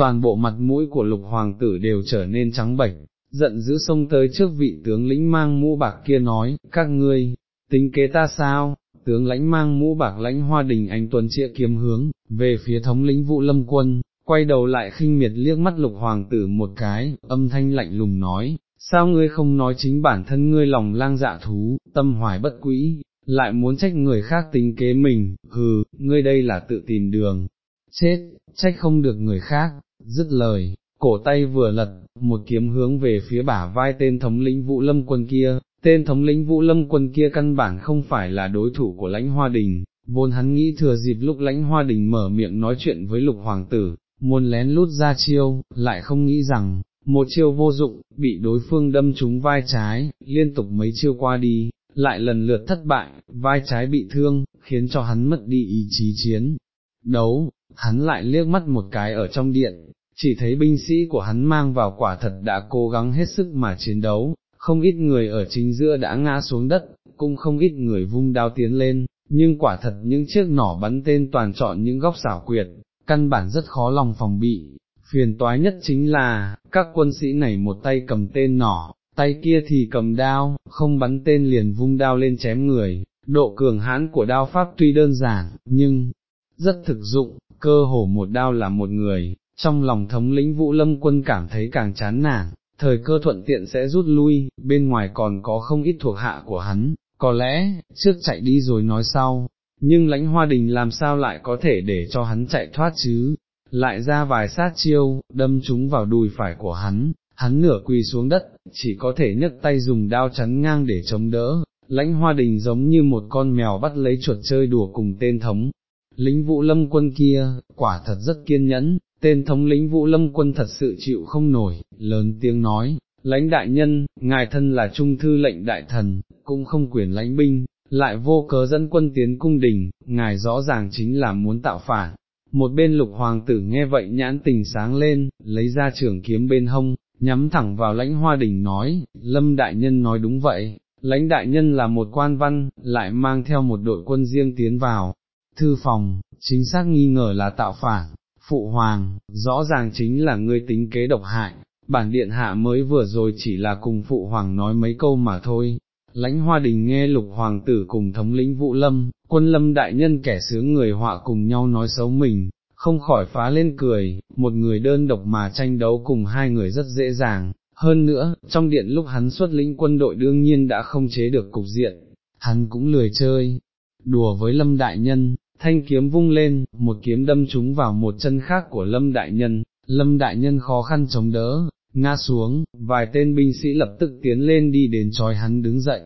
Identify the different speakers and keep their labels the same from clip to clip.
Speaker 1: toàn bộ mặt mũi của lục hoàng tử đều trở nên trắng bệch, giận dữ xông tới trước vị tướng lĩnh mang mũ bạc kia nói, các ngươi, tính kế ta sao, tướng lãnh mang mũ bạc lãnh hoa đình anh tuần trịa kiếm hướng, về phía thống lĩnh vụ lâm quân, quay đầu lại khinh miệt liếc mắt lục hoàng tử một cái, âm thanh lạnh lùng nói, sao ngươi không nói chính bản thân ngươi lòng lang dạ thú, tâm hoài bất quỹ, lại muốn trách người khác tính kế mình, hừ, ngươi đây là tự tìm đường, chết, trách không được người khác, dứt lời, cổ tay vừa lật, một kiếm hướng về phía bả vai tên thống lĩnh vũ lâm quân kia, tên thống lĩnh vũ lâm quân kia căn bản không phải là đối thủ của lãnh hoa đình, vốn hắn nghĩ thừa dịp lúc lãnh hoa đình mở miệng nói chuyện với lục hoàng tử, muốn lén lút ra chiêu, lại không nghĩ rằng, một chiêu vô dụng, bị đối phương đâm trúng vai trái, liên tục mấy chiêu qua đi, lại lần lượt thất bại, vai trái bị thương, khiến cho hắn mất đi ý chí chiến. Đấu, hắn lại liếc mắt một cái ở trong điện, chỉ thấy binh sĩ của hắn mang vào quả thật đã cố gắng hết sức mà chiến đấu, không ít người ở chính giữa đã ngã xuống đất, cũng không ít người vung đao tiến lên, nhưng quả thật những chiếc nỏ bắn tên toàn chọn những góc xảo quyệt, căn bản rất khó lòng phòng bị. Phiền toái nhất chính là, các quân sĩ này một tay cầm tên nỏ, tay kia thì cầm đao, không bắn tên liền vung đao lên chém người, độ cường hãn của đao pháp tuy đơn giản, nhưng, rất thực dụng, cơ hồ một đao là một người, trong lòng thống lĩnh vũ lâm quân cảm thấy càng chán nản, thời cơ thuận tiện sẽ rút lui, bên ngoài còn có không ít thuộc hạ của hắn, có lẽ, trước chạy đi rồi nói sau, nhưng lãnh hoa đình làm sao lại có thể để cho hắn chạy thoát chứ, lại ra vài sát chiêu, đâm chúng vào đùi phải của hắn, hắn nửa quỳ xuống đất, chỉ có thể nhấc tay dùng đao chắn ngang để chống đỡ, lãnh hoa đình giống như một con mèo bắt lấy chuột chơi đùa cùng tên thống. Lính vũ lâm quân kia, quả thật rất kiên nhẫn, tên thống lĩnh vũ lâm quân thật sự chịu không nổi, lớn tiếng nói, lãnh đại nhân, ngài thân là trung thư lệnh đại thần, cũng không quyền lãnh binh, lại vô cớ dẫn quân tiến cung đình, ngài rõ ràng chính là muốn tạo phản. Một bên lục hoàng tử nghe vậy nhãn tình sáng lên, lấy ra trường kiếm bên hông, nhắm thẳng vào lãnh hoa đình nói, lâm đại nhân nói đúng vậy, lãnh đại nhân là một quan văn, lại mang theo một đội quân riêng tiến vào, thư phòng, chính xác nghi ngờ là tạo phản, phụ hoàng, rõ ràng chính là ngươi tính kế độc hại, bản điện hạ mới vừa rồi chỉ là cùng phụ hoàng nói mấy câu mà thôi. Lãnh hoa đình nghe lục hoàng tử cùng thống lĩnh vũ lâm, quân lâm đại nhân kẻ sướng người họa cùng nhau nói xấu mình, không khỏi phá lên cười, một người đơn độc mà tranh đấu cùng hai người rất dễ dàng, hơn nữa, trong điện lúc hắn xuất lĩnh quân đội đương nhiên đã không chế được cục diện, hắn cũng lười chơi, đùa với lâm đại nhân, thanh kiếm vung lên, một kiếm đâm trúng vào một chân khác của lâm đại nhân, lâm đại nhân khó khăn chống đỡ, ngã xuống, vài tên binh sĩ lập tức tiến lên đi đến trói hắn đứng dậy,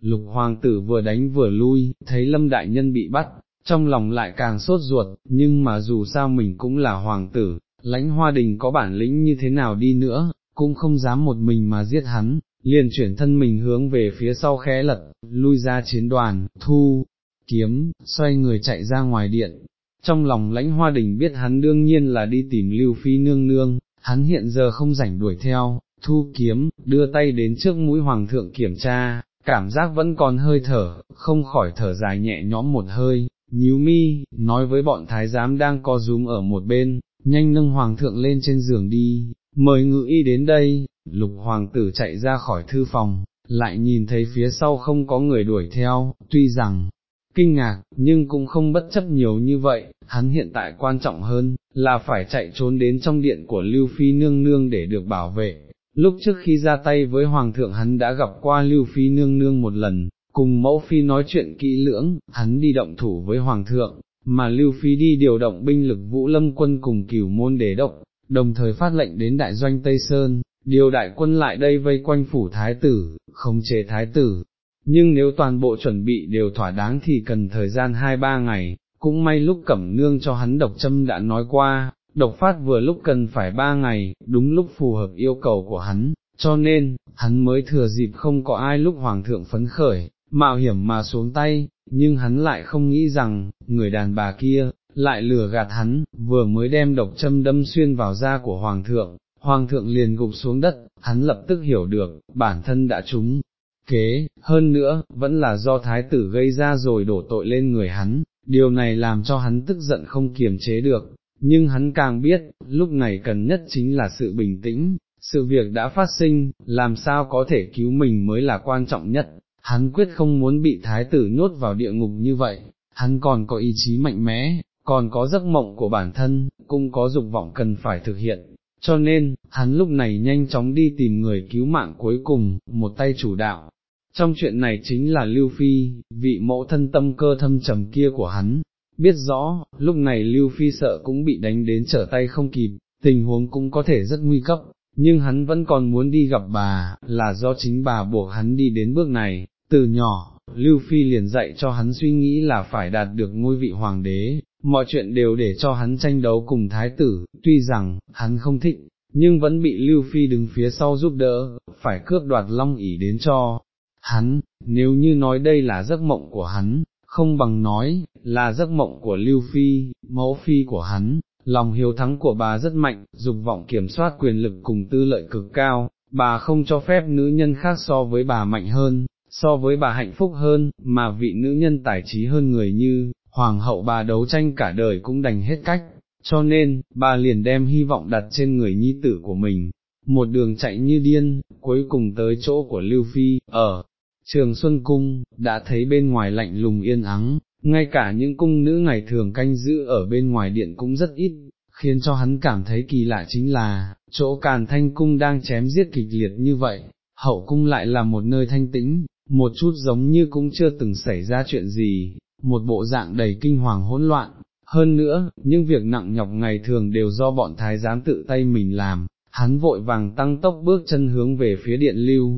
Speaker 1: lục hoàng tử vừa đánh vừa lui, thấy lâm đại nhân bị bắt, trong lòng lại càng sốt ruột, nhưng mà dù sao mình cũng là hoàng tử, lãnh hoa đình có bản lĩnh như thế nào đi nữa, cũng không dám một mình mà giết hắn, liền chuyển thân mình hướng về phía sau khẽ lật, lui ra chiến đoàn, thu, kiếm, xoay người chạy ra ngoài điện. Trong lòng lãnh hoa đình biết hắn đương nhiên là đi tìm lưu phi nương nương, hắn hiện giờ không rảnh đuổi theo, thu kiếm, đưa tay đến trước mũi hoàng thượng kiểm tra, cảm giác vẫn còn hơi thở, không khỏi thở dài nhẹ nhõm một hơi, nhíu mi, nói với bọn thái giám đang co rúm ở một bên, nhanh nâng hoàng thượng lên trên giường đi, mời ngự y đến đây, lục hoàng tử chạy ra khỏi thư phòng, lại nhìn thấy phía sau không có người đuổi theo, tuy rằng, kinh ngạc, nhưng cũng không bất chấp nhiều như vậy, hắn hiện tại quan trọng hơn, là phải chạy trốn đến trong điện của Lưu Phi Nương Nương để được bảo vệ. Lúc trước khi ra tay với Hoàng thượng hắn đã gặp qua Lưu Phi Nương Nương một lần, cùng mẫu Phi nói chuyện kỹ lưỡng, hắn đi động thủ với Hoàng thượng, mà Lưu Phi đi điều động binh lực vũ lâm quân cùng cửu môn đế độc, đồng thời phát lệnh đến đại doanh Tây Sơn, điều đại quân lại đây vây quanh phủ thái tử, không chế thái tử, nhưng nếu toàn bộ chuẩn bị đều thỏa đáng thì cần thời gian 2-3 ngày, cũng may lúc cẩm nương cho hắn độc châm đã nói qua, độc phát vừa lúc cần phải 3 ngày, đúng lúc phù hợp yêu cầu của hắn, cho nên, hắn mới thừa dịp không có ai lúc hoàng thượng phấn khởi, mạo hiểm mà xuống tay, nhưng hắn lại không nghĩ rằng, người đàn bà kia, lại lừa gạt hắn, vừa mới đem độc châm đâm xuyên vào da của hoàng thượng, hoàng thượng liền gục xuống đất, hắn lập tức hiểu được, bản thân đã trúng, kế, hơn nữa, vẫn là do thái tử gây ra rồi đổ tội lên người hắn, điều này làm cho hắn tức giận không kiềm chế được, nhưng hắn càng biết, lúc này cần nhất chính là sự bình tĩnh, sự việc đã phát sinh, làm sao có thể cứu mình mới là quan trọng nhất, hắn quyết không muốn bị thái tử nhốt vào địa ngục như vậy, hắn còn có ý chí mạnh mẽ, còn có giấc mộng của bản thân, cũng có dục vọng cần phải thực hiện, cho nên, hắn lúc này nhanh chóng đi tìm người cứu mạng cuối cùng, một tay chủ đạo. Trong chuyện này chính là Lưu Phi, vị mẫu thân tâm cơ thâm trầm kia của hắn, biết rõ, lúc này Lưu Phi sợ cũng bị đánh đến trở tay không kịp, tình huống cũng có thể rất nguy cấp, nhưng hắn vẫn còn muốn đi gặp bà, là do chính bà buộc hắn đi đến bước này, từ nhỏ, Lưu Phi liền dạy cho hắn suy nghĩ là phải đạt được ngôi vị hoàng đế, mọi chuyện đều để cho hắn tranh đấu cùng thái tử, tuy rằng, hắn không thích, nhưng vẫn bị Lưu Phi đứng phía sau giúp đỡ, phải cướp đoạt long ỷ đến cho hắn, nếu như nói đây là giấc mộng của hắn, không bằng nói, là giấc mộng của Lưu Phi, mẫu phi của hắn, lòng hiếu thắng của bà rất mạnh, dục vọng kiểm soát quyền lực cùng tư lợi cực cao, bà không cho phép nữ nhân khác so với bà mạnh hơn, so với bà hạnh phúc hơn, mà vị nữ nhân tài trí hơn người như, hoàng hậu bà đấu tranh cả đời cũng đành hết cách, cho nên, bà liền đem hy vọng đặt trên người nhi tử của mình, một đường chạy như điên, cuối cùng tới chỗ của Lưu Phi, ở trường Xuân Cung, đã thấy bên ngoài lạnh lùng yên ắng, ngay cả những cung nữ ngày thường canh giữ ở bên ngoài điện cũng rất ít, khiến cho hắn cảm thấy kỳ lạ chính là, chỗ càn thanh cung đang chém giết kịch liệt như vậy, hậu cung lại là một nơi thanh tĩnh, một chút giống như cũng chưa từng xảy ra chuyện gì, một bộ dạng đầy kinh hoàng hỗn loạn. Hơn nữa, những việc nặng nhọc ngày thường đều do bọn thái giám tự tay mình làm, hắn vội vàng tăng tốc bước chân hướng về phía điện lưu,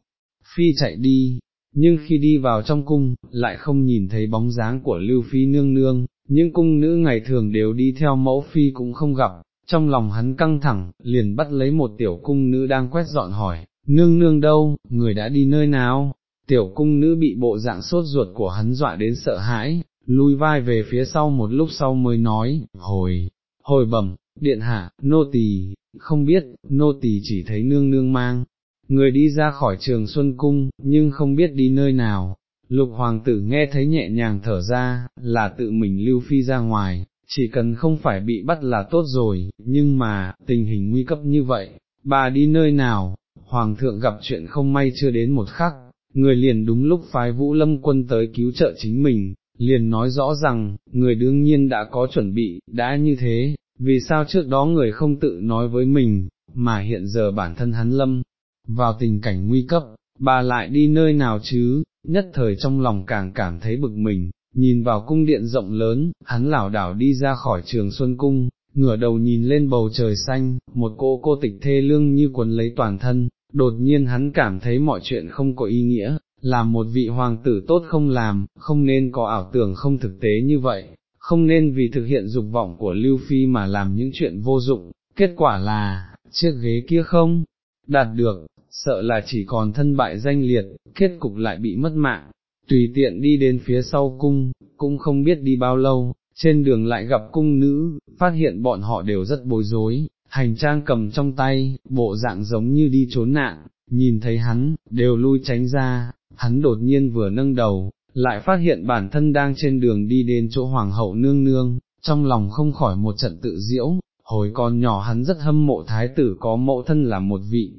Speaker 1: phi chạy đi, nhưng khi đi vào trong cung, lại không nhìn thấy bóng dáng của lưu phi nương nương, những cung nữ ngày thường đều đi theo mẫu phi cũng không gặp, trong lòng hắn căng thẳng, liền bắt lấy một tiểu cung nữ đang quét dọn hỏi, nương nương đâu, người đã đi nơi nào, tiểu cung nữ bị bộ dạng sốt ruột của hắn dọa đến sợ hãi, lui vai về phía sau một lúc sau mới nói, hồi, hồi bẩm, điện hạ, nô tỳ, không biết, nô tỳ chỉ thấy nương nương mang, người đi ra khỏi trường Xuân Cung, nhưng không biết đi nơi nào. Lục hoàng tử nghe thấy nhẹ nhàng thở ra, là tự mình lưu phi ra ngoài, chỉ cần không phải bị bắt là tốt rồi, nhưng mà, tình hình nguy cấp như vậy, bà đi nơi nào, hoàng thượng gặp chuyện không may chưa đến một khắc, người liền đúng lúc phái vũ lâm quân tới cứu trợ chính mình, liền nói rõ rằng, người đương nhiên đã có chuẩn bị, đã như thế, vì sao trước đó người không tự nói với mình, mà hiện giờ bản thân hắn lâm, vào tình cảnh nguy cấp, bà lại đi nơi nào chứ, nhất thời trong lòng càng cảm thấy bực mình, nhìn vào cung điện rộng lớn, hắn lảo đảo đi ra khỏi trường Xuân Cung, ngửa đầu nhìn lên bầu trời xanh, một cô cô tịch thê lương như quấn lấy toàn thân, đột nhiên hắn cảm thấy mọi chuyện không có ý nghĩa, làm một vị hoàng tử tốt không làm, không nên có ảo tưởng không thực tế như vậy, không nên vì thực hiện dục vọng của Lưu Phi mà làm những chuyện vô dụng, kết quả là, chiếc ghế kia không, đạt được, sợ là chỉ còn thân bại danh liệt, kết cục lại bị mất mạng, tùy tiện đi đến phía sau cung, cũng không biết đi bao lâu, trên đường lại gặp cung nữ, phát hiện bọn họ đều rất bối rối, hành trang cầm trong tay, bộ dạng giống như đi trốn nạn, nhìn thấy hắn, đều lui tránh ra, hắn đột nhiên vừa nâng đầu, lại phát hiện bản thân đang trên đường đi đến chỗ hoàng hậu nương nương, trong lòng không khỏi một trận tự diễu, hồi còn nhỏ hắn rất hâm mộ thái tử có mẫu thân là một vị.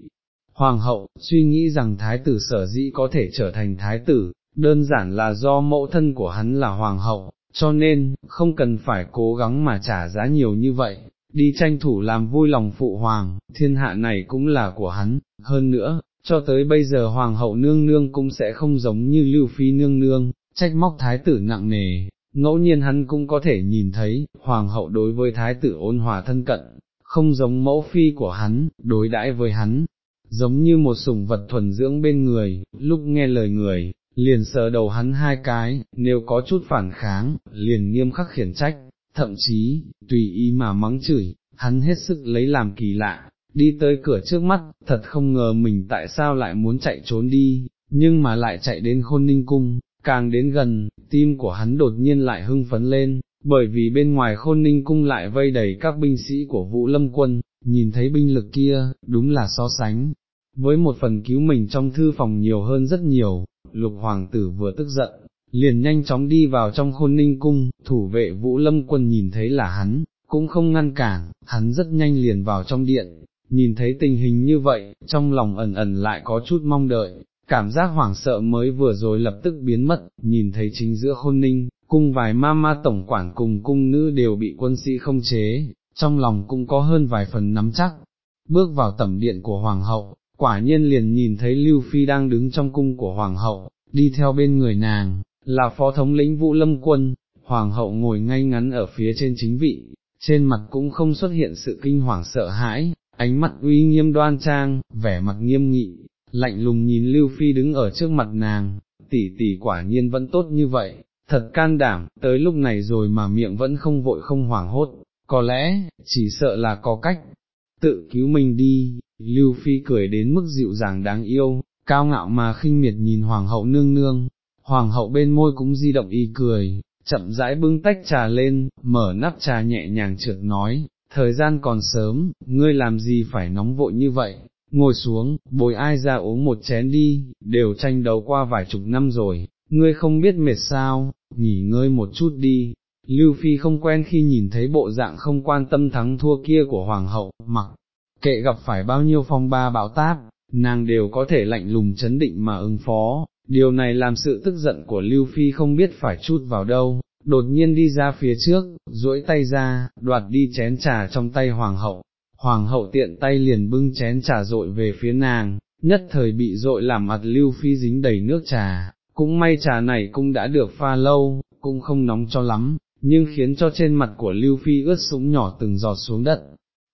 Speaker 1: Hoàng hậu, suy nghĩ rằng thái tử sở dĩ có thể trở thành thái tử, đơn giản là do mẫu thân của hắn là hoàng hậu, cho nên, không cần phải cố gắng mà trả giá nhiều như vậy, đi tranh thủ làm vui lòng phụ hoàng, thiên hạ này cũng là của hắn, hơn nữa, cho tới bây giờ hoàng hậu nương nương cũng sẽ không giống như lưu phi nương nương, trách móc thái tử nặng nề, ngẫu nhiên hắn cũng có thể nhìn thấy, hoàng hậu đối với thái tử ôn hòa thân cận, không giống mẫu phi của hắn, đối đãi với hắn, giống như một sủng vật thuần dưỡng bên người, lúc nghe lời người, liền sờ đầu hắn hai cái, nếu có chút phản kháng, liền nghiêm khắc khiển trách, thậm chí, tùy ý mà mắng chửi, hắn hết sức lấy làm kỳ lạ, đi tới cửa trước mắt, thật không ngờ mình tại sao lại muốn chạy trốn đi, nhưng mà lại chạy đến khôn ninh cung, càng đến gần, tim của hắn đột nhiên lại hưng phấn lên, bởi vì bên ngoài khôn ninh cung lại vây đầy các binh sĩ của vũ lâm quân, nhìn thấy binh lực kia, đúng là so sánh, với một phần cứu mình trong thư phòng nhiều hơn rất nhiều, lục hoàng tử vừa tức giận, liền nhanh chóng đi vào trong khôn ninh cung, thủ vệ vũ lâm quân nhìn thấy là hắn, cũng không ngăn cản, hắn rất nhanh liền vào trong điện, nhìn thấy tình hình như vậy, trong lòng ẩn ẩn lại có chút mong đợi, cảm giác hoảng sợ mới vừa rồi lập tức biến mất, nhìn thấy chính giữa khôn ninh, cung vài ma ma tổng quản cùng cung nữ đều bị quân sĩ không chế, trong lòng cũng có hơn vài phần nắm chắc, bước vào tẩm điện của hoàng hậu, quả nhiên liền nhìn thấy Lưu Phi đang đứng trong cung của hoàng hậu, đi theo bên người nàng, là phó thống lĩnh vũ lâm quân, hoàng hậu ngồi ngay ngắn ở phía trên chính vị, trên mặt cũng không xuất hiện sự kinh hoàng sợ hãi, ánh mắt uy nghiêm đoan trang, vẻ mặt nghiêm nghị, lạnh lùng nhìn Lưu Phi đứng ở trước mặt nàng, tỷ tỷ quả nhiên vẫn tốt như vậy, thật can đảm, tới lúc này rồi mà miệng vẫn không vội không hoảng hốt, có lẽ, chỉ sợ là có cách, tự cứu mình đi, Lưu Phi cười đến mức dịu dàng đáng yêu, cao ngạo mà khinh miệt nhìn Hoàng hậu nương nương, Hoàng hậu bên môi cũng di động y cười, chậm rãi bưng tách trà lên, mở nắp trà nhẹ nhàng trượt nói, thời gian còn sớm, ngươi làm gì phải nóng vội như vậy, ngồi xuống, bồi ai ra uống một chén đi, đều tranh đấu qua vài chục năm rồi, ngươi không biết mệt sao, nghỉ ngơi một chút đi. Lưu Phi không quen khi nhìn thấy bộ dạng không quan tâm thắng thua kia của Hoàng hậu, mặc, kệ gặp phải bao nhiêu phong ba bão táp, nàng đều có thể lạnh lùng chấn định mà ứng phó, điều này làm sự tức giận của Lưu Phi không biết phải chút vào đâu, đột nhiên đi ra phía trước, duỗi tay ra, đoạt đi chén trà trong tay Hoàng hậu, Hoàng hậu tiện tay liền bưng chén trà rội về phía nàng, nhất thời bị rội làm mặt Lưu Phi dính đầy nước trà, cũng may trà này cũng đã được pha lâu, cũng không nóng cho lắm, nhưng khiến cho trên mặt của Lưu Phi ướt sũng nhỏ từng giọt xuống đất,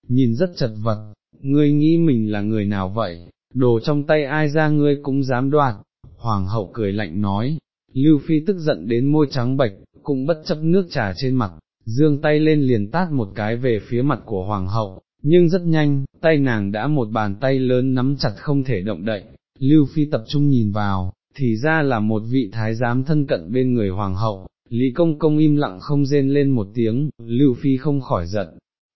Speaker 1: nhìn rất chật vật, ngươi nghĩ mình là người nào vậy, đồ trong tay ai ra ngươi cũng dám đoạt, hoàng hậu cười lạnh nói, Lưu Phi tức giận đến môi trắng bệch, cũng bất chấp nước trà trên mặt, dương tay lên liền tát một cái về phía mặt của hoàng hậu, nhưng rất nhanh, tay nàng đã một bàn tay lớn nắm chặt không thể động đậy, Lưu Phi tập trung nhìn vào, thì ra là một vị thái giám thân cận bên người hoàng hậu, Lý Công Công im lặng không rên lên một tiếng, Lưu Phi không khỏi giận,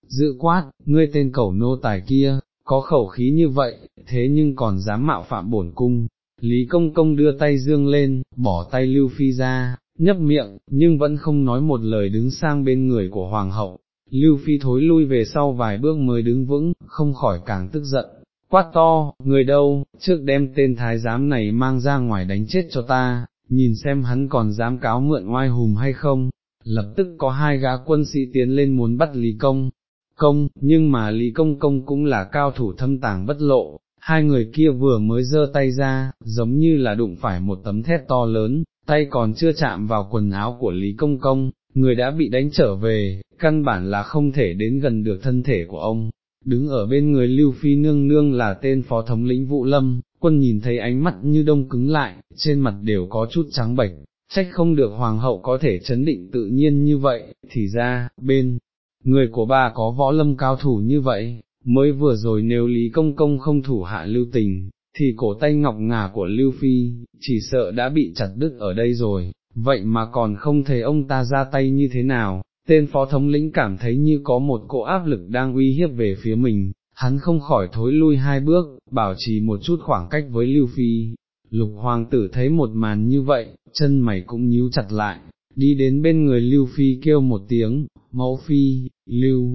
Speaker 1: dự quát, ngươi tên cẩu nô tài kia, có khẩu khí như vậy, thế nhưng còn dám mạo phạm bổn cung. Lý công công đưa tay dương lên, bỏ tay Lưu Phi ra, nhấp miệng, nhưng vẫn không nói một lời đứng sang bên người của Hoàng hậu. Lưu Phi thối lui về sau vài bước mới đứng vững, không khỏi càng tức giận, quát to, người đâu, trước đem tên thái giám này mang ra ngoài đánh chết cho ta, nhìn xem hắn còn dám cáo mượn oai hùng hay không. Lập tức có hai gã quân sĩ tiến lên muốn bắt Lý Công, công, nhưng mà Lý Công Công cũng là cao thủ thâm tàng bất lộ, hai người kia vừa mới giơ tay ra, giống như là đụng phải một tấm thép to lớn, tay còn chưa chạm vào quần áo của Lý Công Công, người đã bị đánh trở về, căn bản là không thể đến gần được thân thể của ông. Đứng ở bên người Lưu Phi Nương Nương là tên phó thống lĩnh Vũ Lâm, quân nhìn thấy ánh mắt như đông cứng lại, trên mặt đều có chút trắng bệch, trách không được hoàng hậu có thể chấn định tự nhiên như vậy, thì ra, bên, người của bà có võ lâm cao thủ như vậy, mới vừa rồi nếu Lý Công Công không thủ hạ lưu tình, thì cổ tay ngọc ngà của Lưu Phi, chỉ sợ đã bị chặt đứt ở đây rồi, vậy mà còn không thấy ông ta ra tay như thế nào, tên phó thống lĩnh cảm thấy như có một cỗ áp lực đang uy hiếp về phía mình, hắn không khỏi thối lui hai bước, bảo trì một chút khoảng cách với Lưu Phi. Lục hoàng tử thấy một màn như vậy, chân mày cũng nhíu chặt lại, đi đến bên người Lưu Phi kêu một tiếng, mẫu Phi, Lưu,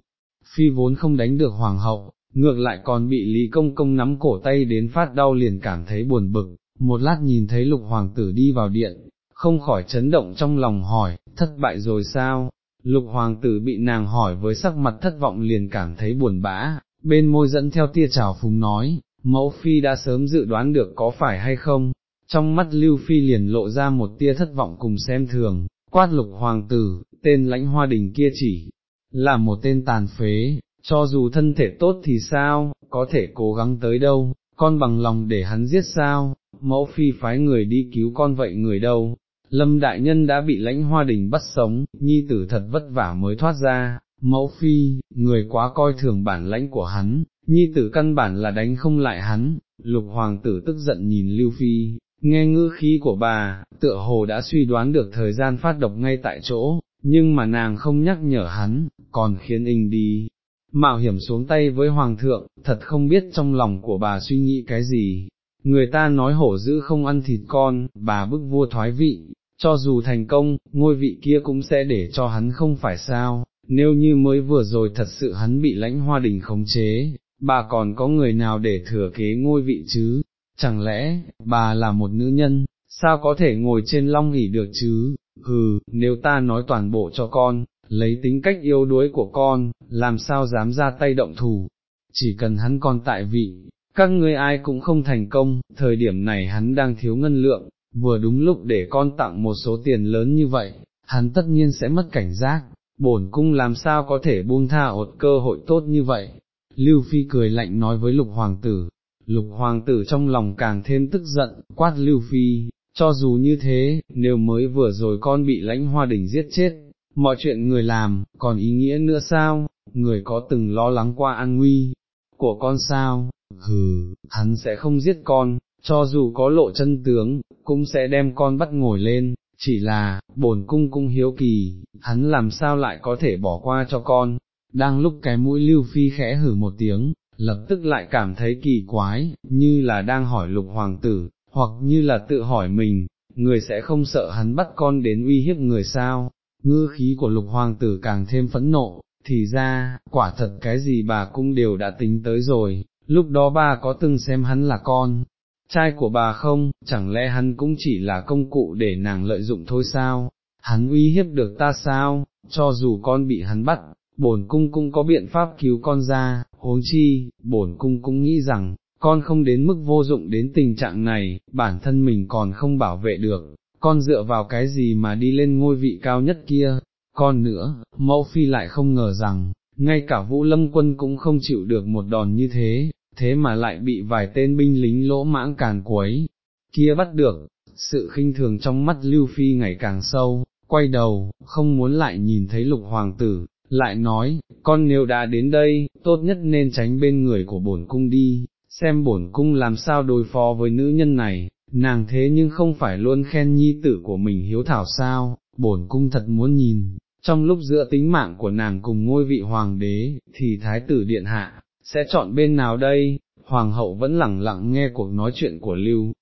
Speaker 1: Phi vốn không đánh được hoàng hậu, ngược lại còn bị Lý Công Công nắm cổ tay đến phát đau liền cảm thấy buồn bực, một lát nhìn thấy lục hoàng tử đi vào điện, không khỏi chấn động trong lòng hỏi, thất bại rồi sao? Lục hoàng tử bị nàng hỏi với sắc mặt thất vọng liền cảm thấy buồn bã, bên môi dẫn theo tia trào phúng nói, mẫu phi đã sớm dự đoán được có phải hay không, trong mắt lưu phi liền lộ ra một tia thất vọng cùng xem thường, quát lục hoàng tử, tên lãnh hoa đình kia chỉ là một tên tàn phế, cho dù thân thể tốt thì sao, có thể cố gắng tới đâu, con bằng lòng để hắn giết sao, mẫu phi phái người đi cứu con vậy người đâu. Lâm đại nhân đã bị lãnh hoa đình bắt sống, nhi tử thật vất vả mới thoát ra, mẫu phi, người quá coi thường bản lãnh của hắn, nhi tử căn bản là đánh không lại hắn, lục hoàng tử tức giận nhìn lưu phi, nghe ngữ khí của bà, tựa hồ đã suy đoán được thời gian phát độc ngay tại chỗ, nhưng mà nàng không nhắc nhở hắn, còn khiến hình đi, mạo hiểm xuống tay với hoàng thượng, thật không biết trong lòng của bà suy nghĩ cái gì. Người ta nói hổ dữ không ăn thịt con, bà bức vua thoái vị, cho dù thành công, ngôi vị kia cũng sẽ để cho hắn không phải sao, nếu như mới vừa rồi thật sự hắn bị lãnh hoa đình khống chế, bà còn có người nào để thừa kế ngôi vị chứ, chẳng lẽ, bà là một nữ nhân, sao có thể ngồi trên long hỉ được chứ, hừ, nếu ta nói toàn bộ cho con, lấy tính cách yêu đuối của con, làm sao dám ra tay động thủ, chỉ cần hắn còn tại vị, các ngươi ai cũng không thành công, thời điểm này hắn đang thiếu ngân lượng, vừa đúng lúc để con tặng một số tiền lớn như vậy, hắn tất nhiên sẽ mất cảnh giác, bổn cung làm sao có thể buông tha ột cơ hội tốt như vậy. Lưu Phi cười lạnh nói với lục hoàng tử, lục hoàng tử trong lòng càng thêm tức giận, quát Lưu Phi, cho dù như thế, nếu mới vừa rồi con bị lãnh hoa đỉnh giết chết, mọi chuyện người làm, còn ý nghĩa nữa sao, người có từng lo lắng qua an nguy của con sao, hừ, hắn sẽ không giết con, cho dù có lộ chân tướng, cũng sẽ đem con bắt ngồi lên, chỉ là, bổn cung cung hiếu kỳ, hắn làm sao lại có thể bỏ qua cho con, đang lúc cái mũi lưu phi khẽ hử một tiếng, lập tức lại cảm thấy kỳ quái, như là đang hỏi lục hoàng tử, hoặc như là tự hỏi mình, người sẽ không sợ hắn bắt con đến uy hiếp người sao, ngư khí của lục hoàng tử càng thêm phẫn nộ, thì ra, quả thật cái gì bà cũng đều đã tính tới rồi, lúc đó bà có từng xem hắn là con, trai của bà không, chẳng lẽ hắn cũng chỉ là công cụ để nàng lợi dụng thôi sao, hắn uy hiếp được ta sao, cho dù con bị hắn bắt, bổn cung cũng có biện pháp cứu con ra, huống chi, bổn cung cũng nghĩ rằng, con không đến mức vô dụng đến tình trạng này, bản thân mình còn không bảo vệ được, con dựa vào cái gì mà đi lên ngôi vị cao nhất kia, con nữa, mẫu phi lại không ngờ rằng, ngay cả vũ lâm quân cũng không chịu được một đòn như thế, thế mà lại bị vài tên binh lính lỗ mãng càn quấy, kia bắt được, sự khinh thường trong mắt Lưu Phi ngày càng sâu, quay đầu, không muốn lại nhìn thấy lục hoàng tử, lại nói, con nếu đã đến đây, tốt nhất nên tránh bên người của bổn cung đi, xem bổn cung làm sao đối phó với nữ nhân này, nàng thế nhưng không phải luôn khen nhi tử của mình hiếu thảo sao, bổn cung thật muốn nhìn, trong lúc giữa tính mạng của nàng cùng ngôi vị hoàng đế, thì thái tử điện hạ, sẽ chọn bên nào đây, hoàng hậu vẫn lẳng lặng nghe cuộc nói chuyện của Lưu.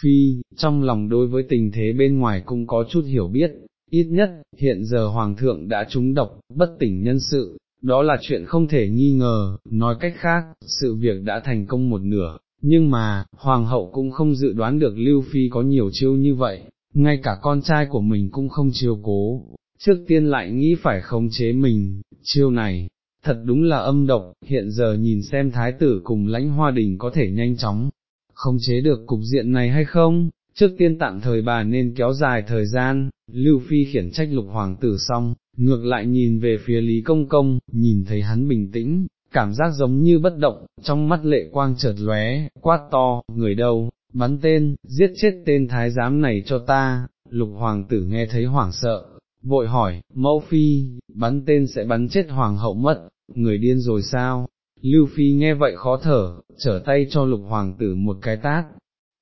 Speaker 1: Phi, trong lòng đối với tình thế bên ngoài cũng có chút hiểu biết, ít nhất, hiện giờ hoàng thượng đã trúng độc, bất tỉnh nhân sự, đó là chuyện không thể nghi ngờ, nói cách khác, sự việc đã thành công một nửa, nhưng mà, hoàng hậu cũng không dự đoán được Lưu Phi có nhiều chiêu như vậy, ngay cả con trai của mình cũng không chiêu cố, trước tiên lại nghĩ phải khống chế mình, chiêu này, thật đúng là âm độc, hiện giờ nhìn xem thái tử cùng lãnh hoa đình có thể nhanh chóng, không chế được cục diện này hay không, trước tiên tạm thời bà nên kéo dài thời gian, Lưu Phi khiển trách lục hoàng tử xong, ngược lại nhìn về phía Lý Công Công, nhìn thấy hắn bình tĩnh, cảm giác giống như bất động, trong mắt lệ quang chợt lóe, quát to, người đâu, bắn tên, giết chết tên thái giám này cho ta, lục hoàng tử nghe thấy hoảng sợ, vội hỏi, mẫu phi, bắn tên sẽ bắn chết hoàng hậu mất, người điên rồi sao? Lưu Phi nghe vậy khó thở, trở tay cho lục hoàng tử một cái tát,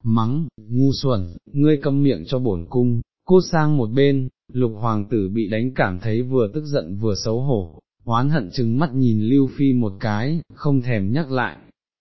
Speaker 1: mắng, ngu xuẩn, ngươi câm miệng cho bổn cung, cút sang một bên, lục hoàng tử bị đánh cảm thấy vừa tức giận vừa xấu hổ, hoán hận chừng mắt nhìn Lưu Phi một cái, không thèm nhắc lại.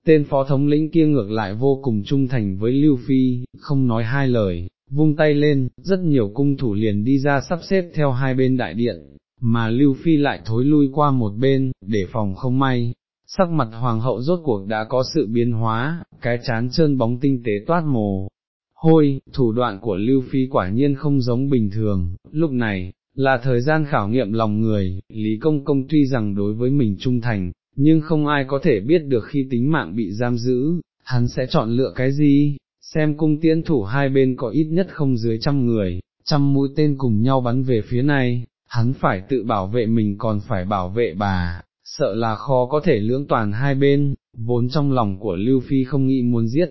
Speaker 1: Tên phó thống lĩnh kia ngược lại vô cùng trung thành với Lưu Phi, không nói hai lời, vung tay lên, rất nhiều cung thủ liền đi ra sắp xếp theo hai bên đại điện, mà Lưu Phi lại thối lui qua một bên, để phòng không may. Sắc mặt hoàng hậu rốt cuộc đã có sự biến hóa, cái chán trơn bóng tinh tế toát mồ. Hôi, thủ đoạn của Lưu Phi quả nhiên không giống bình thường, lúc này, là thời gian khảo nghiệm lòng người, Lý Công Công tuy rằng đối với mình trung thành, nhưng không ai có thể biết được khi tính mạng bị giam giữ, hắn sẽ chọn lựa cái gì, xem cung tiễn thủ hai bên có ít nhất không dưới trăm người, trăm mũi tên cùng nhau bắn về phía này, hắn phải tự bảo vệ mình còn phải bảo vệ bà, sợ là khó có thể lưỡng toàn hai bên, vốn trong lòng của Lưu Phi không nghĩ muốn giết,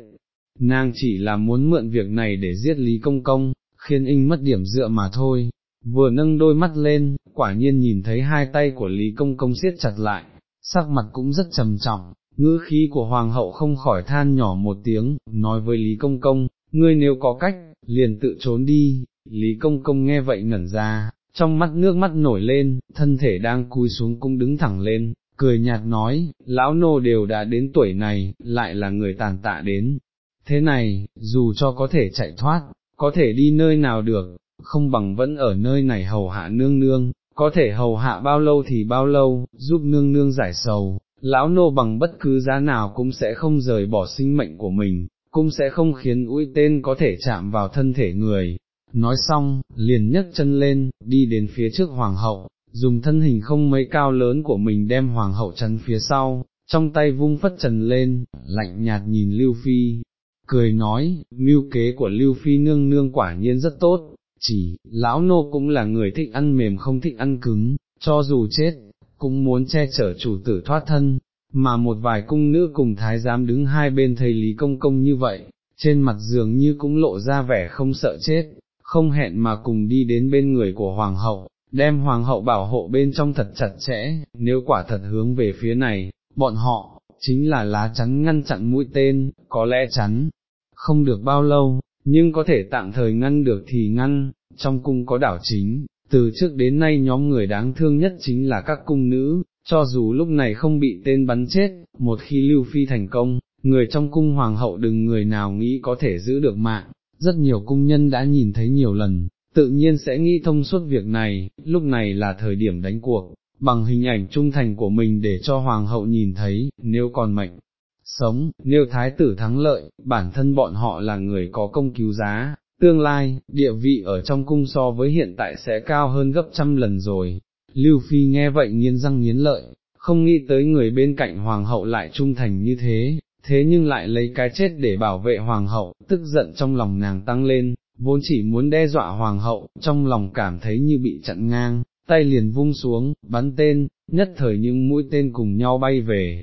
Speaker 1: nàng chỉ là muốn mượn việc này để giết Lý Công Công, khiến inh mất điểm dựa mà thôi, vừa nâng đôi mắt lên, quả nhiên nhìn thấy hai tay của Lý Công Công siết chặt lại, sắc mặt cũng rất trầm trọng, ngữ khí của Hoàng hậu không khỏi than nhỏ một tiếng, nói với Lý Công Công, ngươi nếu có cách, liền tự trốn đi, Lý Công Công nghe vậy ngẩn ra, trong mắt nước mắt nổi lên, thân thể đang cúi xuống cũng đứng thẳng lên, cười nhạt nói, lão nô đều đã đến tuổi này, lại là người tàn tạ đến. Thế này, dù cho có thể chạy thoát, có thể đi nơi nào được, không bằng vẫn ở nơi này hầu hạ nương nương, có thể hầu hạ bao lâu thì bao lâu, giúp nương nương giải sầu, lão nô bằng bất cứ giá nào cũng sẽ không rời bỏ sinh mệnh của mình, cũng sẽ không khiến mũi tên có thể chạm vào thân thể người. Nói xong, liền nhấc chân lên, đi đến phía trước hoàng hậu, dùng thân hình không mấy cao lớn của mình đem hoàng hậu chắn phía sau, trong tay vung phất trần lên, lạnh nhạt nhìn Lưu Phi, cười nói, mưu kế của Lưu Phi nương nương quả nhiên rất tốt, chỉ, lão nô cũng là người thích ăn mềm không thích ăn cứng, cho dù chết, cũng muốn che chở chủ tử thoát thân, mà một vài cung nữ cùng thái giám đứng hai bên thầy Lý Công Công như vậy, trên mặt dường như cũng lộ ra vẻ không sợ chết, không hẹn mà cùng đi đến bên người của Hoàng hậu, đem Hoàng hậu bảo hộ bên trong thật chặt chẽ, nếu quả thật hướng về phía này, bọn họ, chính là lá chắn ngăn chặn mũi tên, có lẽ chắn, không được bao lâu, nhưng có thể tạm thời ngăn được thì ngăn, trong cung có đảo chính, từ trước đến nay nhóm người đáng thương nhất chính là các cung nữ, cho dù lúc này không bị tên bắn chết, một khi lưu phi thành công, người trong cung hoàng hậu đừng người nào nghĩ có thể giữ được mạng, rất nhiều cung nhân đã nhìn thấy nhiều lần, tự nhiên sẽ nghĩ thông suốt việc này, lúc này là thời điểm đánh cuộc, bằng hình ảnh trung thành của mình để cho hoàng hậu nhìn thấy, nếu còn mệnh, sống, nếu thái tử thắng lợi, bản thân bọn họ là người có công cứu giá, tương lai, địa vị ở trong cung so với hiện tại sẽ cao hơn gấp trăm lần rồi. Lưu Phi nghe vậy nghiến răng nghiến lợi, không nghĩ tới người bên cạnh hoàng hậu lại trung thành như thế, thế nhưng lại lấy cái chết để bảo vệ hoàng hậu, tức giận trong lòng nàng tăng lên, vốn chỉ muốn đe dọa hoàng hậu, trong lòng cảm thấy như bị chặn ngang, tay liền vung xuống, bắn tên, nhất thời những mũi tên cùng nhau bay về.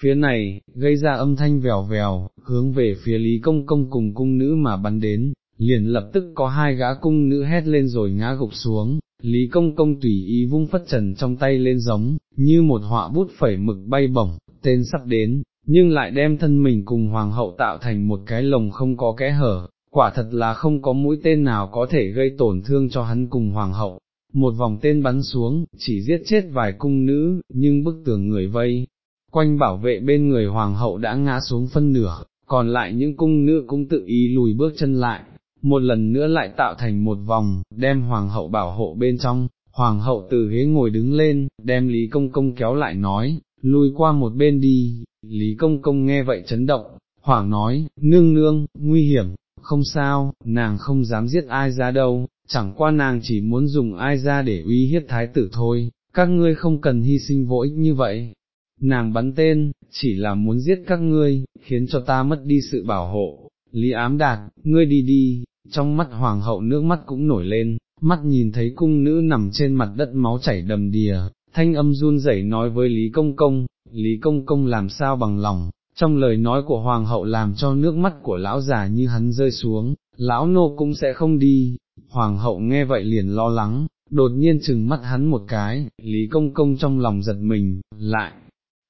Speaker 1: Phía này, gây ra âm thanh vèo vèo, hướng về phía Lý Công Công cùng cung nữ mà bắn đến, liền lập tức có hai gã cung nữ hét lên rồi ngã gục xuống, Lý Công Công tùy ý vung phất trần trong tay lên giống, như một họa bút phẩy mực bay bổng, tên sắp đến, nhưng lại đem thân mình cùng hoàng hậu tạo thành một cái lồng không có kẽ hở, quả thật là không có mũi tên nào có thể gây tổn thương cho hắn cùng hoàng hậu. Một vòng tên bắn xuống, chỉ giết chết vài cung nữ, nhưng bức tường người vây, quanh bảo vệ bên người hoàng hậu đã ngã xuống phân nửa, còn lại những cung nữ cũng tự ý lùi bước chân lại, một lần nữa lại tạo thành một vòng, đem hoàng hậu bảo hộ bên trong, hoàng hậu từ ghế ngồi đứng lên, đem Lý Công Công kéo lại nói, lui qua một bên đi, Lý Công Công nghe vậy chấn động, hoàng nói, nương nương, nguy hiểm, không sao, nàng không dám giết ai ra đâu, chẳng qua nàng chỉ muốn dùng ai ra để uy hiếp thái tử thôi, các ngươi không cần hy sinh vô ích như vậy. Nàng bắn tên, chỉ là muốn giết các ngươi, khiến cho ta mất đi sự bảo hộ. Lý ám đạt, ngươi đi đi, trong mắt hoàng hậu nước mắt cũng nổi lên, mắt nhìn thấy cung nữ nằm trên mặt đất máu chảy đầm đìa, thanh âm run rẩy nói với Lý Công Công, Lý Công Công làm sao bằng lòng, trong lời nói của hoàng hậu làm cho nước mắt của lão già như hắn rơi xuống, lão nô cũng sẽ không đi, hoàng hậu nghe vậy liền lo lắng, đột nhiên chừng mắt hắn một cái, Lý Công Công trong lòng giật mình, lại,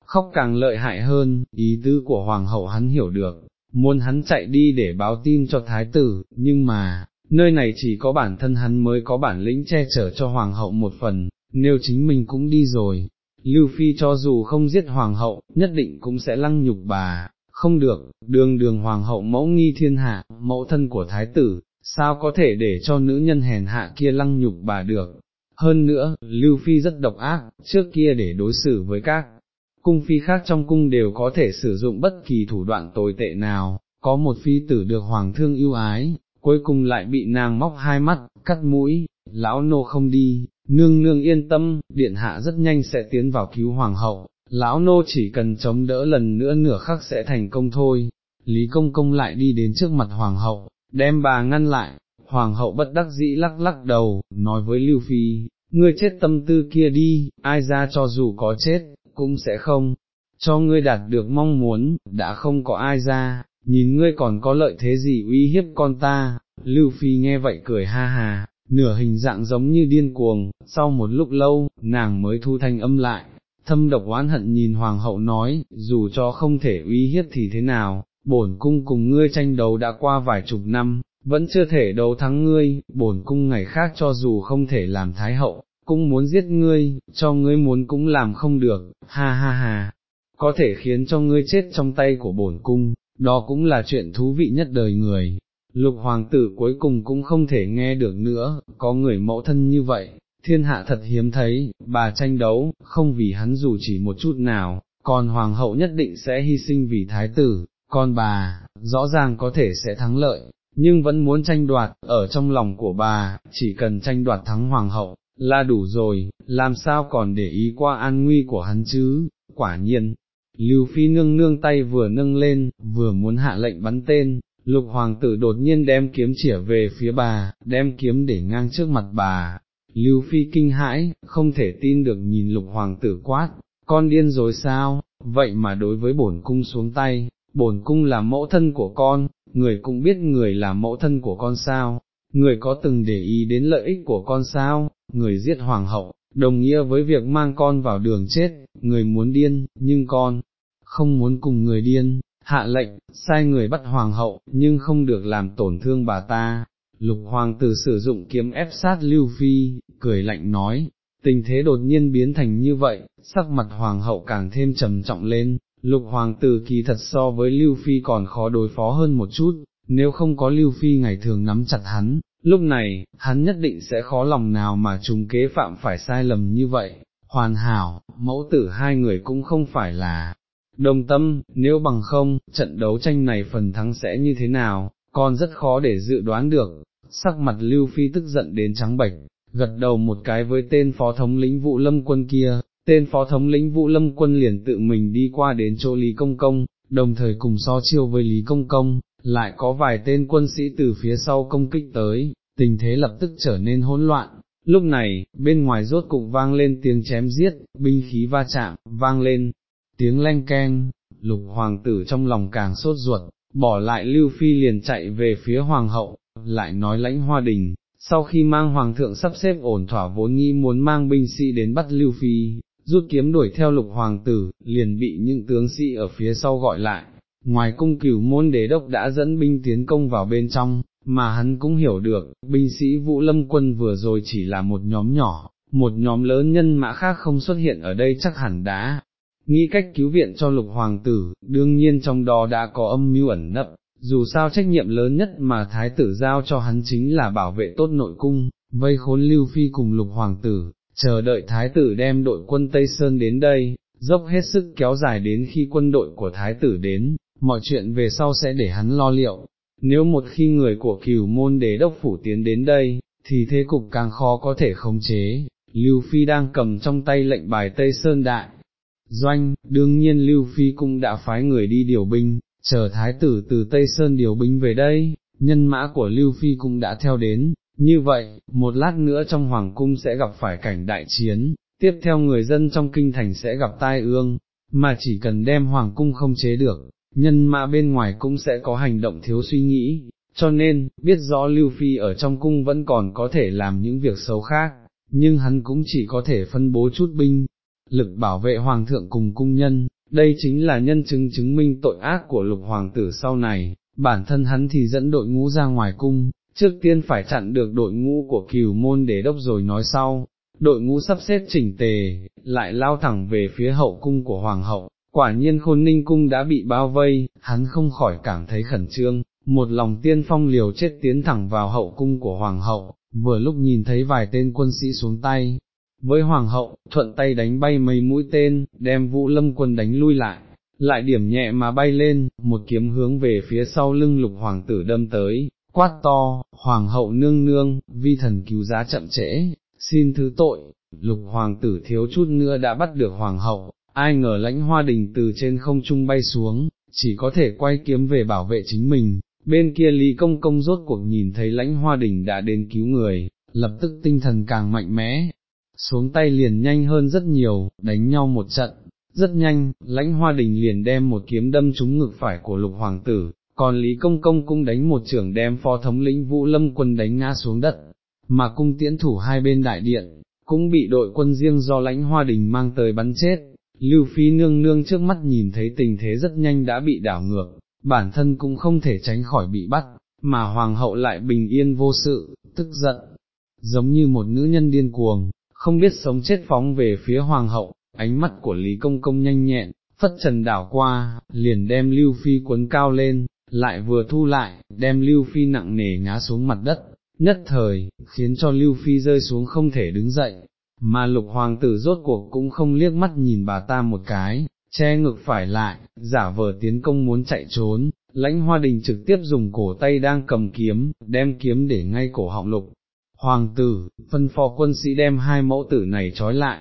Speaker 1: khóc càng lợi hại hơn, ý tứ của hoàng hậu hắn hiểu được, muốn hắn chạy đi để báo tin cho thái tử, nhưng mà, nơi này chỉ có bản thân hắn mới có bản lĩnh che chở cho hoàng hậu một phần, nếu chính mình cũng đi rồi, Lưu Phi cho dù không giết hoàng hậu, nhất định cũng sẽ lăng nhục bà, không được, đường đường hoàng hậu mẫu nghi thiên hạ, mẫu thân của thái tử, sao có thể để cho nữ nhân hèn hạ kia lăng nhục bà được. Hơn nữa, Lưu Phi rất độc ác, trước kia để đối xử với các cung phi khác trong cung đều có thể sử dụng bất kỳ thủ đoạn tồi tệ nào, có một phi tử được hoàng thương yêu ái, cuối cùng lại bị nàng móc hai mắt, cắt mũi, lão nô không đi, nương nương yên tâm, điện hạ rất nhanh sẽ tiến vào cứu hoàng hậu, lão nô chỉ cần chống đỡ lần nữa nửa khắc sẽ thành công thôi. Lý công công lại đi đến trước mặt hoàng hậu, đem bà ngăn lại, hoàng hậu bất đắc dĩ lắc lắc đầu, nói với Lưu Phi, ngươi chết tâm tư kia đi, ai ra cho dù có chết, cũng sẽ không, cho ngươi đạt được mong muốn, đã không có ai ra, nhìn ngươi còn có lợi thế gì uy hiếp con ta, Lưu Phi nghe vậy cười ha ha, nửa hình dạng giống như điên cuồng, sau một lúc lâu, nàng mới thu thanh âm lại, thâm độc oán hận nhìn hoàng hậu nói, dù cho không thể uy hiếp thì thế nào, bổn cung cùng ngươi tranh đấu đã qua vài chục năm, vẫn chưa thể đấu thắng ngươi, bổn cung ngày khác cho dù không thể làm thái hậu, cũng muốn giết ngươi, cho ngươi muốn cũng làm không được, ha ha ha, có thể khiến cho ngươi chết trong tay của bổn cung, đó cũng là chuyện thú vị nhất đời người. Lục hoàng tử cuối cùng cũng không thể nghe được nữa, có người mẫu thân như vậy, thiên hạ thật hiếm thấy, bà tranh đấu, không vì hắn dù chỉ một chút nào, còn hoàng hậu nhất định sẽ hy sinh vì thái tử, còn bà, rõ ràng có thể sẽ thắng lợi, nhưng vẫn muốn tranh đoạt, ở trong lòng của bà, chỉ cần tranh đoạt thắng hoàng hậu, là đủ rồi, làm sao còn để ý qua an nguy của hắn chứ, quả nhiên. Lưu Phi nương nương tay vừa nâng lên, vừa muốn hạ lệnh bắn tên, lục hoàng tử đột nhiên đem kiếm chỉa về phía bà, đem kiếm để ngang trước mặt bà. Lưu Phi kinh hãi, không thể tin được nhìn lục hoàng tử quát, con điên rồi sao, vậy mà đối với bổn cung xuống tay, bổn cung là mẫu thân của con, người cũng biết người là mẫu thân của con sao, người có từng để ý đến lợi ích của con sao, người giết hoàng hậu, đồng nghĩa với việc mang con vào đường chết, người muốn điên, nhưng con không muốn cùng người điên, hạ lệnh, sai người bắt hoàng hậu, nhưng không được làm tổn thương bà ta. Lục hoàng tử sử dụng kiếm ép sát Lưu Phi, cười lạnh nói, tình thế đột nhiên biến thành như vậy, sắc mặt hoàng hậu càng thêm trầm trọng lên, lục hoàng tử kỳ thật so với Lưu Phi còn khó đối phó hơn một chút, nếu không có Lưu Phi ngày thường nắm chặt hắn, lúc này, hắn nhất định sẽ khó lòng nào mà chúng kế phạm phải sai lầm như vậy, hoàn hảo, mẫu tử hai người cũng không phải là đồng tâm, nếu bằng không, trận đấu tranh này phần thắng sẽ như thế nào, còn rất khó để dự đoán được, sắc mặt Lưu Phi tức giận đến trắng bệch, gật đầu một cái với tên phó thống lĩnh vụ lâm quân kia, tên phó thống lĩnh vụ lâm quân liền tự mình đi qua đến chỗ Lý Công Công, đồng thời cùng so chiêu với Lý Công Công, lại có vài tên quân sĩ từ phía sau công kích tới, tình thế lập tức trở nên hỗn loạn. Lúc này, bên ngoài rốt cục vang lên tiếng chém giết, binh khí va chạm, vang lên, tiếng leng keng, lục hoàng tử trong lòng càng sốt ruột, bỏ lại Lưu Phi liền chạy về phía hoàng hậu, lại nói lãnh hoa đình, sau khi mang hoàng thượng sắp xếp ổn thỏa vốn nghĩ muốn mang binh sĩ đến bắt Lưu Phi, rút kiếm đuổi theo lục hoàng tử, liền bị những tướng sĩ ở phía sau gọi lại, ngoài cung cửu môn đế đốc đã dẫn binh tiến công vào bên trong, mà hắn cũng hiểu được, binh sĩ vũ lâm quân vừa rồi chỉ là một nhóm nhỏ, một nhóm lớn nhân mã khác không xuất hiện ở đây chắc hẳn đã. Nghĩ cách cứu viện cho lục hoàng tử, đương nhiên trong đó đã có âm mưu ẩn nấp, dù sao trách nhiệm lớn nhất mà thái tử giao cho hắn chính là bảo vệ tốt nội cung, vây khốn lưu phi cùng lục hoàng tử, chờ đợi thái tử đem đội quân Tây Sơn đến đây, dốc hết sức kéo dài đến khi quân đội của thái tử đến, mọi chuyện về sau sẽ để hắn lo liệu. Nếu một khi người của cửu môn đế đốc phủ tiến đến đây, thì thế cục càng khó có thể khống chế. Lưu Phi đang cầm trong tay lệnh bài Tây Sơn Đại. Doanh, đương nhiên Lưu Phi cũng đã phái người đi điều binh, chờ thái tử từ Tây Sơn điều binh về đây, nhân mã của Lưu Phi cũng đã theo đến, như vậy, một lát nữa trong Hoàng cung sẽ gặp phải cảnh đại chiến, tiếp theo người dân trong kinh thành sẽ gặp tai ương, mà chỉ cần đem Hoàng cung không chế được, nhân ma bên ngoài cũng sẽ có hành động thiếu suy nghĩ, cho nên, biết rõ Lưu Phi ở trong cung vẫn còn có thể làm những việc xấu khác, nhưng hắn cũng chỉ có thể phân bố chút binh, lực bảo vệ Hoàng thượng cùng cung nhân, đây chính là nhân chứng chứng minh tội ác của lục hoàng tử sau này, bản thân hắn thì dẫn đội ngũ ra ngoài cung, trước tiên phải chặn được đội ngũ của cửu môn đế đốc rồi nói sau, đội ngũ sắp xếp chỉnh tề, lại lao thẳng về phía hậu cung của hoàng hậu, quả nhiên khôn ninh cung đã bị bao vây, hắn không khỏi cảm thấy khẩn trương, một lòng tiên phong liều chết tiến thẳng vào hậu cung của hoàng hậu, vừa lúc nhìn thấy vài tên quân sĩ xuống tay, với hoàng hậu, thuận tay đánh bay mấy mũi tên, đem vũ lâm quân đánh lui lại, lại điểm nhẹ mà bay lên, một kiếm hướng về phía sau lưng lục hoàng tử đâm tới, quát to, hoàng hậu nương nương, vi thần cứu giá chậm trễ, xin thứ tội, lục hoàng tử thiếu chút nữa đã bắt được hoàng hậu, ai ngờ lãnh hoa đình từ trên không trung bay xuống, chỉ có thể quay kiếm về bảo vệ chính mình, bên kia Lý Công Công rốt cuộc nhìn thấy lãnh hoa đình đã đến cứu người, lập tức tinh thần càng mạnh mẽ, xuống tay liền nhanh hơn rất nhiều, đánh nhau một trận, rất nhanh, lãnh hoa đình liền đem một kiếm đâm trúng ngực phải của lục hoàng tử, còn Lý Công Công cũng đánh một trưởng đem phó thống lĩnh Vũ Lâm quân đánh ngã xuống đất, mà cung tiễn thủ hai bên đại điện, cũng bị đội quân riêng do lãnh hoa đình mang tới bắn chết. Lưu Phi nương nương trước mắt nhìn thấy tình thế rất nhanh đã bị đảo ngược, bản thân cũng không thể tránh khỏi bị bắt, mà hoàng hậu lại bình yên vô sự, tức giận, giống như một nữ nhân điên cuồng, không biết sống chết phóng về phía hoàng hậu, ánh mắt của Lý Công Công nhanh nhẹn, phất trần đảo qua, liền đem Lưu Phi cuốn cao lên, lại vừa thu lại, đem Lưu Phi nặng nề ngã xuống mặt đất, nhất thời, khiến cho Lưu Phi rơi xuống không thể đứng dậy, mà lục hoàng tử rốt cuộc cũng không liếc mắt nhìn bà ta một cái, che ngực phải lại, giả vờ tiến công muốn chạy trốn, lãnh hoa đình trực tiếp dùng cổ tay đang cầm kiếm, đem kiếm để ngay cổ họng lục. Hoàng tử, phân phó quân sĩ đem hai mẫu tử này trói lại,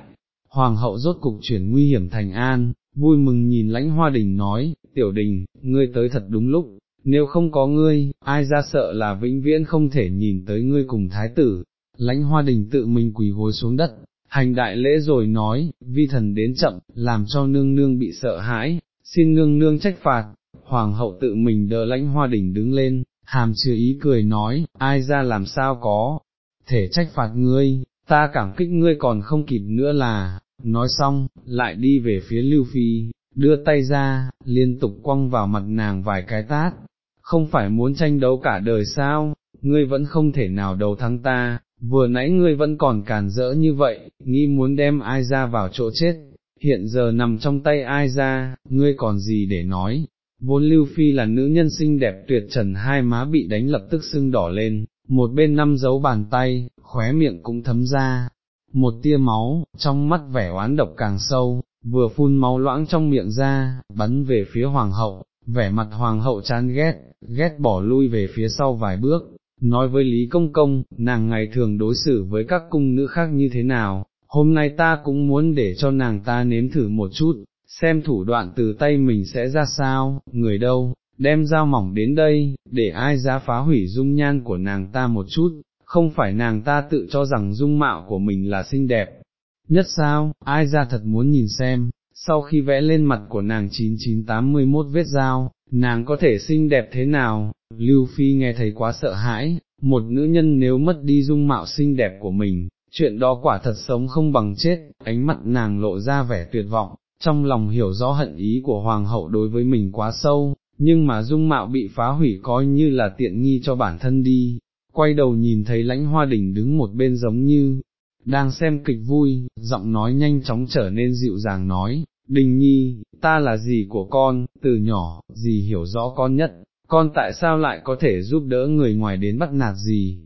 Speaker 1: hoàng hậu rốt cục chuyển nguy hiểm thành an, vui mừng nhìn lãnh hoa đình nói, tiểu đình, ngươi tới thật đúng lúc, nếu không có ngươi, ai ra sợ là vĩnh viễn không thể nhìn tới ngươi cùng thái tử, lãnh hoa đình tự mình quỳ gối xuống đất, hành đại lễ rồi nói, vi thần đến chậm, làm cho nương nương bị sợ hãi, xin nương nương trách phạt, hoàng hậu tự mình đỡ lãnh hoa đỉnh đứng lên, hàm chứa ý cười nói, ai ra làm sao có, thể trách phạt ngươi, ta cảm kích ngươi còn không kịp nữa là, nói xong, lại đi về phía Lưu Phi, đưa tay ra, liên tục quăng vào mặt nàng vài cái tát, không phải muốn tranh đấu cả đời sao, ngươi vẫn không thể nào đầu thắng ta, vừa nãy ngươi vẫn còn càn rỡ như vậy, nghĩ muốn đem ai ra vào chỗ chết, hiện giờ nằm trong tay ai ra, ngươi còn gì để nói. Vốn Lưu Phi là nữ nhân xinh đẹp tuyệt trần hai má bị đánh lập tức sưng đỏ lên, một bên năm dấu bàn tay, khóe miệng cũng thấm ra, một tia máu, trong mắt vẻ oán độc càng sâu, vừa phun máu loãng trong miệng ra, bắn về phía hoàng hậu, vẻ mặt hoàng hậu chán ghét, ghét bỏ lui về phía sau vài bước, nói với Lý Công Công, nàng ngày thường đối xử với các cung nữ khác như thế nào, hôm nay ta cũng muốn để cho nàng ta nếm thử một chút, xem thủ đoạn từ tay mình sẽ ra sao, người đâu, đem dao mỏng đến đây, để ai ra phá hủy dung nhan của nàng ta một chút, không phải nàng ta tự cho rằng dung mạo của mình là xinh đẹp. Nhất sao, ai ra thật muốn nhìn xem, sau khi vẽ lên mặt của nàng 9981 vết dao, nàng có thể xinh đẹp thế nào, Lưu Phi nghe thấy quá sợ hãi, một nữ nhân nếu mất đi dung mạo xinh đẹp của mình, chuyện đó quả thật sống không bằng chết, ánh mặt nàng lộ ra vẻ tuyệt vọng, trong lòng hiểu rõ hận ý của hoàng hậu đối với mình quá sâu, nhưng mà dung mạo bị phá hủy coi như là tiện nghi cho bản thân đi, quay đầu nhìn thấy lãnh hoa đỉnh đứng một bên giống như, đang xem kịch vui, giọng nói nhanh chóng trở nên dịu dàng nói, đình nhi, ta là gì của con, từ nhỏ, gì hiểu rõ con nhất, con tại sao lại có thể giúp đỡ người ngoài đến bắt nạt gì.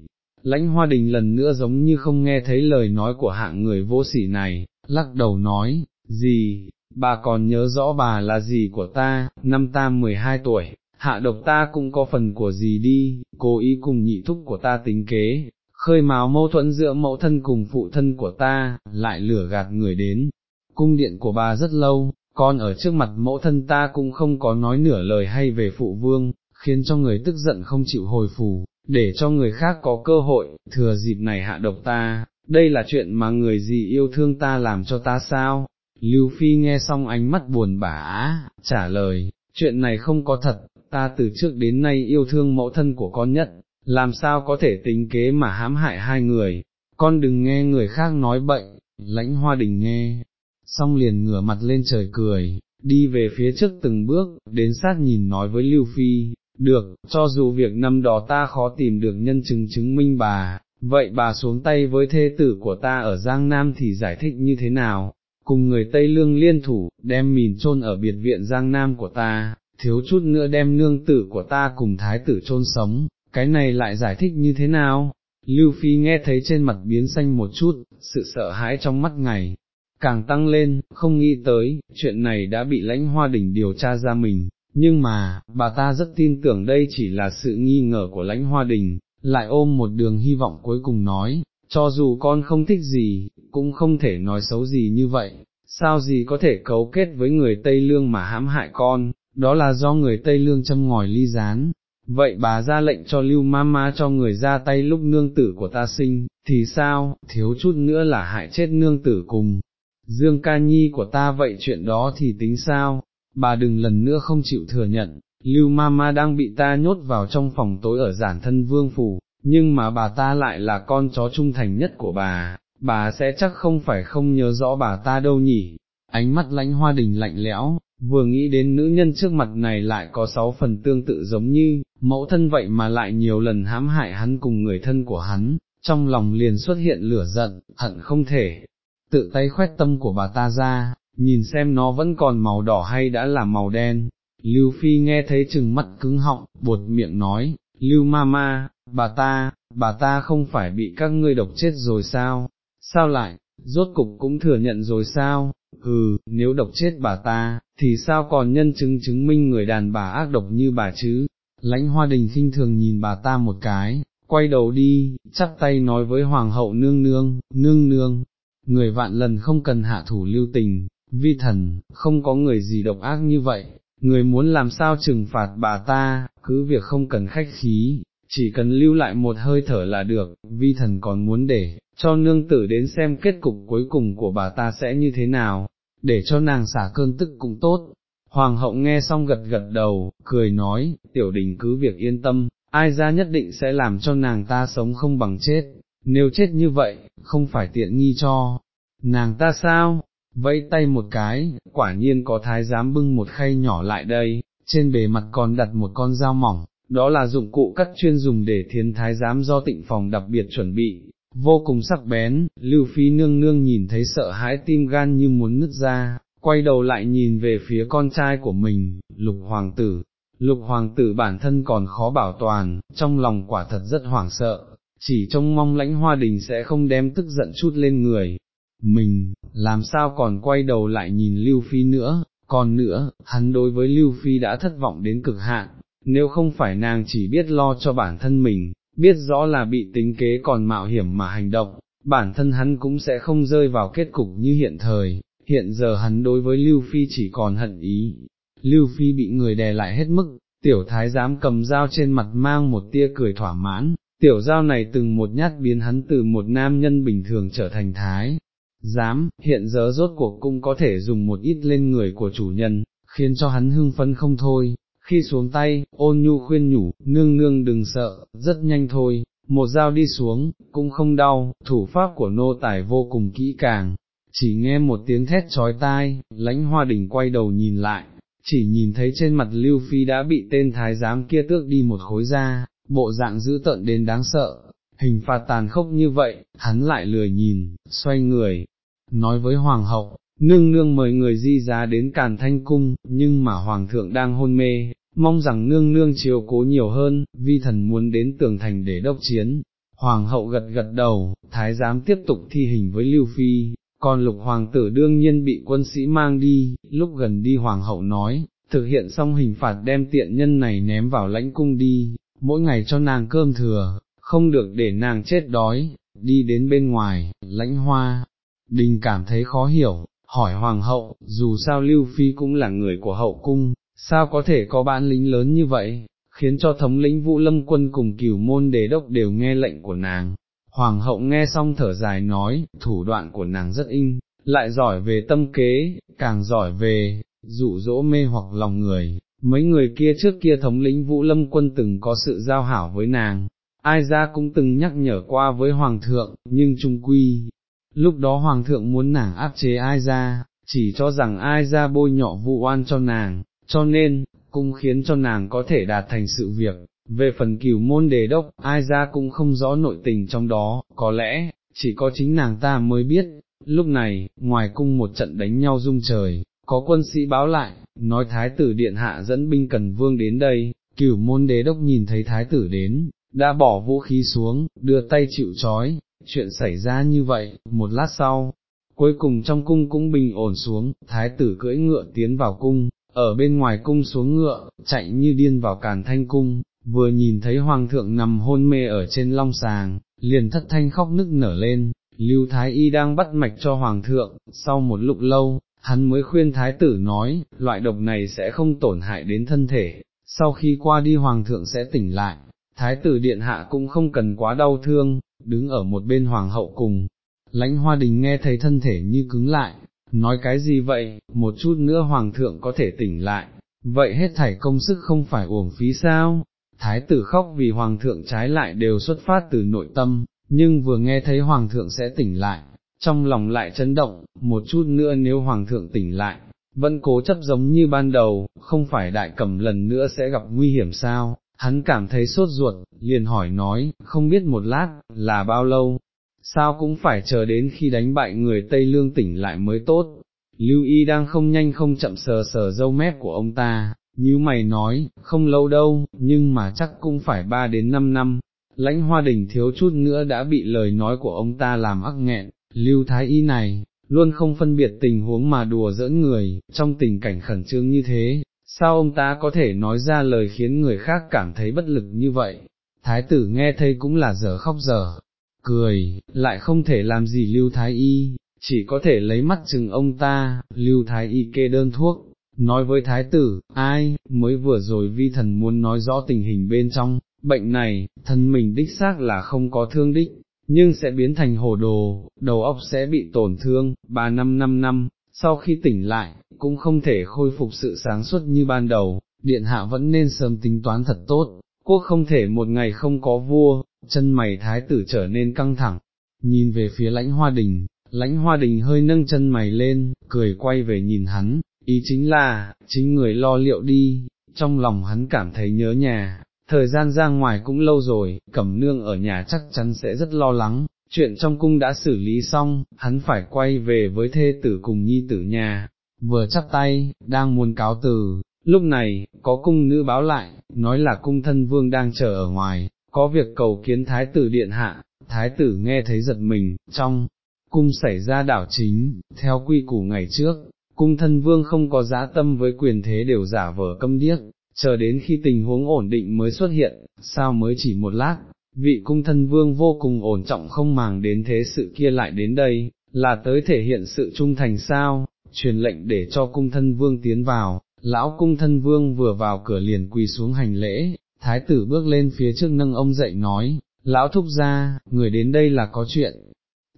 Speaker 1: Lãnh hoa đình lần nữa giống như không nghe thấy lời nói của hạng người vô sỉ này, lắc đầu nói, gì, bà còn nhớ rõ bà là gì của ta, năm ta 12 tuổi, hạ độc ta cũng có phần của gì đi, cố ý cùng nhị thúc của ta tính kế, khơi mào mâu thuẫn giữa mẫu thân cùng phụ thân của ta, lại lửa gạt người đến. Cung điện của bà rất lâu, con ở trước mặt mẫu thân ta cũng không có nói nửa lời hay về phụ vương, khiến cho người tức giận không chịu hồi phù, để cho người khác có cơ hội, thừa dịp này hạ độc ta, đây là chuyện mà người gì yêu thương ta làm cho ta sao? Lưu Phi nghe xong ánh mắt buồn bã, trả lời, chuyện này không có thật, ta từ trước đến nay yêu thương mẫu thân của con nhất, làm sao có thể tính kế mà hãm hại hai người, con đừng nghe người khác nói bệnh, lãnh hoa đình nghe, xong liền ngửa mặt lên trời cười, đi về phía trước từng bước, đến sát nhìn nói với Lưu Phi, được, cho dù việc năm đó ta khó tìm được nhân chứng chứng minh bà, vậy bà xuống tay với thê tử của ta ở Giang Nam thì giải thích như thế nào, cùng người Tây Lương liên thủ, đem mìn chôn ở biệt viện Giang Nam của ta, thiếu chút nữa đem nương tử của ta cùng thái tử chôn sống, cái này lại giải thích như thế nào? Lưu Phi nghe thấy trên mặt biến xanh một chút, sự sợ hãi trong mắt ngày, càng tăng lên, không nghĩ tới, chuyện này đã bị lãnh hoa đỉnh điều tra ra mình, nhưng mà, bà ta rất tin tưởng đây chỉ là sự nghi ngờ của lãnh hoa đình, lại ôm một đường hy vọng cuối cùng nói, cho dù con không thích gì, cũng không thể nói xấu gì như vậy, sao gì có thể cấu kết với người Tây Lương mà hãm hại con, đó là do người Tây Lương châm ngòi ly gián. Vậy bà ra lệnh cho lưu mama cho người ra tay lúc nương tử của ta sinh, thì sao, thiếu chút nữa là hại chết nương tử cùng, Dương ca nhi của ta vậy chuyện đó thì tính sao, bà đừng lần nữa không chịu thừa nhận, Lưu Mama đang bị ta nhốt vào trong phòng tối ở giản thân vương phủ, nhưng mà bà ta lại là con chó trung thành nhất của bà, bà sẽ chắc không phải không nhớ rõ bà ta đâu nhỉ. Ánh mắt lãnh hoa đình lạnh lẽo, vừa nghĩ đến nữ nhân trước mặt này lại có sáu phần tương tự giống như, mẫu thân vậy mà lại nhiều lần hãm hại hắn cùng người thân của hắn, trong lòng liền xuất hiện lửa giận, hận không thể, tự tay khoét tâm của bà ta ra, nhìn xem nó vẫn còn màu đỏ hay đã là màu đen. Lưu Phi nghe thấy chừng mắt cứng họng, buột miệng nói, lưu Mama, bà ta, bà ta không phải bị các ngươi độc chết rồi sao, sao lại, rốt cục cũng thừa nhận rồi sao, Ừ, nếu độc chết bà ta, thì sao còn nhân chứng chứng minh người đàn bà ác độc như bà chứ, lãnh hoa đình khinh thường nhìn bà ta một cái, quay đầu đi, chắp tay nói với hoàng hậu nương nương, nương nương, người vạn lần không cần hạ thủ lưu tình, vi thần, không có người gì độc ác như vậy, người muốn làm sao trừng phạt bà ta, cứ việc không cần khách khí, chỉ cần lưu lại một hơi thở là được, vi thần còn muốn để, cho nương tử đến xem kết cục cuối cùng của bà ta sẽ như thế nào, để cho nàng xả cơn tức cũng tốt. Hoàng hậu nghe xong gật gật đầu, cười nói, tiểu đình cứ việc yên tâm, ai ra nhất định sẽ làm cho nàng ta sống không bằng chết, nếu chết như vậy, không phải tiện nghi cho, nàng ta sao, vẫy tay một cái, quả nhiên có thái giám bưng một khay nhỏ lại đây, trên bề mặt còn đặt một con dao mỏng, đó là dụng cụ cắt chuyên dùng để thiến thái giám do tịnh phòng đặc biệt chuẩn bị, vô cùng sắc bén, lưu phi nương nương nhìn thấy sợ hãi tim gan như muốn nứt ra, quay đầu lại nhìn về phía con trai của mình, lục hoàng tử. Lục hoàng tử bản thân còn khó bảo toàn, trong lòng quả thật rất hoảng sợ, chỉ trông mong lãnh hoa đình sẽ không đem tức giận chút lên người, mình, làm sao còn quay đầu lại nhìn Lưu Phi nữa, còn nữa, hắn đối với Lưu Phi đã thất vọng đến cực hạn, nếu không phải nàng chỉ biết lo cho bản thân mình, biết rõ là bị tính kế còn mạo hiểm mà hành động, bản thân hắn cũng sẽ không rơi vào kết cục như hiện thời, hiện giờ hắn đối với Lưu Phi chỉ còn hận ý. Lưu Phi bị người đè lại hết mức, tiểu thái giám cầm dao trên mặt mang một tia cười thỏa mãn, tiểu dao này từng một nhát biến hắn từ một nam nhân bình thường trở thành thái, dám, hiện giờ rốt cuộc cũng có thể dùng một ít lên người của chủ nhân, khiến cho hắn hưng phấn không thôi, khi xuống tay, ôn nhu khuyên nhủ, nương nương đừng sợ, rất nhanh thôi, một dao đi xuống, cũng không đau, thủ pháp của nô tài vô cùng kỹ càng, chỉ nghe một tiếng thét trói tai, lãnh hoa đỉnh quay đầu nhìn lại, chỉ nhìn thấy trên mặt Lưu Phi đã bị tên thái giám kia tước đi một khối da, bộ dạng dữ tợn đến đáng sợ, hình phạt tàn khốc như vậy, hắn lại lười nhìn, xoay người, nói với hoàng hậu, nương nương mời người di giá đến càn thanh cung, nhưng mà hoàng thượng đang hôn mê, mong rằng nương nương chiều cố nhiều hơn, vi thần muốn đến tường thành để đốc chiến. Hoàng hậu gật gật đầu, thái giám tiếp tục thi hình với Lưu Phi, còn lục hoàng tử đương nhiên bị quân sĩ mang đi, lúc gần đi hoàng hậu nói, thực hiện xong hình phạt đem tiện nhân này ném vào lãnh cung đi, mỗi ngày cho nàng cơm thừa, không được để nàng chết đói, đi đến bên ngoài, lãnh hoa, đình cảm thấy khó hiểu, hỏi hoàng hậu, dù sao Lưu Phi cũng là người của hậu cung, sao có thể có bản lính lớn như vậy, khiến cho thống lĩnh vũ lâm quân cùng cửu môn đế đốc đều nghe lệnh của nàng. Hoàng hậu nghe xong thở dài nói, thủ đoạn của nàng rất in, lại giỏi về tâm kế, càng giỏi về, dụ dỗ mê hoặc lòng người, mấy người kia trước kia thống lĩnh vũ lâm quân từng có sự giao hảo với nàng, ai ra cũng từng nhắc nhở qua với hoàng thượng, nhưng trung quy, lúc đó hoàng thượng muốn nàng áp chế ai ra, chỉ cho rằng ai ra bôi nhọ vụ oan cho nàng, cho nên, cũng khiến cho nàng có thể đạt thành sự việc. Về phần cửu môn đề đốc, ai ra cũng không rõ nội tình trong đó, có lẽ, chỉ có chính nàng ta mới biết, lúc này, ngoài cung một trận đánh nhau rung trời, có quân sĩ báo lại, nói thái tử điện hạ dẫn binh cần vương đến đây, cửu môn đế đốc nhìn thấy thái tử đến, đã bỏ vũ khí xuống, đưa tay chịu trói, chuyện xảy ra như vậy, một lát sau, cuối cùng trong cung cũng bình ổn xuống, thái tử cưỡi ngựa tiến vào cung, ở bên ngoài cung xuống ngựa, chạy như điên vào càn thanh cung, vừa nhìn thấy hoàng thượng nằm hôn mê ở trên long sàng, liền thất thanh khóc nức nở lên, lưu thái y đang bắt mạch cho hoàng thượng, sau một lúc lâu, hắn mới khuyên thái tử nói, loại độc này sẽ không tổn hại đến thân thể, sau khi qua đi hoàng thượng sẽ tỉnh lại, thái tử điện hạ cũng không cần quá đau thương, đứng ở một bên hoàng hậu cùng, lãnh hoa đình nghe thấy thân thể như cứng lại, nói cái gì vậy, một chút nữa hoàng thượng có thể tỉnh lại, vậy hết thảy công sức không phải uổng phí sao, thái tử khóc vì hoàng thượng trái lại đều xuất phát từ nội tâm, nhưng vừa nghe thấy hoàng thượng sẽ tỉnh lại, trong lòng lại chấn động, một chút nữa nếu hoàng thượng tỉnh lại, vẫn cố chấp giống như ban đầu, không phải đại cầm lần nữa sẽ gặp nguy hiểm sao, hắn cảm thấy sốt ruột, liền hỏi nói, không biết một lát, là bao lâu, sao cũng phải chờ đến khi đánh bại người Tây Lương tỉnh lại mới tốt. Lưu Y đang không nhanh không chậm sờ sờ dâu mép của ông ta, như mày nói, không lâu đâu, nhưng mà chắc cũng phải ba đến năm năm, lãnh hoa đình thiếu chút nữa đã bị lời nói của ông ta làm ắc nghẹn, lưu thái y này, luôn không phân biệt tình huống mà đùa giỡn người, trong tình cảnh khẩn trương như thế, sao ông ta có thể nói ra lời khiến người khác cảm thấy bất lực như vậy, thái tử nghe thấy cũng là dở khóc dở cười, lại không thể làm gì lưu thái y, chỉ có thể lấy mắt chừng ông ta, lưu thái y kê đơn thuốc, nói với thái tử, ai, mới vừa rồi vi thần muốn nói rõ tình hình bên trong, bệnh này, thân mình đích xác là không có thương đích, nhưng sẽ biến thành hồ đồ, đầu óc sẽ bị tổn thương, ba năm năm năm, sau khi tỉnh lại, cũng không thể khôi phục sự sáng suốt như ban đầu, điện hạ vẫn nên sớm tính toán thật tốt, quốc không thể một ngày không có vua, chân mày thái tử trở nên căng thẳng, nhìn về phía lãnh hoa đình, lãnh hoa đình hơi nâng chân mày lên, cười quay về nhìn hắn, ý chính là, chính người lo liệu đi, trong lòng hắn cảm thấy nhớ nhà, thời gian ra ngoài cũng lâu rồi, cẩm nương ở nhà chắc chắn sẽ rất lo lắng, chuyện trong cung đã xử lý xong, hắn phải quay về với thê tử cùng nhi tử nhà, vừa chắp tay, đang muốn cáo từ, lúc này, có cung nữ báo lại, nói là cung thân vương đang chờ ở ngoài, có việc cầu kiến thái tử điện hạ, thái tử nghe thấy giật mình, trong cung xảy ra đảo chính, theo quy củ ngày trước, cung thân vương không có giá tâm với quyền thế đều giả vờ câm điếc, chờ đến khi tình huống ổn định mới xuất hiện, sao mới chỉ một lát, vị cung thân vương vô cùng ổn trọng không màng đến thế sự kia lại đến đây, là tới thể hiện sự trung thành sao, truyền lệnh để cho cung thân vương tiến vào, lão cung thân vương vừa vào cửa liền quỳ xuống hành lễ, thái tử bước lên phía trước nâng ông dậy nói, lão thúc ra, người đến đây là có chuyện,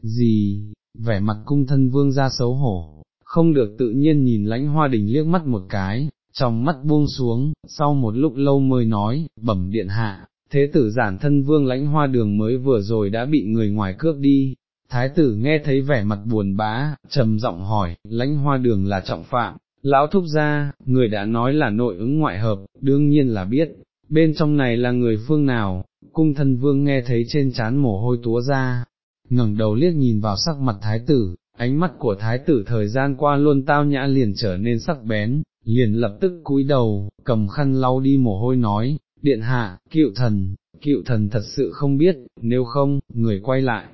Speaker 1: gì, vẻ mặt cung thân vương ra xấu hổ, không được tự nhiên nhìn lãnh hoa đình liếc mắt một cái, trong mắt buông xuống, sau một lúc lâu mới nói, bẩm điện hạ, thế tử giản thân vương lãnh hoa đường mới vừa rồi đã bị người ngoài cướp đi. Thái tử nghe thấy vẻ mặt buồn bã, trầm giọng hỏi, lãnh hoa đường là trọng phạm, lão thúc gia, người đã nói là nội ứng ngoại hợp, đương nhiên là biết, bên trong này là người phương nào, cung thân vương nghe thấy trên chán mồ hôi túa ra, ngẩng đầu liếc nhìn vào sắc mặt thái tử, ánh mắt của thái tử thời gian qua luôn tao nhã liền trở nên sắc bén, liền lập tức cúi đầu, cầm khăn lau đi mồ hôi nói, điện hạ, cựu thần, cựu thần thật sự không biết, nếu không, người quay lại.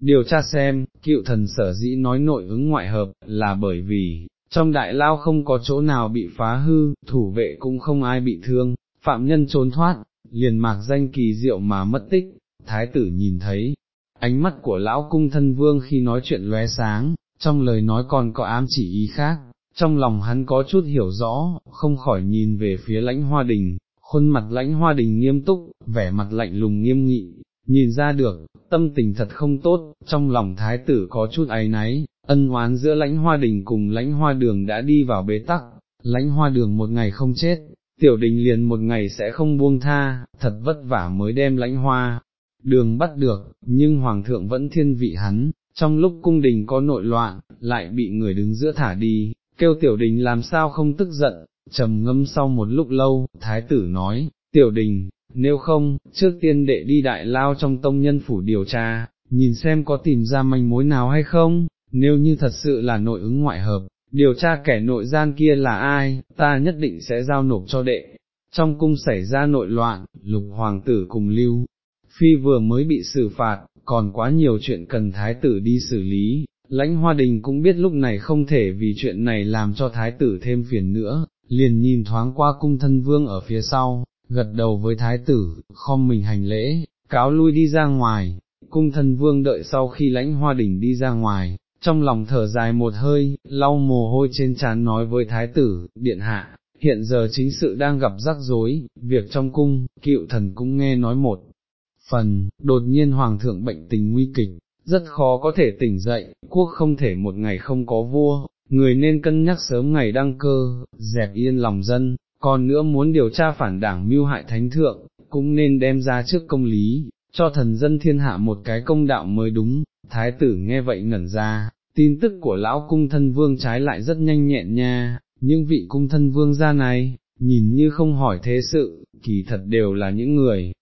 Speaker 1: Điều tra xem, cựu thần sở dĩ nói nội ứng ngoại hợp, là bởi vì, trong đại lao không có chỗ nào bị phá hư, thủ vệ cũng không ai bị thương, phạm nhân trốn thoát, liền mạc danh kỳ diệu mà mất tích, thái tử nhìn thấy, ánh mắt của lão cung thân vương khi nói chuyện lóe sáng, trong lời nói còn có ám chỉ ý khác, trong lòng hắn có chút hiểu rõ, không khỏi nhìn về phía lãnh hoa đình, khuôn mặt lãnh hoa đình nghiêm túc, vẻ mặt lạnh lùng nghiêm nghị, nhìn ra được, tâm tình thật không tốt, trong lòng thái tử có chút áy náy, ân oán giữa lãnh hoa đình cùng lãnh hoa đường đã đi vào bế tắc, lãnh hoa đường một ngày không chết, tiểu đình liền một ngày sẽ không buông tha, thật vất vả mới đem lãnh hoa, đường bắt được, nhưng hoàng thượng vẫn thiên vị hắn, trong lúc cung đình có nội loạn, lại bị người đứng giữa thả đi, kêu tiểu đình làm sao không tức giận, trầm ngâm sau một lúc lâu, thái tử nói, tiểu đình, nếu không, trước tiên đệ đi đại lao trong tông nhân phủ điều tra, nhìn xem có tìm ra manh mối nào hay không, nếu như thật sự là nội ứng ngoại hợp, điều tra kẻ nội gian kia là ai, ta nhất định sẽ giao nộp cho đệ. Trong cung xảy ra nội loạn, lục hoàng tử cùng lưu, phi vừa mới bị xử phạt, còn quá nhiều chuyện cần thái tử đi xử lý, lãnh hoa đình cũng biết lúc này không thể vì chuyện này làm cho thái tử thêm phiền nữa, liền nhìn thoáng qua cung thân vương ở phía sau, gật đầu với thái tử, khom mình hành lễ, cáo lui đi ra ngoài, cung thân vương đợi sau khi lãnh hoa đình đi ra ngoài, trong lòng thở dài một hơi, lau mồ hôi trên trán nói với thái tử, điện hạ, hiện giờ chính sự đang gặp rắc rối, việc trong cung, cựu thần cũng nghe nói một phần, đột nhiên hoàng thượng bệnh tình nguy kịch, rất khó có thể tỉnh dậy, quốc không thể một ngày không có vua, người nên cân nhắc sớm ngày đăng cơ, dẹp yên lòng dân, còn nữa muốn điều tra phản đảng mưu hại thánh thượng, cũng nên đem ra trước công lý, cho thần dân thiên hạ một cái công đạo mới đúng, thái tử nghe vậy ngẩn ra, tin tức của lão cung thân vương trái lại rất nhanh nhẹn nha, nhưng vị cung thân vương gia này, nhìn như không hỏi thế sự, kỳ thật đều là những người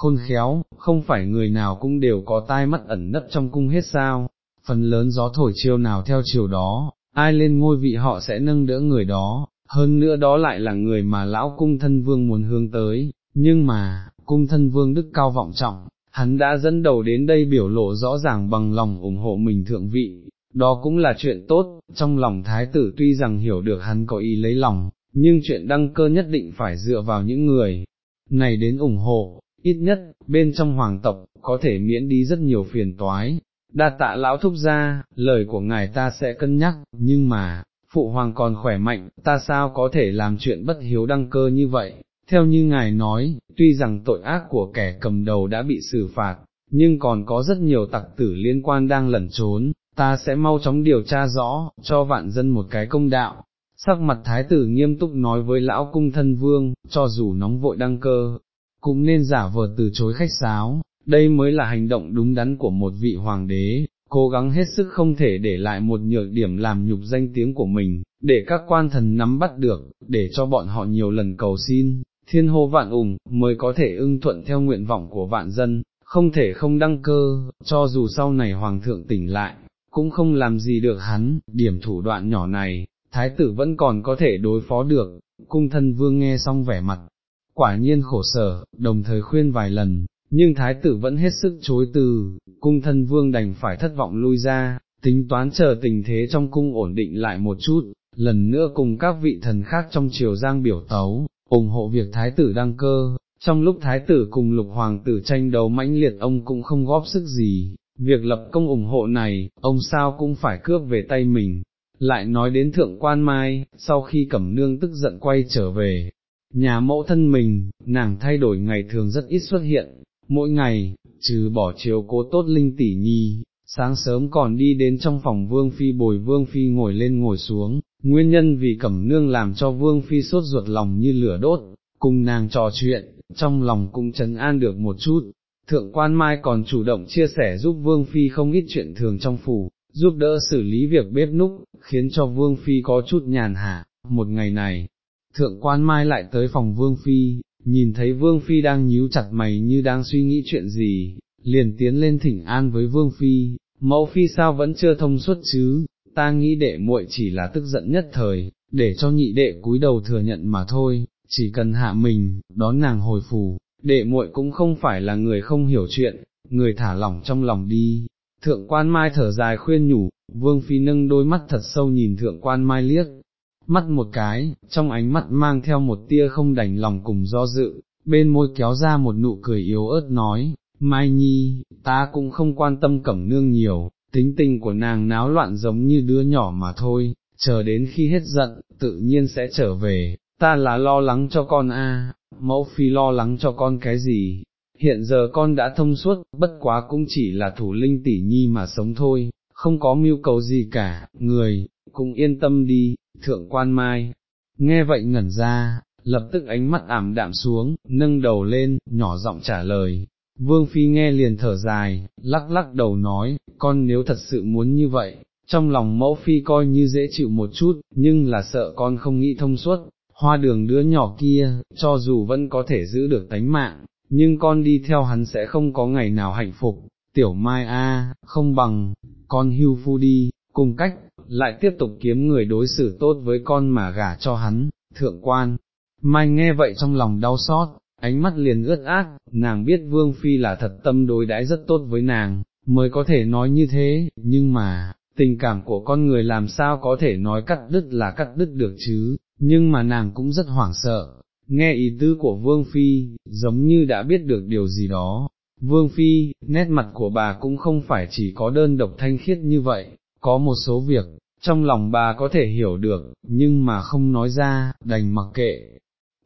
Speaker 1: khôn khéo, không phải người nào cũng đều có tai mắt ẩn nấp trong cung hết sao, phần lớn gió thổi chiều nào theo chiều đó, ai lên ngôi vị họ sẽ nâng đỡ người đó, hơn nữa đó lại là người mà lão cung thân vương muốn hướng tới, nhưng mà, cung thân vương đức cao vọng trọng, hắn đã dẫn đầu đến đây biểu lộ rõ ràng bằng lòng ủng hộ mình thượng vị, đó cũng là chuyện tốt, trong lòng thái tử tuy rằng hiểu được hắn có ý lấy lòng, nhưng chuyện đăng cơ nhất định phải dựa vào những người này đến ủng hộ, ít nhất, bên trong hoàng tộc, có thể miễn đi rất nhiều phiền toái. Đa tạ lão thúc ra, lời của ngài ta sẽ cân nhắc, nhưng mà, phụ hoàng còn khỏe mạnh, ta sao có thể làm chuyện bất hiếu đăng cơ như vậy, theo như ngài nói, tuy rằng tội ác của kẻ cầm đầu đã bị xử phạt, nhưng còn có rất nhiều tặc tử liên quan đang lẩn trốn, ta sẽ mau chóng điều tra rõ, cho vạn dân một cái công đạo. Sắc mặt thái tử nghiêm túc nói với lão cung thân vương, cho dù nóng vội đăng cơ, cũng nên giả vờ từ chối khách sáo, đây mới là hành động đúng đắn của một vị hoàng đế, cố gắng hết sức không thể để lại một nhược điểm làm nhục danh tiếng của mình, để các quan thần nắm bắt được, để cho bọn họ nhiều lần cầu xin, thiên hô vạn ủng, mới có thể ưng thuận theo nguyện vọng của vạn dân, không thể không đăng cơ, cho dù sau này hoàng thượng tỉnh lại, cũng không làm gì được hắn, điểm thủ đoạn nhỏ này, thái tử vẫn còn có thể đối phó được, cung thân vương nghe xong vẻ mặt, quả nhiên khổ sở, đồng thời khuyên vài lần, nhưng thái tử vẫn hết sức chối từ, cung thân vương đành phải thất vọng lui ra, tính toán chờ tình thế trong cung ổn định lại một chút, lần nữa cùng các vị thần khác trong triều giang biểu tấu, ủng hộ việc thái tử đăng cơ, trong lúc thái tử cùng lục hoàng tử tranh đấu mãnh liệt ông cũng không góp sức gì, việc lập công ủng hộ này, ông sao cũng phải cướp về tay mình. Lại nói đến thượng quan mai, sau khi cẩm nương tức giận quay trở về, nhà mẫu thân mình, nàng thay đổi ngày thường rất ít xuất hiện, mỗi ngày, trừ bỏ chiếu cố tốt linh tỷ nhi, sáng sớm còn đi đến trong phòng vương phi bồi vương phi ngồi lên ngồi xuống, nguyên nhân vì cẩm nương làm cho vương phi sốt ruột lòng như lửa đốt, cùng nàng trò chuyện, trong lòng cũng trấn an được một chút. Thượng quan Mai còn chủ động chia sẻ giúp Vương Phi không ít chuyện thường trong phủ, giúp đỡ xử lý việc bếp núc, khiến cho Vương Phi có chút nhàn hạ. Một ngày này, Thượng quan Mai lại tới phòng Vương Phi, nhìn thấy Vương Phi đang nhíu chặt mày như đang suy nghĩ chuyện gì, liền tiến lên thỉnh an với Vương Phi, mẫu Phi sao vẫn chưa thông suốt chứ, ta nghĩ đệ muội chỉ là tức giận nhất thời, để cho nhị đệ cúi đầu thừa nhận mà thôi, chỉ cần hạ mình, đón nàng hồi phù, đệ muội cũng không phải là người không hiểu chuyện, người thả lỏng trong lòng đi. Thượng quan mai thở dài khuyên nhủ, vương phi nâng đôi mắt thật sâu nhìn thượng quan mai liếc, mắt một cái, trong ánh mắt mang theo một tia không đành lòng cùng do dự, bên môi kéo ra một nụ cười yếu ớt nói, Mai Nhi, ta cũng không quan tâm cẩm nương nhiều, tính tình của nàng náo loạn giống như đứa nhỏ mà thôi, chờ đến khi hết giận, tự nhiên sẽ trở về, ta là lo lắng cho con a, mẫu phi lo lắng cho con cái gì, hiện giờ con đã thông suốt, bất quá cũng chỉ là thủ linh tỷ nhi mà sống thôi, không có mưu cầu gì cả, người, cũng yên tâm đi, thượng quan mai, nghe vậy ngẩn ra, lập tức ánh mắt ảm đạm xuống, nâng đầu lên, nhỏ giọng trả lời. Vương Phi nghe liền thở dài, lắc lắc đầu nói, con nếu thật sự muốn như vậy, trong lòng mẫu Phi coi như dễ chịu một chút, nhưng là sợ con không nghĩ thông suốt, hoa đường đứa nhỏ kia, cho dù vẫn có thể giữ được tánh mạng, nhưng con đi theo hắn sẽ không có ngày nào hạnh phúc, tiểu mai a, không bằng, con hưu phu đi, cùng cách, lại tiếp tục kiếm người đối xử tốt với con mà gả cho hắn, thượng quan. Mai nghe vậy trong lòng đau xót, ánh mắt liền ướt át, nàng biết Vương Phi là thật tâm đối đãi rất tốt với nàng, mới có thể nói như thế, nhưng mà, tình cảm của con người làm sao có thể nói cắt đứt là cắt đứt được chứ, nhưng mà nàng cũng rất hoảng sợ, nghe ý tư của Vương Phi, giống như đã biết được điều gì đó. Vương Phi, nét mặt của bà cũng không phải chỉ có đơn độc thanh khiết như vậy, có một số việc, trong lòng bà có thể hiểu được, nhưng mà không nói ra, đành mặc kệ.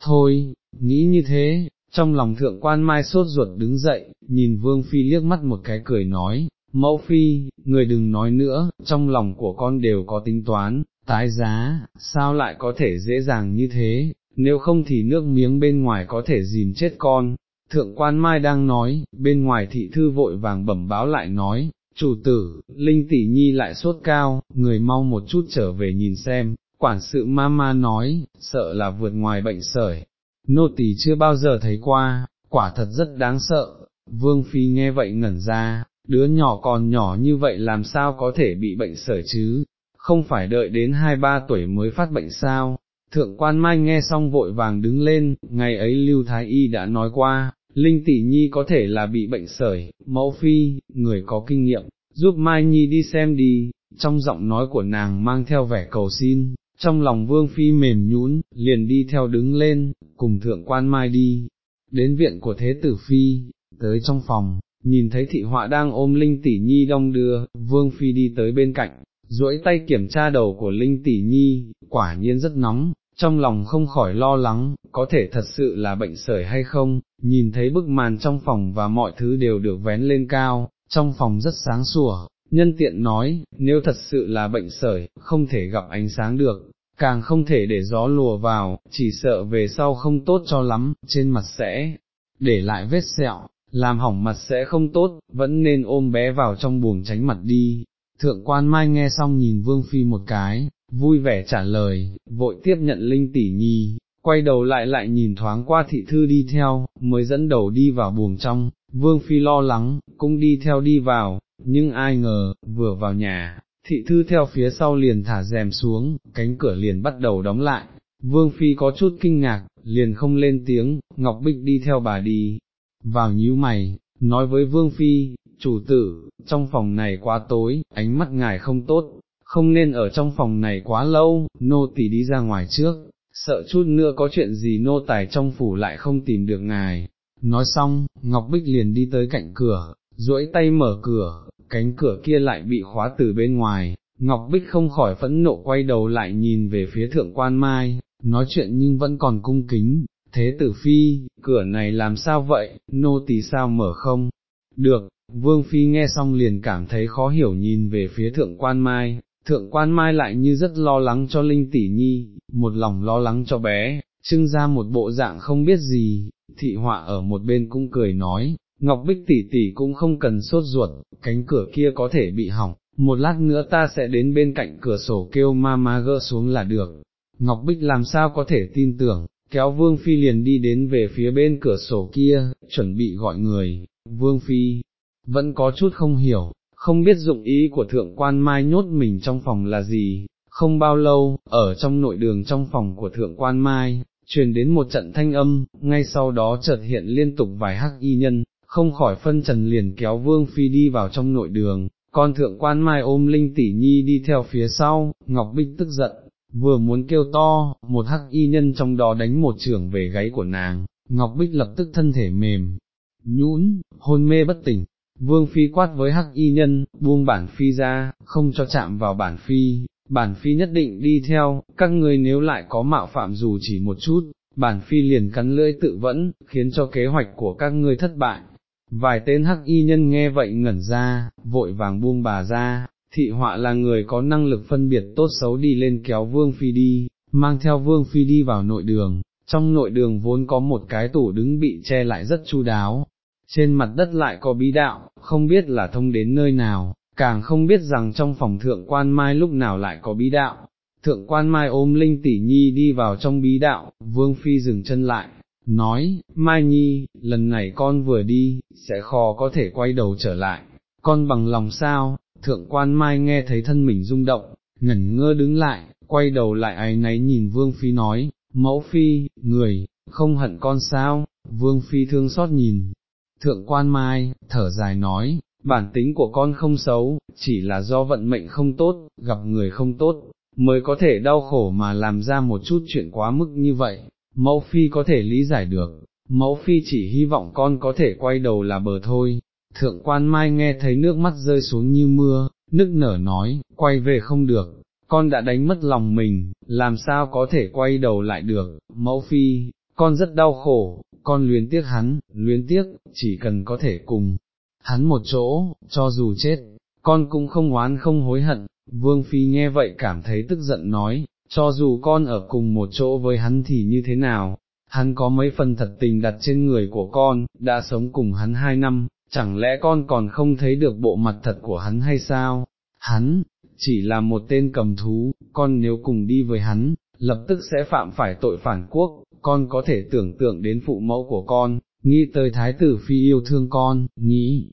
Speaker 1: Thôi, nghĩ như thế, trong lòng thượng quan mai sốt ruột đứng dậy, nhìn Vương Phi liếc mắt một cái cười nói, mẫu Phi, người đừng nói nữa, trong lòng của con đều có tính toán, tái giá, sao lại có thể dễ dàng như thế, nếu không thì nước miếng bên ngoài có thể dìm chết con. Thượng quan Mai đang nói, bên ngoài thị thư vội vàng bẩm báo lại nói, chủ tử, Linh tỷ nhi lại sốt cao, người mau một chút trở về nhìn xem, quản sự mama nói, sợ là vượt ngoài bệnh sởi, nô tỳ chưa bao giờ thấy qua, quả thật rất đáng sợ, vương phi nghe vậy ngẩn ra, đứa nhỏ còn nhỏ như vậy làm sao có thể bị bệnh sởi chứ, không phải đợi đến hai ba tuổi mới phát bệnh sao, thượng quan mai nghe xong vội vàng đứng lên, ngày ấy Lưu Thái Y đã nói qua, Linh tỷ nhi có thể là bị bệnh sởi, mẫu phi, người có kinh nghiệm, giúp Mai Nhi đi xem đi, trong giọng nói của nàng mang theo vẻ cầu xin, trong lòng vương phi mềm nhũn, liền đi theo đứng lên, cùng thượng quan Mai đi, đến viện của thế tử phi, tới trong phòng, nhìn thấy thị họa đang ôm Linh tỷ nhi đông đưa, vương phi đi tới bên cạnh, duỗi tay kiểm tra đầu của Linh tỷ nhi, quả nhiên rất nóng, trong lòng không khỏi lo lắng, có thể thật sự là bệnh sởi hay không, nhìn thấy bức màn trong phòng và mọi thứ đều được vén lên cao, trong phòng rất sáng sủa, nhân tiện nói, nếu thật sự là bệnh sởi, không thể gặp ánh sáng được, càng không thể để gió lùa vào, chỉ sợ về sau không tốt cho lắm, trên mặt sẽ để lại vết sẹo, làm hỏng mặt sẽ không tốt, vẫn nên ôm bé vào trong buồng tránh mặt đi. Thượng quan mai nghe xong nhìn Vương Phi một cái, vui vẻ trả lời, vội tiếp nhận Linh tỷ nhi, quay đầu lại lại nhìn thoáng qua thị thư đi theo, mới dẫn đầu đi vào buồng trong, Vương Phi lo lắng, cũng đi theo đi vào, nhưng ai ngờ, vừa vào nhà, thị thư theo phía sau liền thả rèm xuống, cánh cửa liền bắt đầu đóng lại, Vương Phi có chút kinh ngạc, liền không lên tiếng, Ngọc Bích đi theo bà đi, vào nhíu mày, nói với Vương Phi, chủ tử, trong phòng này quá tối, ánh mắt ngài không tốt, không nên ở trong phòng này quá lâu, nô tỳ đi ra ngoài trước, sợ chút nữa có chuyện gì nô tài trong phủ lại không tìm được ngài. Nói xong, Ngọc Bích liền đi tới cạnh cửa, duỗi tay mở cửa, cánh cửa kia lại bị khóa từ bên ngoài, Ngọc Bích không khỏi phẫn nộ quay đầu lại nhìn về phía thượng quan mai, nói chuyện nhưng vẫn còn cung kính, thế tử phi, cửa này làm sao vậy, nô tỳ sao mở không? Được, Vương Phi nghe xong liền cảm thấy khó hiểu nhìn về phía thượng quan mai, thượng quan mai lại như rất lo lắng cho Linh tỷ nhi, một lòng lo lắng cho bé, trưng ra một bộ dạng không biết gì, thị họa ở một bên cũng cười nói, Ngọc Bích tỷ tỷ cũng không cần sốt ruột, cánh cửa kia có thể bị hỏng, một lát nữa ta sẽ đến bên cạnh cửa sổ kêu ma ma gỡ xuống là được. Ngọc Bích làm sao có thể tin tưởng, kéo Vương Phi liền đi đến về phía bên cửa sổ kia, chuẩn bị gọi người, Vương Phi, vẫn có chút không hiểu, không biết dụng ý của thượng quan mai nhốt mình trong phòng là gì, không bao lâu, ở trong nội đường trong phòng của thượng quan mai, truyền đến một trận thanh âm, ngay sau đó chợt hiện liên tục vài hắc y nhân, không khỏi phân trần liền kéo vương phi đi vào trong nội đường, con thượng quan mai ôm linh tỷ nhi đi theo phía sau, Ngọc Bích tức giận, vừa muốn kêu to, một hắc y nhân trong đó đánh một trưởng về gáy của nàng, Ngọc Bích lập tức thân thể mềm, nhũn, hôn mê bất tỉnh, Vương Phi quát với hắc y nhân, buông bản Phi ra, không cho chạm vào bản Phi, bản Phi nhất định đi theo, các người nếu lại có mạo phạm dù chỉ một chút, bản Phi liền cắn lưỡi tự vẫn, khiến cho kế hoạch của các ngươi thất bại. Vài tên hắc y nhân nghe vậy ngẩn ra, vội vàng buông bà ra, thị họa là người có năng lực phân biệt tốt xấu đi lên kéo Vương Phi đi, mang theo Vương Phi đi vào nội đường, trong nội đường vốn có một cái tủ đứng bị che lại rất chu đáo, trên mặt đất lại có bí đạo, không biết là thông đến nơi nào, càng không biết rằng trong phòng thượng quan mai lúc nào lại có bí đạo. Thượng quan mai ôm Linh tỷ nhi đi vào trong bí đạo, vương phi dừng chân lại, nói, Mai Nhi, lần này con vừa đi, sẽ khó có thể quay đầu trở lại, con bằng lòng sao, thượng quan Mai nghe thấy thân mình rung động, ngẩn ngơ đứng lại, quay đầu lại ấy náy nhìn Vương Phi nói, mẫu Phi, người, không hận con sao, Vương Phi thương xót nhìn, thượng quan mai, thở dài nói, bản tính của con không xấu, chỉ là do vận mệnh không tốt, gặp người không tốt, mới có thể đau khổ mà làm ra một chút chuyện quá mức như vậy, mẫu phi có thể lý giải được, mẫu phi chỉ hy vọng con có thể quay đầu là bờ thôi. Thượng quan mai nghe thấy nước mắt rơi xuống như mưa, nức nở nói, quay về không được, con đã đánh mất lòng mình, làm sao có thể quay đầu lại được, mẫu phi, con rất đau khổ, con luyến tiếc hắn, luyến tiếc, chỉ cần có thể cùng hắn một chỗ, cho dù chết, con cũng không oán không hối hận, vương phi nghe vậy cảm thấy tức giận nói, cho dù con ở cùng một chỗ với hắn thì như thế nào, hắn có mấy phần thật tình đặt trên người của con, đã sống cùng hắn hai năm, chẳng lẽ con còn không thấy được bộ mặt thật của hắn hay sao, hắn, chỉ là một tên cầm thú, con nếu cùng đi với hắn, lập tức sẽ phạm phải tội phản quốc, con có thể tưởng tượng đến phụ mẫu của con, nghĩ tới thái tử phi yêu thương con, nghĩ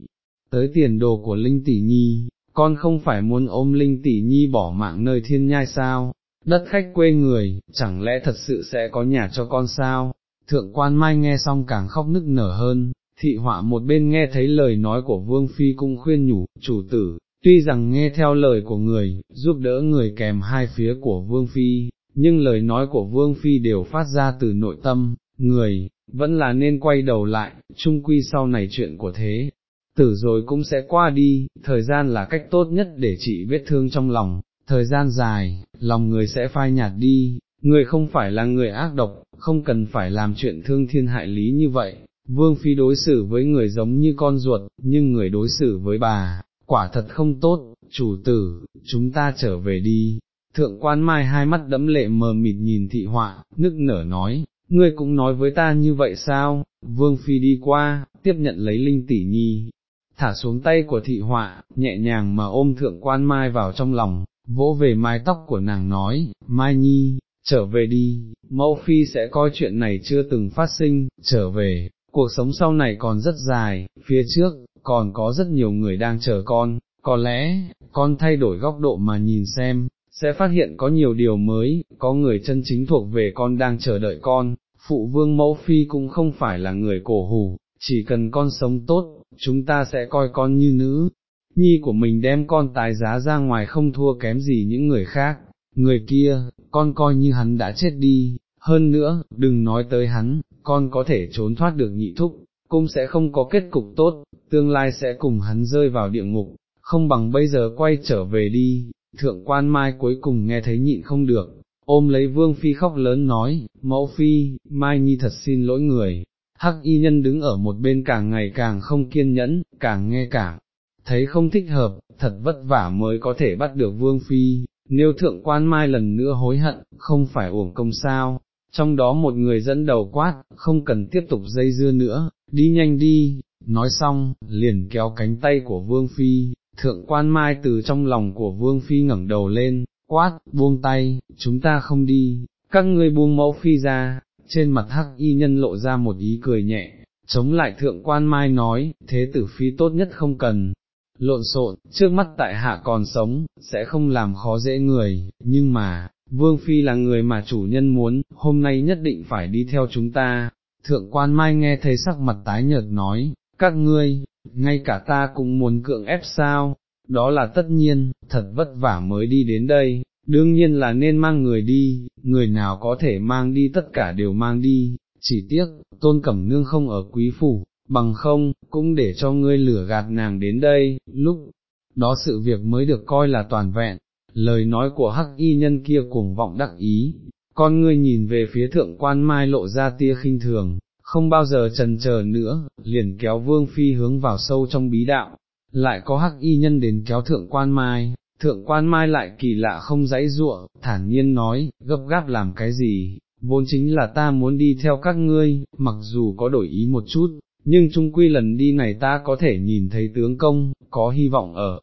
Speaker 1: tới tiền đồ của Linh Tỷ Nhi, con không phải muốn ôm Linh Tỷ Nhi bỏ mạng nơi thiên nhai sao, đất khách quê người, chẳng lẽ thật sự sẽ có nhà cho con sao? Thượng quan mai nghe xong càng khóc nức nở hơn, thị họa một bên nghe thấy lời nói của Vương Phi cũng khuyên nhủ, chủ tử, tuy rằng nghe theo lời của người, giúp đỡ người kèm hai phía của Vương Phi, nhưng lời nói của Vương Phi đều phát ra từ nội tâm, người, vẫn là nên quay đầu lại, chung quy sau này chuyện của thế, tử rồi cũng sẽ qua đi, thời gian là cách tốt nhất để trị vết thương trong lòng, thời gian dài, lòng người sẽ phai nhạt đi, người không phải là người ác độc, không cần phải làm chuyện thương thiên hại lý như vậy. Vương Phi đối xử với người giống như con ruột, nhưng người đối xử với bà, quả thật không tốt, chủ tử, chúng ta trở về đi. Thượng quan mai hai mắt đẫm lệ mờ mịt nhìn thị họa, nức nở nói, ngươi cũng nói với ta như vậy sao, vương phi đi qua, tiếp nhận lấy linh tỷ nhi, thả xuống tay của thị họa, nhẹ nhàng mà ôm thượng quan mai vào trong lòng, vỗ về mái tóc của nàng nói, mai nhi, trở về đi, mẫu phi sẽ coi chuyện này chưa từng phát sinh, trở về, cuộc sống sau này còn rất dài, phía trước, còn có rất nhiều người đang chờ con, có lẽ, con thay đổi góc độ mà nhìn xem, sẽ phát hiện có nhiều điều mới, có người chân chính thuộc về con đang chờ đợi con, phụ vương mẫu phi cũng không phải là người cổ hủ, chỉ cần con sống tốt, chúng ta sẽ coi con như nữ, nhi của mình đem con tái giá ra ngoài không thua kém gì những người khác, người kia, con coi như hắn đã chết đi, hơn nữa, đừng nói tới hắn, con có thể trốn thoát được nhị thúc, cũng sẽ không có kết cục tốt, tương lai sẽ cùng hắn rơi vào địa ngục, không bằng bây giờ quay trở về đi, thượng quan mai cuối cùng nghe thấy nhịn không được, ôm lấy vương phi khóc lớn nói, mẫu phi, mai nhi thật xin lỗi người, hắc y nhân đứng ở một bên càng ngày càng không kiên nhẫn, càng nghe càng, thấy không thích hợp, thật vất vả mới có thể bắt được vương phi, nếu thượng quan mai lần nữa hối hận, không phải uổng công sao, trong đó một người dẫn đầu quát, không cần tiếp tục dây dưa nữa, đi nhanh đi, nói xong, liền kéo cánh tay của vương phi, thượng quan mai từ trong lòng của vương phi ngẩng đầu lên, quát, buông tay, chúng ta không đi, các ngươi buông mẫu phi ra, trên mặt hắc y nhân lộ ra một ý cười nhẹ, chống lại thượng quan mai nói, thế tử phi tốt nhất không cần, lộn xộn, trước mắt tại hạ còn sống, sẽ không làm khó dễ người, nhưng mà, vương phi là người mà chủ nhân muốn, hôm nay nhất định phải đi theo chúng ta, thượng quan mai nghe thấy sắc mặt tái nhợt nói, các ngươi, ngay cả ta cũng muốn cưỡng ép sao, đó là tất nhiên, thật vất vả mới đi đến đây, đương nhiên là nên mang người đi, người nào có thể mang đi tất cả đều mang đi, chỉ tiếc, tôn cẩm nương không ở quý phủ, bằng không, cũng để cho ngươi lửa gạt nàng đến đây, lúc đó sự việc mới được coi là toàn vẹn, lời nói của hắc y nhân kia cuồng vọng đắc ý, con ngươi nhìn về phía thượng quan mai lộ ra tia khinh thường, không bao giờ trần chờ nữa, liền kéo vương phi hướng vào sâu trong bí đạo, lại có hắc y nhân đến kéo thượng quan mai, thượng quan mai lại kỳ lạ không dãy ruộng, thản nhiên nói, gấp gáp làm cái gì, vốn chính là ta muốn đi theo các ngươi, mặc dù có đổi ý một chút, nhưng chung quy lần đi này ta có thể nhìn thấy tướng công, có hy vọng ở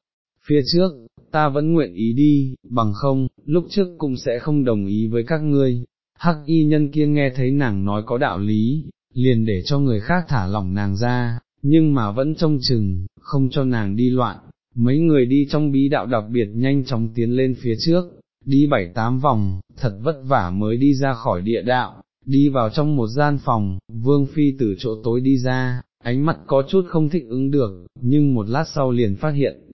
Speaker 1: phía trước, ta vẫn nguyện ý đi, bằng không, lúc trước cũng sẽ không đồng ý với các ngươi. Hắc y nhân kia nghe thấy nàng nói có đạo lý, liền để cho người khác thả lỏng nàng ra, nhưng mà vẫn trông chừng, không cho nàng đi loạn, mấy người đi trong bí đạo đặc biệt nhanh chóng tiến lên phía trước, đi bảy tám vòng, thật vất vả mới đi ra khỏi địa đạo, đi vào trong một gian phòng, vương phi từ chỗ tối đi ra, ánh mặt có chút không thích ứng được, nhưng một lát sau liền phát hiện,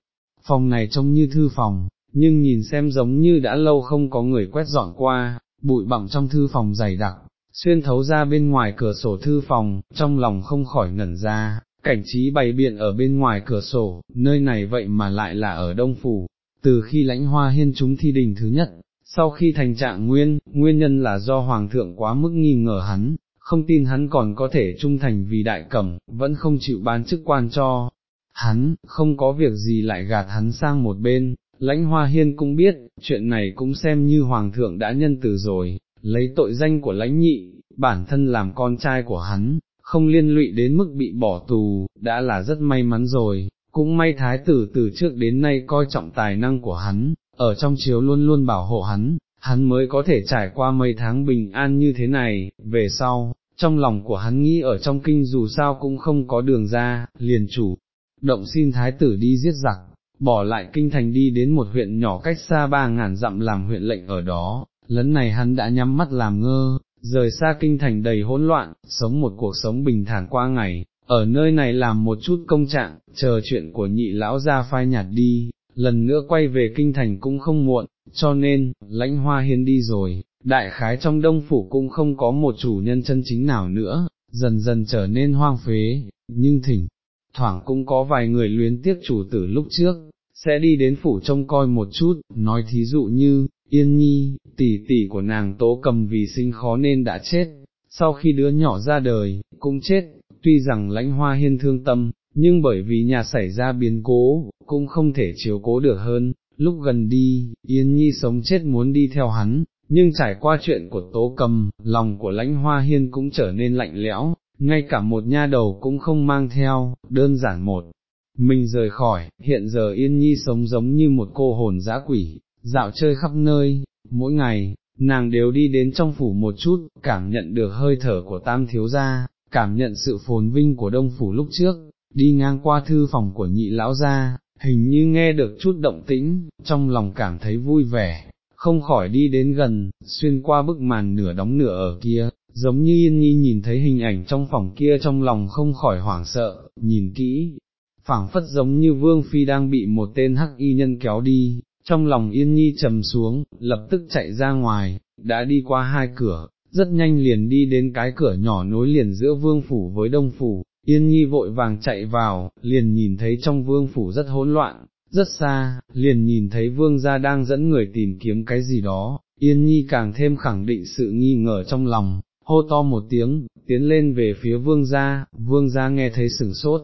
Speaker 1: phòng này trông như thư phòng, nhưng nhìn xem giống như đã lâu không có người quét dọn qua, bụi bặm trong thư phòng dày đặc, xuyên thấu ra bên ngoài cửa sổ thư phòng, trong lòng không khỏi ngẩn ra, cảnh trí bày biện ở bên ngoài cửa sổ, nơi này vậy mà lại là ở Đông Phủ, từ khi lãnh hoa hiên chúng thi đình thứ nhất, sau khi thành trạng nguyên, nguyên nhân là do Hoàng thượng quá mức nghi ngờ hắn, không tin hắn còn có thể trung thành vì đại cẩm, vẫn không chịu bán chức quan cho. Hắn, không có việc gì lại gạt hắn sang một bên, lãnh hoa hiên cũng biết, chuyện này cũng xem như Hoàng thượng đã nhân từ rồi, lấy tội danh của lãnh nhị, bản thân làm con trai của hắn, không liên lụy đến mức bị bỏ tù, đã là rất may mắn rồi, cũng may thái tử từ trước đến nay coi trọng tài năng của hắn, ở trong chiếu luôn luôn bảo hộ hắn, hắn mới có thể trải qua mấy tháng bình an như thế này, về sau, trong lòng của hắn nghĩ ở trong kinh dù sao cũng không có đường ra, liền chủ, động xin thái tử đi giết giặc, bỏ lại kinh thành đi đến một huyện nhỏ cách xa ba ngàn dặm làm huyện lệnh ở đó, lấn này hắn đã nhắm mắt làm ngơ, rời xa kinh thành đầy hỗn loạn, sống một cuộc sống bình thản qua ngày, ở nơi này làm một chút công trạng, chờ chuyện của nhị lão ra phai nhạt đi, lần nữa quay về kinh thành cũng không muộn, cho nên, lãnh hoa hiên đi rồi, đại khái trong đông phủ cũng không có một chủ nhân chân chính nào nữa, dần dần trở nên hoang phế, nhưng thỉnh, thoảng cũng có vài người luyến tiếc chủ tử lúc trước, sẽ đi đến phủ trông coi một chút, nói thí dụ như, Yên Nhi, tỷ tỷ của nàng tố cầm vì sinh khó nên đã chết, sau khi đứa nhỏ ra đời, cũng chết, tuy rằng lãnh hoa hiên thương tâm, nhưng bởi vì nhà xảy ra biến cố, cũng không thể chiếu cố được hơn, lúc gần đi, Yên Nhi sống chết muốn đi theo hắn, nhưng trải qua chuyện của tố cầm, lòng của lãnh hoa hiên cũng trở nên lạnh lẽo, ngay cả một nha đầu cũng không mang theo, đơn giản một. Mình rời khỏi, hiện giờ Yên Nhi sống giống như một cô hồn dã quỷ, dạo chơi khắp nơi, mỗi ngày, nàng đều đi đến trong phủ một chút, cảm nhận được hơi thở của tam thiếu gia, cảm nhận sự phồn vinh của đông phủ lúc trước, đi ngang qua thư phòng của nhị lão gia, hình như nghe được chút động tĩnh, trong lòng cảm thấy vui vẻ, không khỏi đi đến gần, xuyên qua bức màn nửa đóng nửa ở kia, giống như yên nhi nhìn thấy hình ảnh trong phòng kia trong lòng không khỏi hoảng sợ, nhìn kỹ, phảng phất giống như vương phi đang bị một tên hắc y nhân kéo đi, trong lòng yên nhi trầm xuống, lập tức chạy ra ngoài, đã đi qua hai cửa, rất nhanh liền đi đến cái cửa nhỏ nối liền giữa vương phủ với đông phủ, yên nhi vội vàng chạy vào, liền nhìn thấy trong vương phủ rất hỗn loạn, rất xa, liền nhìn thấy vương gia đang dẫn người tìm kiếm cái gì đó, yên nhi càng thêm khẳng định sự nghi ngờ trong lòng, hô to một tiếng, tiến lên về phía vương gia, vương gia nghe thấy sửng sốt,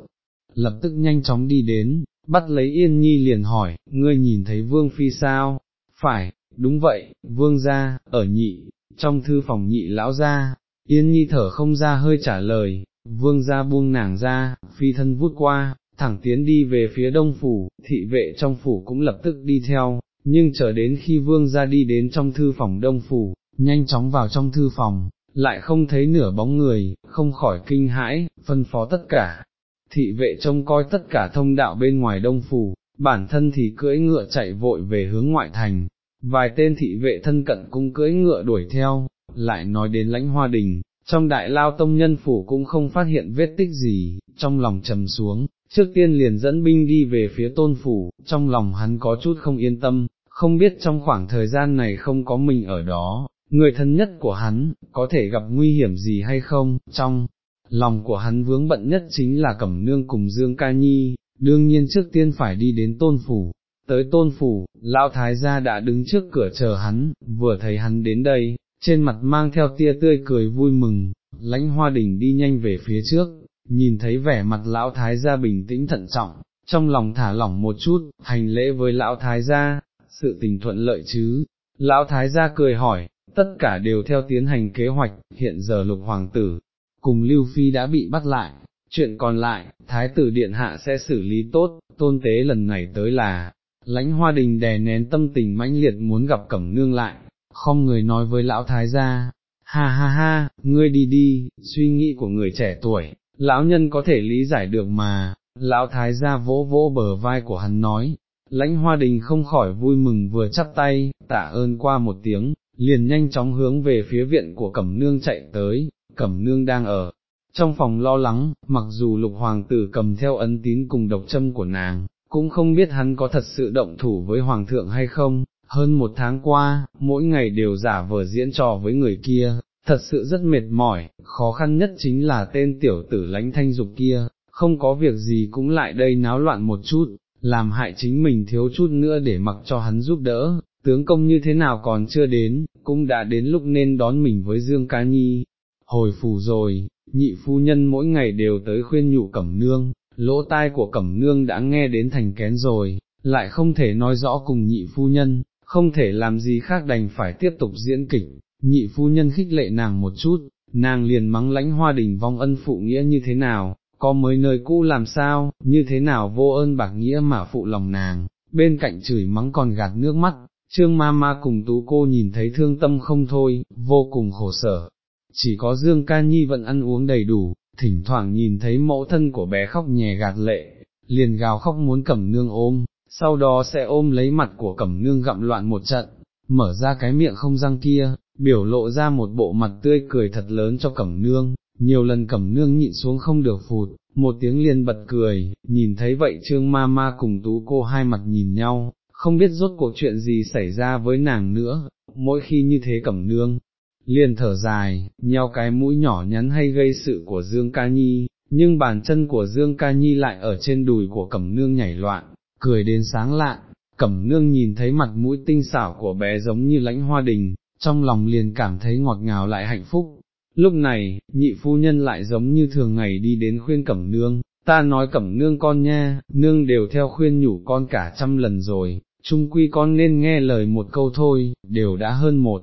Speaker 1: lập tức nhanh chóng đi đến, bắt lấy yên nhi liền hỏi, ngươi nhìn thấy vương phi sao? Phải, đúng vậy, vương gia, ở nhị, trong thư phòng nhị lão gia, yên nhi thở không ra hơi trả lời, vương gia buông nàng ra, phi thân vút qua, thẳng tiến đi về phía đông phủ, thị vệ trong phủ cũng lập tức đi theo, nhưng chờ đến khi vương gia đi đến trong thư phòng đông phủ, nhanh chóng vào trong thư phòng, lại không thấy nửa bóng người, không khỏi kinh hãi, phân phó tất cả. Thị vệ trông coi tất cả thông đạo bên ngoài đông phủ, bản thân thì cưỡi ngựa chạy vội về hướng ngoại thành, vài tên thị vệ thân cận cũng cưỡi ngựa đuổi theo, lại nói đến lãnh hoa đình, trong đại lao tông nhân phủ cũng không phát hiện vết tích gì, trong lòng trầm xuống, trước tiên liền dẫn binh đi về phía tôn phủ, trong lòng hắn có chút không yên tâm, không biết trong khoảng thời gian này không có mình ở đó, người thân nhất của hắn, có thể gặp nguy hiểm gì hay không, trong lòng của hắn vướng bận nhất chính là Cẩm Nương cùng Dương Ca Nhi, đương nhiên trước tiên phải đi đến tôn phủ. Tới tôn phủ, lão thái gia đã đứng trước cửa chờ hắn, vừa thấy hắn đến đây, trên mặt mang theo tia tươi cười vui mừng, lãnh hoa đình đi nhanh về phía trước, nhìn thấy vẻ mặt lão thái gia bình tĩnh thận trọng, trong lòng thả lỏng một chút, hành lễ với lão thái gia, sự tình thuận lợi chứ, lão thái gia cười hỏi, tất cả đều theo tiến hành kế hoạch, hiện giờ lục hoàng tử, cùng Lưu Phi đã bị bắt lại, chuyện còn lại, thái tử điện hạ sẽ xử lý tốt, tôn tế lần này tới là, lãnh hoa đình đè nén tâm tình mãnh liệt muốn gặp cẩm nương lại, không người nói với lão thái gia, ha ha ha, ngươi đi đi, suy nghĩ của người trẻ tuổi, lão nhân có thể lý giải được mà, lão thái gia vỗ vỗ bờ vai của hắn nói, lãnh hoa đình không khỏi vui mừng vừa chắp tay, tạ ơn qua một tiếng, liền nhanh chóng hướng về phía viện của cẩm nương chạy tới, cẩm nương đang ở. Trong phòng lo lắng, mặc dù lục hoàng tử cầm theo ấn tín cùng độc châm của nàng, cũng không biết hắn có thật sự động thủ với hoàng thượng hay không, hơn một tháng qua, mỗi ngày đều giả vờ diễn trò với người kia, thật sự rất mệt mỏi, khó khăn nhất chính là tên tiểu tử lánh thanh dục kia, không có việc gì cũng lại đây náo loạn một chút, làm hại chính mình thiếu chút nữa để mặc cho hắn giúp đỡ, tướng công như thế nào còn chưa đến, cũng đã đến lúc nên đón mình với Dương Cá Nhi. Hồi phủ rồi, nhị phu nhân mỗi ngày đều tới khuyên nhủ cẩm nương, lỗ tai của cẩm nương đã nghe đến thành kén rồi, lại không thể nói rõ cùng nhị phu nhân, không thể làm gì khác đành phải tiếp tục diễn kịch, nhị phu nhân khích lệ nàng một chút, nàng liền mắng lãnh hoa đình vong ân phụ nghĩa như thế nào, có mới nơi cũ làm sao, như thế nào vô ơn bạc nghĩa mà phụ lòng nàng, bên cạnh chửi mắng còn gạt nước mắt, trương ma ma cùng tú cô nhìn thấy thương tâm không thôi, vô cùng khổ sở, chỉ có Dương Ca Nhi vẫn ăn uống đầy đủ, thỉnh thoảng nhìn thấy mẫu thân của bé khóc nhè gạt lệ, liền gào khóc muốn cẩm nương ôm, sau đó sẽ ôm lấy mặt của cẩm nương gặm loạn một trận, mở ra cái miệng không răng kia, biểu lộ ra một bộ mặt tươi cười thật lớn cho cẩm nương, nhiều lần cẩm nương nhịn xuống không được phụt, một tiếng liền bật cười, nhìn thấy vậy trương ma ma cùng tú cô hai mặt nhìn nhau, không biết rốt cuộc chuyện gì xảy ra với nàng nữa, mỗi khi như thế cẩm nương, liền thở dài, nheo cái mũi nhỏ nhắn hay gây sự của Dương Ca Nhi, nhưng bàn chân của Dương Ca Nhi lại ở trên đùi của cẩm nương nhảy loạn, cười đến sáng lạ, cẩm nương nhìn thấy mặt mũi tinh xảo của bé giống như lãnh hoa đình, trong lòng liền cảm thấy ngọt ngào lại hạnh phúc. Lúc này, nhị phu nhân lại giống như thường ngày đi đến khuyên cẩm nương, ta nói cẩm nương con nha, nương đều theo khuyên nhủ con cả trăm lần rồi, chung quy con nên nghe lời một câu thôi, đều đã hơn một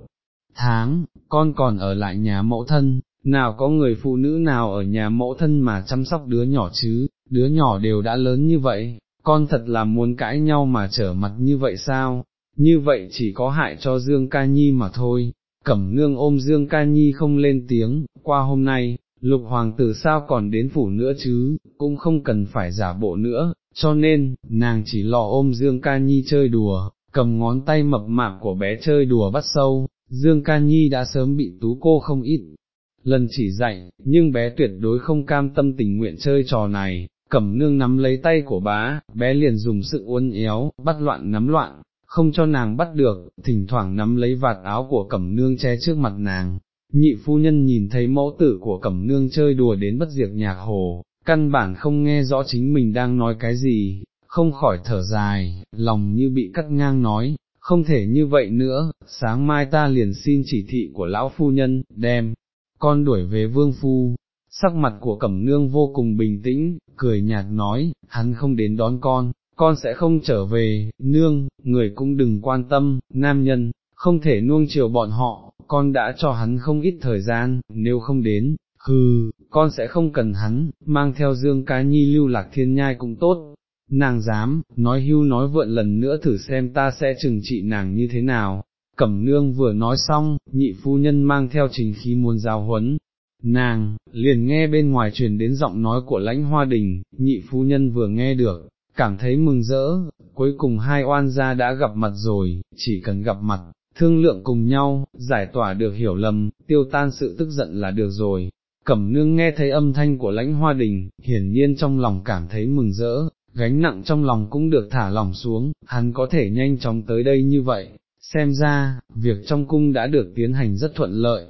Speaker 1: tháng, con còn ở lại nhà mẫu thân, nào có người phụ nữ nào ở nhà mẫu thân mà chăm sóc đứa nhỏ chứ, đứa nhỏ đều đã lớn như vậy, con thật là muốn cãi nhau mà trở mặt như vậy sao, như vậy chỉ có hại cho Dương Ca Nhi mà thôi. Cẩm nương ôm Dương Ca Nhi không lên tiếng, qua hôm nay, lục hoàng tử sao còn đến phủ nữa chứ, cũng không cần phải giả bộ nữa, cho nên, nàng chỉ lò ôm Dương Ca Nhi chơi đùa, cầm ngón tay mập mạp của bé chơi đùa bắt sâu, Dương Ca Nhi đã sớm bị tú cô không ít. Lần chỉ dạy, nhưng bé tuyệt đối không cam tâm tình nguyện chơi trò này, cẩm nương nắm lấy tay của bá, bé liền dùng sự uốn éo, bắt loạn nắm loạn, không cho nàng bắt được, thỉnh thoảng nắm lấy vạt áo của cẩm nương che trước mặt nàng. Nhị phu nhân nhìn thấy mẫu tử của cẩm nương chơi đùa đến bất diệt nhạc hồ, căn bản không nghe rõ chính mình đang nói cái gì, không khỏi thở dài, lòng như bị cắt ngang nói, không thể như vậy nữa, sáng mai ta liền xin chỉ thị của lão phu nhân, đem, con đuổi về vương phu. Sắc mặt của cẩm nương vô cùng bình tĩnh, cười nhạt nói, hắn không đến đón con, con sẽ không trở về, nương, người cũng đừng quan tâm, nam nhân, không thể nuông chiều bọn họ, con đã cho hắn không ít thời gian, nếu không đến, hừ, con sẽ không cần hắn, mang theo Dương Cá Nhi lưu lạc thiên nhai cũng tốt. Nàng dám, nói hưu nói vượn lần nữa thử xem ta sẽ trừng trị nàng như thế nào. Cẩm nương vừa nói xong, nhị phu nhân mang theo trình khí muốn giao huấn. Nàng, liền nghe bên ngoài truyền đến giọng nói của lãnh hoa đình, nhị phu nhân vừa nghe được, cảm thấy mừng rỡ, cuối cùng hai oan gia đã gặp mặt rồi, chỉ cần gặp mặt, thương lượng cùng nhau, giải tỏa được hiểu lầm, tiêu tan sự tức giận là được rồi. Cẩm nương nghe thấy âm thanh của lãnh hoa đình, hiển nhiên trong lòng cảm thấy mừng rỡ, gánh nặng trong lòng cũng được thả lỏng xuống, hắn có thể nhanh chóng tới đây như vậy, xem ra, việc trong cung đã được tiến hành rất thuận lợi,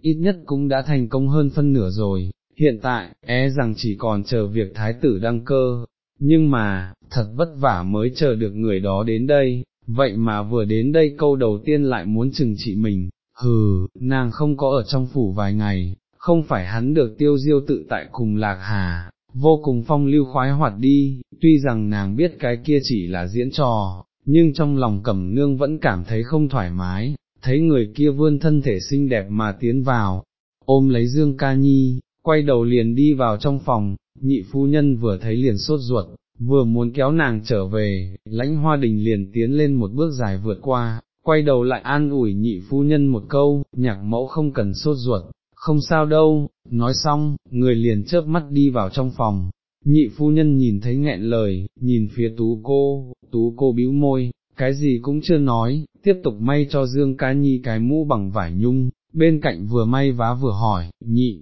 Speaker 1: ít nhất cũng đã thành công hơn phân nửa rồi, hiện tại, é rằng chỉ còn chờ việc thái tử đăng cơ, nhưng mà, thật vất vả mới chờ được người đó đến đây, vậy mà vừa đến đây câu đầu tiên lại muốn chừng trị mình, hừ, nàng không có ở trong phủ vài ngày, không phải hắn được tiêu diêu tự tại cùng lạc hà, vô cùng phong lưu khoái hoạt đi, tuy rằng nàng biết cái kia chỉ là diễn trò, nhưng trong lòng cẩm nương vẫn cảm thấy không thoải mái, thấy người kia vươn thân thể xinh đẹp mà tiến vào, ôm lấy Dương Ca Nhi, quay đầu liền đi vào trong phòng, nhị phu nhân vừa thấy liền sốt ruột, vừa muốn kéo nàng trở về, lãnh hoa đình liền tiến lên một bước dài vượt qua, quay đầu lại an ủi nhị phu nhân một câu, nhạc mẫu không cần sốt ruột, không sao đâu, nói xong, người liền chớp mắt đi vào trong phòng, nhị phu nhân nhìn thấy nghẹn lời, nhìn phía tú cô, tú cô bĩu môi, cái gì cũng chưa nói, tiếp tục may cho Dương Cá Nhi cái mũ bằng vải nhung, bên cạnh vừa may vá vừa hỏi, nhị,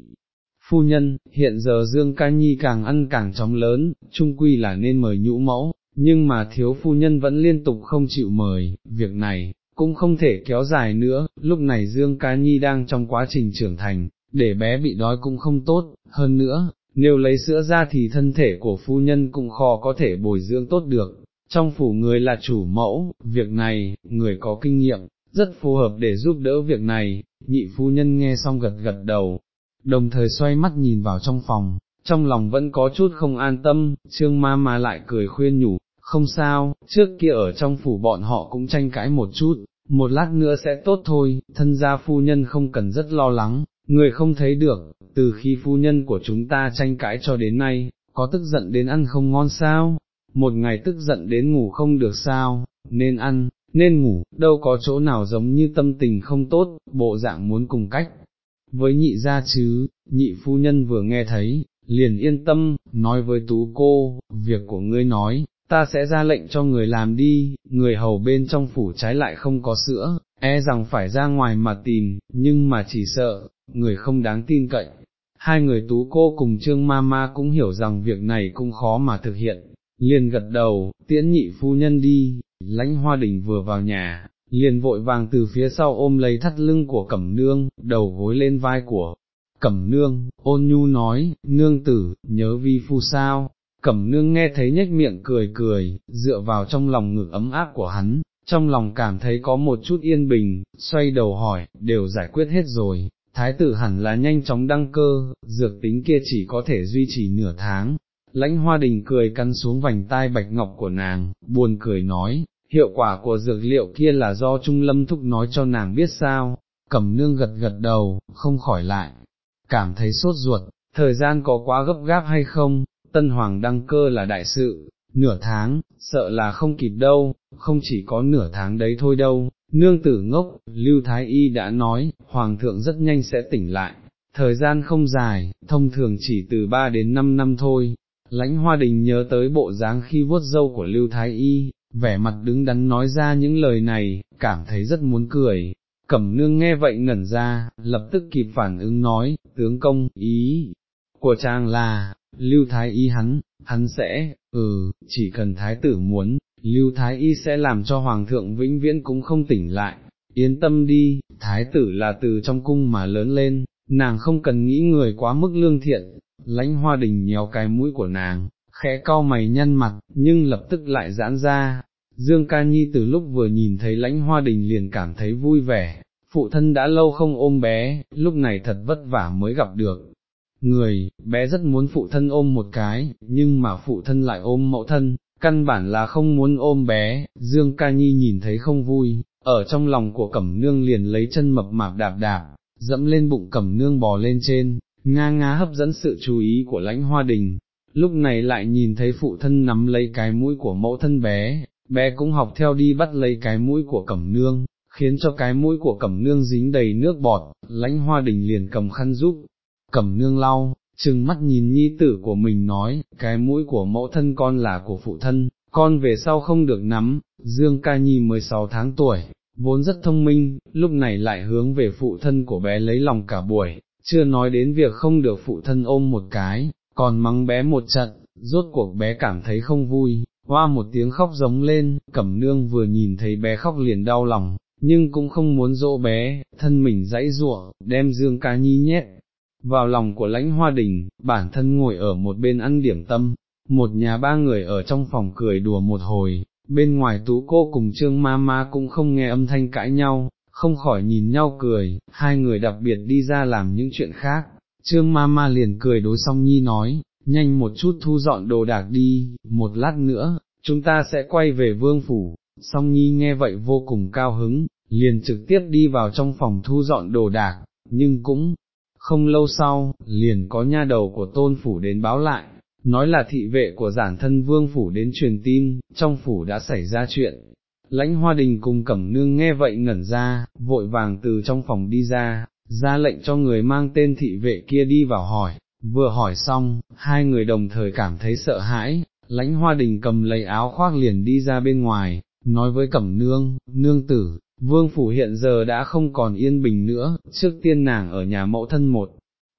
Speaker 1: phu nhân, hiện giờ Dương Ca Nhi càng ăn càng chóng lớn, trung quy là nên mời nhũ mẫu, nhưng mà thiếu phu nhân vẫn liên tục không chịu mời, việc này, cũng không thể kéo dài nữa, lúc này Dương cá Nhi đang trong quá trình trưởng thành, để bé bị đói cũng không tốt, hơn nữa, nếu lấy sữa ra thì thân thể của phu nhân cũng khó có thể bồi dưỡng tốt được, trong phủ người là chủ mẫu, việc này, người có kinh nghiệm, rất phù hợp để giúp đỡ việc này, nhị phu nhân nghe xong gật gật đầu, đồng thời xoay mắt nhìn vào trong phòng, trong lòng vẫn có chút không an tâm, trương ma ma lại cười khuyên nhủ, không sao, trước kia ở trong phủ bọn họ cũng tranh cãi một chút, một lát nữa sẽ tốt thôi, thân gia phu nhân không cần rất lo lắng, người không thấy được, từ khi phu nhân của chúng ta tranh cãi cho đến nay, có tức giận đến ăn không ngon sao, một ngày tức giận đến ngủ không được sao, nên ăn, nên ngủ, đâu có chỗ nào giống như tâm tình không tốt, bộ dạng muốn cùng cách, với nhị gia chứ, nhị phu nhân vừa nghe thấy, liền yên tâm, nói với tú cô, việc của ngươi nói, ta sẽ ra lệnh cho người làm đi, người hầu bên trong phủ trái lại không có sữa, e rằng phải ra ngoài mà tìm, nhưng mà chỉ sợ, người không đáng tin cậy. Hai người tú cô cùng trương ma ma cũng hiểu rằng việc này cũng khó mà thực hiện, liền gật đầu, tiễn nhị phu nhân đi, lãnh hoa đình vừa vào nhà, liền vội vàng từ phía sau ôm lấy thắt lưng của cẩm nương, đầu gối lên vai của cẩm nương, ôn nhu nói, nương tử, nhớ vi phu sao, cẩm nương nghe thấy nhếch miệng cười cười, dựa vào trong lòng ngực ấm áp của hắn, trong lòng cảm thấy có một chút yên bình, xoay đầu hỏi, đều giải quyết hết rồi, thái tử hẳn là nhanh chóng đăng cơ, dược tính kia chỉ có thể duy trì nửa tháng. Lãnh hoa đình cười cắn xuống vành tai bạch ngọc của nàng, buồn cười nói, hiệu quả của dược liệu kia là do Trung Lâm Thúc nói cho nàng biết sao, cẩm nương gật gật đầu, không khỏi lại, cảm thấy sốt ruột, thời gian có quá gấp gáp hay không, tân hoàng đăng cơ là đại sự, nửa tháng, sợ là không kịp đâu, không chỉ có nửa tháng đấy thôi đâu, nương tử ngốc, Lưu Thái Y đã nói, hoàng thượng rất nhanh sẽ tỉnh lại, thời gian không dài, thông thường chỉ từ 3 đến 5 năm thôi. Lãnh hoa đình nhớ tới bộ dáng khi vuốt dâu của Lưu Thái Y, vẻ mặt đứng đắn nói ra những lời này, cảm thấy rất muốn cười. Cẩm nương nghe vậy ngẩn ra, lập tức kịp phản ứng nói, tướng công, ý của chàng là, lưu thái y hắn, hắn sẽ, ừ, chỉ cần thái tử muốn, lưu thái y sẽ làm cho hoàng thượng vĩnh viễn cũng không tỉnh lại, yên tâm đi, thái tử là từ trong cung mà lớn lên, nàng không cần nghĩ người quá mức lương thiện, lãnh hoa đình nhéo cái mũi của nàng, khẽ cau mày nhăn mặt, nhưng lập tức lại giãn ra. Dương Ca Nhi từ lúc vừa nhìn thấy lãnh hoa đình liền cảm thấy vui vẻ, phụ thân đã lâu không ôm bé, lúc này thật vất vả mới gặp được. Người, bé rất muốn phụ thân ôm một cái, nhưng mà phụ thân lại ôm mẫu thân, căn bản là không muốn ôm bé, Dương Ca Nhi nhìn thấy không vui, ở trong lòng của Cẩm Nương liền lấy chân mập mạp đạp đạp, dẫm lên bụng Cẩm Nương bò lên trên, nga nga hấp dẫn sự chú ý của lãnh hoa đình, lúc này lại nhìn thấy phụ thân nắm lấy cái mũi của mẫu thân bé, bé cũng học theo đi bắt lấy cái mũi của cẩm nương, khiến cho cái mũi của cẩm nương dính đầy nước bọt, lãnh hoa đình liền cầm khăn giúp, cẩm nương lau, chừng mắt nhìn nhi tử của mình nói, cái mũi của mẫu thân con là của phụ thân, con về sau không được nắm, Dương Ca Nhi 16 tháng tuổi, vốn rất thông minh, lúc này lại hướng về phụ thân của bé lấy lòng cả buổi, chưa nói đến việc không được phụ thân ôm một cái, còn mắng bé một trận, rốt cuộc bé cảm thấy không vui, hoa một tiếng khóc giống lên, cẩm nương vừa nhìn thấy bé khóc liền đau lòng, nhưng cũng không muốn dỗ bé, thân mình dãy ruộng, đem dương ca nhi nhét vào lòng của lãnh hoa đình, bản thân ngồi ở một bên ăn điểm tâm, một nhà ba người ở trong phòng cười đùa một hồi, bên ngoài tú cô cùng trương ma ma cũng không nghe âm thanh cãi nhau, không khỏi nhìn nhau cười, hai người đặc biệt đi ra làm những chuyện khác, trương ma ma liền cười đối song nhi nói, nhanh một chút thu dọn đồ đạc đi, một lát nữa, chúng ta sẽ quay về vương phủ, song nhi nghe vậy vô cùng cao hứng, liền trực tiếp đi vào trong phòng thu dọn đồ đạc, nhưng cũng, không lâu sau, liền có nha đầu của tôn phủ đến báo lại, nói là thị vệ của giản thân vương phủ đến truyền tin, trong phủ đã xảy ra chuyện. Lãnh hoa đình cùng cẩm nương nghe vậy ngẩn ra, vội vàng từ trong phòng đi ra, ra lệnh cho người mang tên thị vệ kia đi vào hỏi, vừa hỏi xong, hai người đồng thời cảm thấy sợ hãi, lãnh hoa đình cầm lấy áo khoác liền đi ra bên ngoài, nói với cẩm nương, nương tử, vương phủ hiện giờ đã không còn yên bình nữa, trước tiên nàng ở nhà mẫu thân một.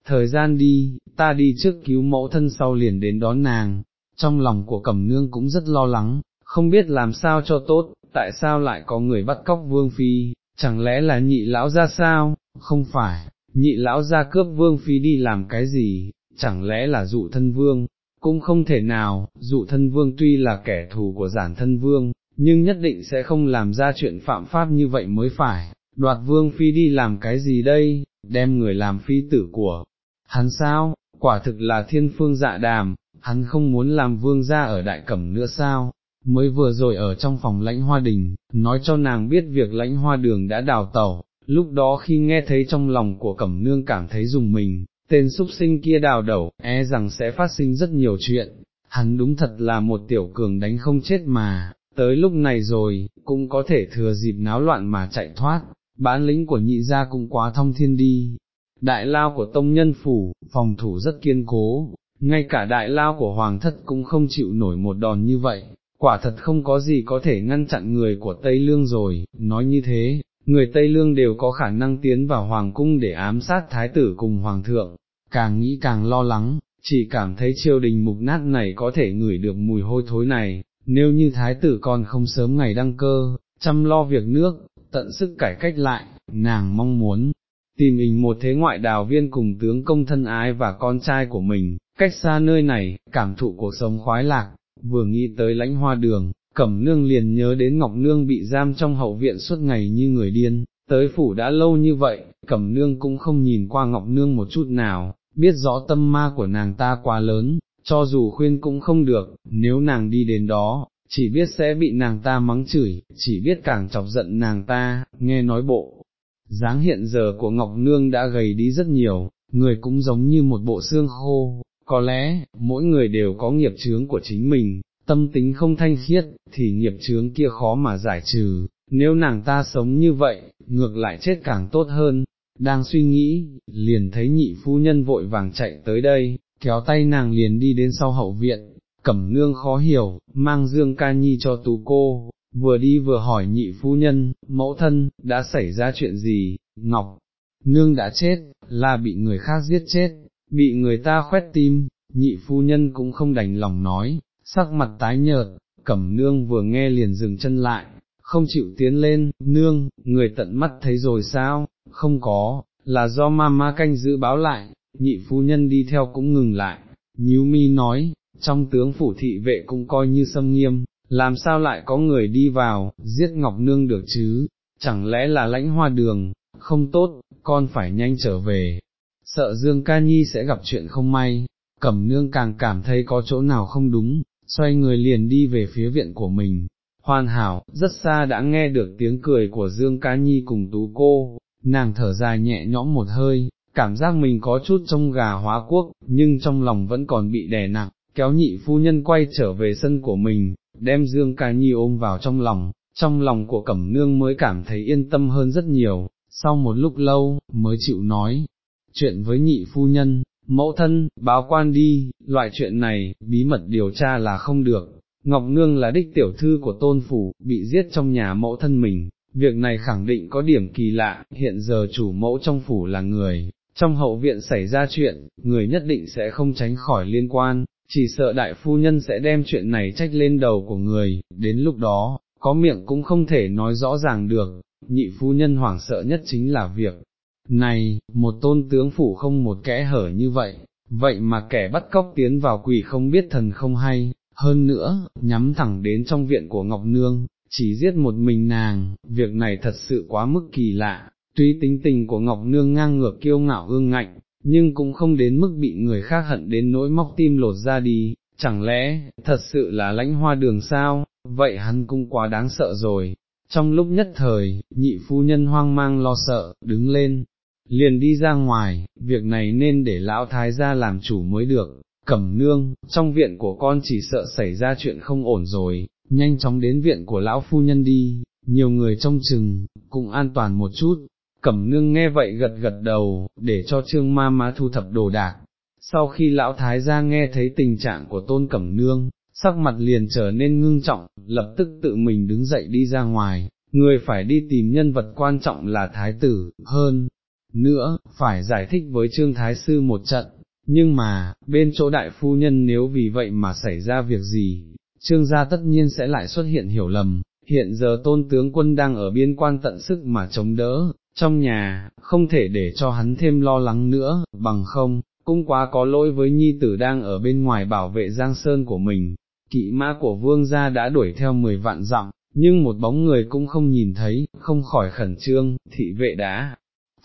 Speaker 1: Thời gian đi, ta đi trước cứu mẫu thân sau liền đến đón nàng, trong lòng của cẩm nương cũng rất lo lắng, không biết làm sao cho tốt, tại sao lại có người bắt cóc vương phi, chẳng lẽ là nhị lão ra sao, không phải, nhị lão ra cướp vương phi đi làm cái gì, chẳng lẽ là dụ thân vương, cũng không thể nào, dụ thân vương tuy là kẻ thù của giản thân vương, nhưng nhất định sẽ không làm ra chuyện phạm pháp như vậy mới phải, đoạt vương phi đi làm cái gì đây, đem người làm phi tử của, hắn sao, quả thực là thiên phương dạ đàm, hắn không muốn làm vương gia ở đại cẩm nữa sao, mới vừa rồi ở trong phòng lãnh hoa đình, nói cho nàng biết việc lãnh hoa đường đã đào tẩu, lúc đó khi nghe thấy trong lòng của cẩm nương cảm thấy dùng mình, tên súc sinh kia đào đầu, e rằng sẽ phát sinh rất nhiều chuyện, hắn đúng thật là một tiểu cường đánh không chết mà, tới lúc này rồi, cũng có thể thừa dịp náo loạn mà chạy thoát, bán lính của nhị gia cũng quá thông thiên đi. Đại lao của tông nhân phủ, phòng thủ rất kiên cố, ngay cả đại lao của hoàng thất cũng không chịu nổi một đòn như vậy, quả thật không có gì có thể ngăn chặn người của Tây Lương rồi, nói như thế, người Tây Lương đều có khả năng tiến vào hoàng cung để ám sát thái tử cùng hoàng thượng, càng nghĩ càng lo lắng, chỉ cảm thấy triều đình mục nát này có thể ngửi được mùi hôi thối này, nếu như thái tử còn không sớm ngày đăng cơ, chăm lo việc nước, tận sức cải cách lại, nàng mong muốn tìm mình một thế ngoại đào viên cùng tướng công thân ái và con trai của mình, cách xa nơi này, cảm thụ cuộc sống khoái lạc, vừa nghĩ tới lãnh hoa đường, cẩm nương liền nhớ đến Ngọc Nương bị giam trong hậu viện suốt ngày như người điên, tới phủ đã lâu như vậy, cẩm nương cũng không nhìn qua Ngọc Nương một chút nào, biết rõ tâm ma của nàng ta quá lớn, cho dù khuyên cũng không được, nếu nàng đi đến đó, chỉ biết sẽ bị nàng ta mắng chửi, chỉ biết càng chọc giận nàng ta, nghe nói bộ. dáng hiện giờ của Ngọc Nương đã gầy đi rất nhiều, người cũng giống như một bộ xương khô, có lẽ, mỗi người đều có nghiệp chướng của chính mình, tâm tính không thanh khiết, thì nghiệp chướng kia khó mà giải trừ, nếu nàng ta sống như vậy, ngược lại chết càng tốt hơn, đang suy nghĩ, liền thấy nhị phu nhân vội vàng chạy tới đây, kéo tay nàng liền đi đến sau hậu viện, cẩm nương khó hiểu, mang dương ca nhi cho tú cô, vừa đi vừa hỏi nhị phu nhân, mẫu thân, đã xảy ra chuyện gì, ngọc, nương đã chết, là bị người khác giết chết, bị người ta khoét tim, nhị phu nhân cũng không đành lòng nói, sắc mặt tái nhợt, cẩm nương vừa nghe liền dừng chân lại, không chịu tiến lên, nương, người tận mắt thấy rồi sao, không có, là do ma ma canh giữ báo lại, nhị phu nhân đi theo cũng ngừng lại, nhíu mi nói, trong tướng phủ thị vệ cũng coi như xâm nghiêm, làm sao lại có người đi vào, giết Ngọc Nương được chứ, chẳng lẽ là lãnh hoa đường, không tốt, con phải nhanh trở về, sợ Dương Ca Nhi sẽ gặp chuyện không may, Cẩm Nương càng cảm thấy có chỗ nào không đúng, xoay người liền đi về phía viện của mình. Hoàn hảo, rất xa đã nghe được tiếng cười của Dương Ca Nhi cùng tú cô, nàng thở dài nhẹ nhõm một hơi, cảm giác mình có chút trông gà hóa quốc, nhưng trong lòng vẫn còn bị đè nặng, kéo nhị phu nhân quay trở về sân của mình, đem Dương Ca Nhi ôm vào trong lòng, trong lòng của Cẩm Nương mới cảm thấy yên tâm hơn rất nhiều, sau một lúc lâu, mới chịu nói, chuyện với nhị phu nhân, mẫu thân, báo quan đi, loại chuyện này, bí mật điều tra là không được, Ngọc Nương là đích tiểu thư của tôn phủ, bị giết trong nhà mẫu thân mình, việc này khẳng định có điểm kỳ lạ, hiện giờ chủ mẫu trong phủ là người, trong hậu viện xảy ra chuyện, người nhất định sẽ không tránh khỏi liên quan, chỉ sợ đại phu nhân sẽ đem chuyện này trách lên đầu của người, đến lúc đó, có miệng cũng không thể nói rõ ràng được, nhị phu nhân hoảng sợ nhất chính là việc, này, một tôn tướng phủ không một kẽ hở như vậy, vậy mà kẻ bắt cóc tiến vào quỷ không biết thần không hay, hơn nữa, nhắm thẳng đến trong viện của Ngọc Nương, chỉ giết một mình nàng, việc này thật sự quá mức kỳ lạ, tuy tính tình của Ngọc Nương ngang ngược kiêu ngạo ương ngạnh, nhưng cũng không đến mức bị người khác hận đến nỗi móc tim lột ra đi, chẳng lẽ, thật sự là lãnh hoa đường sao, vậy hắn cũng quá đáng sợ rồi. Trong lúc nhất thời, nhị phu nhân hoang mang lo sợ, đứng lên, liền đi ra ngoài, việc này nên để lão thái gia làm chủ mới được, cẩm nương, trong viện của con chỉ sợ xảy ra chuyện không ổn rồi, nhanh chóng đến viện của lão phu nhân đi, nhiều người trong chừng, cũng an toàn một chút. Cẩm nương nghe vậy gật gật đầu, để cho trương ma má thu thập đồ đạc. Sau khi lão thái gia nghe thấy tình trạng của tôn cẩm nương, sắc mặt liền trở nên ngưng trọng, lập tức tự mình đứng dậy đi ra ngoài, người phải đi tìm nhân vật quan trọng là thái tử, hơn, nữa, phải giải thích với Trương Thái Sư một trận, nhưng mà, bên chỗ đại phu nhân nếu vì vậy mà xảy ra việc gì, Trương gia tất nhiên sẽ lại xuất hiện hiểu lầm, hiện giờ tôn tướng quân đang ở biên quan tận sức mà chống đỡ, trong nhà, không thể để cho hắn thêm lo lắng nữa, bằng không, cũng quá có lỗi với nhi tử đang ở bên ngoài bảo vệ Giang Sơn của mình, kỵ mã của vương gia đã đuổi theo 10 vạn dặm, nhưng một bóng người cũng không nhìn thấy, không khỏi khẩn trương, thị vệ đã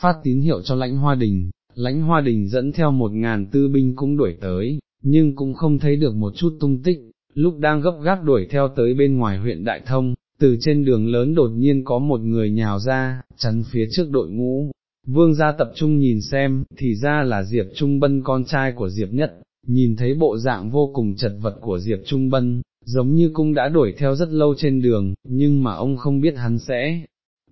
Speaker 1: phát tín hiệu cho lãnh hoa đình, lãnh hoa đình dẫn theo một ngàn tư binh cũng đuổi tới, nhưng cũng không thấy được một chút tung tích, lúc đang gấp gáp đuổi theo tới bên ngoài huyện Đại Thông, từ trên đường lớn đột nhiên có một người nhào ra, chắn phía trước đội ngũ. Vương gia tập trung nhìn xem, thì ra là Diệp Trung Bân con trai của Diệp Nhất, nhìn thấy bộ dạng vô cùng chật vật của Diệp Trung Bân, giống như cũng đã đuổi theo rất lâu trên đường, nhưng mà ông không biết hắn sẽ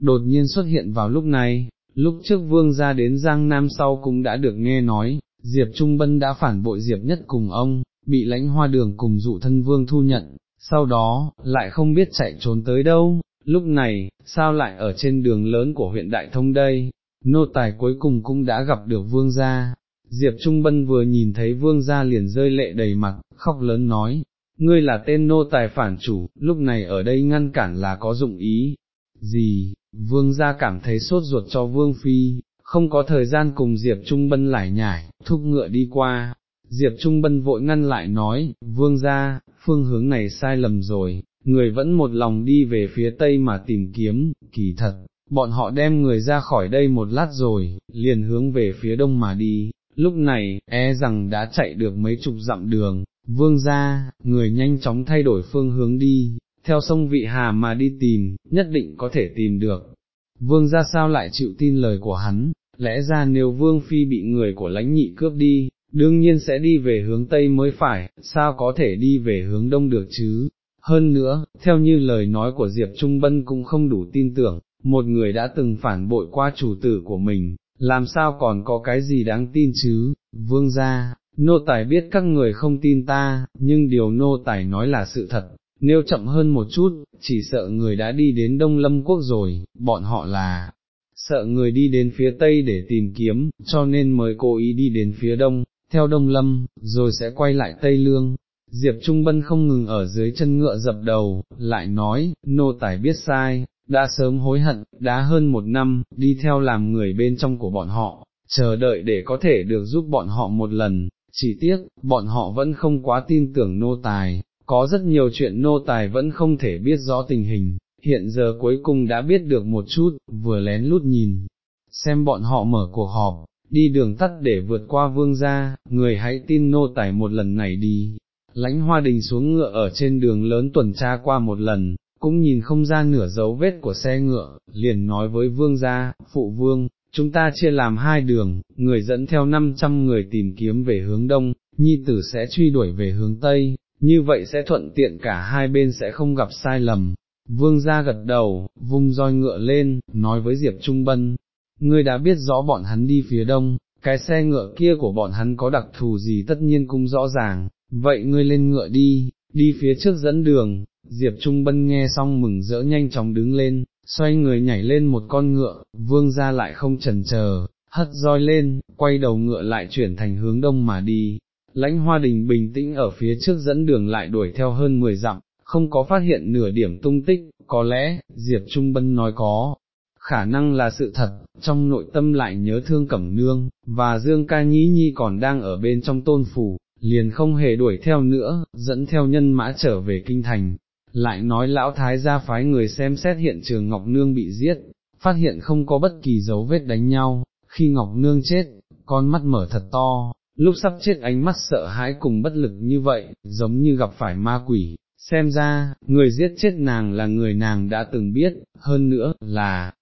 Speaker 1: đột nhiên xuất hiện vào lúc này, Lúc trước vương ra đến Giang Nam sau cũng đã được nghe nói, Diệp Trung Bân đã phản bội Diệp nhất cùng ông, bị lãnh hoa đường cùng dụ thân vương thu nhận, sau đó, lại không biết chạy trốn tới đâu, lúc này, sao lại ở trên đường lớn của huyện Đại Thông đây, nô tài cuối cùng cũng đã gặp được vương gia. Diệp Trung Bân vừa nhìn thấy vương gia liền rơi lệ đầy mặt, khóc lớn nói, ngươi là tên nô tài phản chủ, lúc này ở đây ngăn cản là có dụng ý, gì, vương gia cảm thấy sốt ruột cho vương phi, không có thời gian cùng Diệp Trung Bân lải nhải, thúc ngựa đi qua, Diệp Trung Bân vội ngăn lại nói, vương gia, phương hướng này sai lầm rồi, người vẫn một lòng đi về phía tây mà tìm kiếm, kỳ thật, bọn họ đem người ra khỏi đây một lát rồi, liền hướng về phía đông mà đi, lúc này, e rằng đã chạy được mấy chục dặm đường, vương gia, người nhanh chóng thay đổi phương hướng đi, theo sông Vị Hà mà đi tìm, nhất định có thể tìm được. Vương gia sao lại chịu tin lời của hắn, lẽ ra nếu vương phi bị người của lãnh nhị cướp đi, đương nhiên sẽ đi về hướng Tây mới phải, sao có thể đi về hướng Đông được chứ, hơn nữa, theo như lời nói của Diệp Trung Bân cũng không đủ tin tưởng, một người đã từng phản bội qua chủ tử của mình, làm sao còn có cái gì đáng tin chứ, vương gia, nô tài biết các người không tin ta, nhưng điều nô tài nói là sự thật, nếu chậm hơn một chút, chỉ sợ người đã đi đến Đông Lâm Quốc rồi, bọn họ là, sợ người đi đến phía Tây để tìm kiếm, cho nên mới cố ý đi đến phía Đông, theo Đông Lâm, rồi sẽ quay lại Tây Lương. Diệp Trung Bân không ngừng ở dưới chân ngựa dập đầu, lại nói, nô tài biết sai, đã sớm hối hận, đã hơn một năm, đi theo làm người bên trong của bọn họ, chờ đợi để có thể được giúp bọn họ một lần, chỉ tiếc, bọn họ vẫn không quá tin tưởng nô tài, có rất nhiều chuyện nô tài vẫn không thể biết rõ tình hình, hiện giờ cuối cùng đã biết được một chút, vừa lén lút nhìn, xem bọn họ mở cuộc họp, đi đường tắt để vượt qua vương gia, người hãy tin nô tài một lần này đi. Lãnh hoa đình xuống ngựa ở trên đường lớn tuần tra qua một lần, cũng nhìn không ra nửa dấu vết của xe ngựa, liền nói với vương gia, phụ vương, chúng ta chia làm hai đường, người dẫn theo 500 người tìm kiếm về hướng đông, nhi tử sẽ truy đuổi về hướng tây, như vậy sẽ thuận tiện cả hai bên sẽ không gặp sai lầm. Vương gia gật đầu, vung roi ngựa lên, nói với Diệp Trung Bân, ngươi đã biết rõ bọn hắn đi phía đông, cái xe ngựa kia của bọn hắn có đặc thù gì tất nhiên cũng rõ ràng, vậy ngươi lên ngựa đi, đi phía trước dẫn đường, Diệp Trung Bân nghe xong mừng rỡ nhanh chóng đứng lên, xoay người nhảy lên một con ngựa, vương ra lại không chần chờ, hất roi lên, quay đầu ngựa lại chuyển thành hướng đông mà đi. Lãnh hoa đình bình tĩnh ở phía trước dẫn đường lại đuổi theo hơn 10 dặm, không có phát hiện nửa điểm tung tích, có lẽ, Diệp Trung Bân nói có, khả năng là sự thật, trong nội tâm lại nhớ thương Cẩm Nương, và Dương Ca Nhĩ Nhi còn đang ở bên trong tôn phủ, liền không hề đuổi theo nữa, dẫn theo nhân mã trở về kinh thành, lại nói lão thái gia phái người xem xét hiện trường Ngọc Nương bị giết, phát hiện không có bất kỳ dấu vết đánh nhau, khi Ngọc Nương chết, con mắt mở thật to, lúc sắp chết ánh mắt sợ hãi cùng bất lực như vậy, giống như gặp phải ma quỷ, xem ra, người giết chết nàng là người nàng đã từng biết, hơn nữa, là,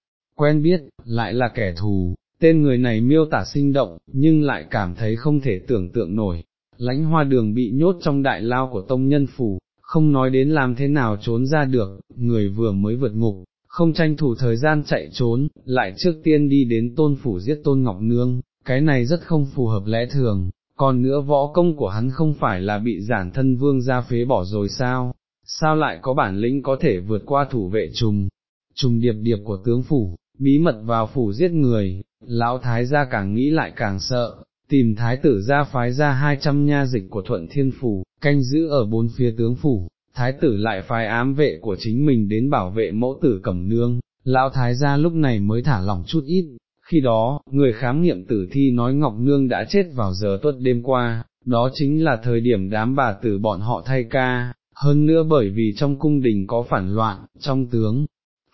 Speaker 1: quen biết, lại là kẻ thù, tên người này miêu tả sinh động, nhưng lại cảm thấy không thể tưởng tượng nổi. Lãnh hoa đường bị nhốt trong đại lao của tông nhân phủ, không nói đến làm thế nào trốn ra được, người vừa mới vượt ngục, không tranh thủ thời gian chạy trốn, lại trước tiên đi đến tôn phủ giết tôn ngọc nương, cái này rất không phù hợp lẽ thường, còn nữa võ công của hắn không phải là bị giản thân vương ra phế bỏ rồi sao, sao lại có bản lĩnh có thể vượt qua thủ vệ trùng, trùng điệp điệp của tướng phủ, bí mật vào phủ giết người, lão thái gia càng nghĩ lại càng sợ, tìm thái tử ra phái ra hai trăm nha dịch của thuận thiên phủ, canh giữ ở bốn phía tướng phủ, thái tử lại phái ám vệ của chính mình đến bảo vệ mẫu tử cẩm nương, lão thái gia lúc này mới thả lỏng chút ít, khi đó, người khám nghiệm tử thi nói Ngọc Nương đã chết vào giờ tuất đêm qua, đó chính là thời điểm đám bà tử bọn họ thay ca, hơn nữa bởi vì trong cung đình có phản loạn, trong tướng,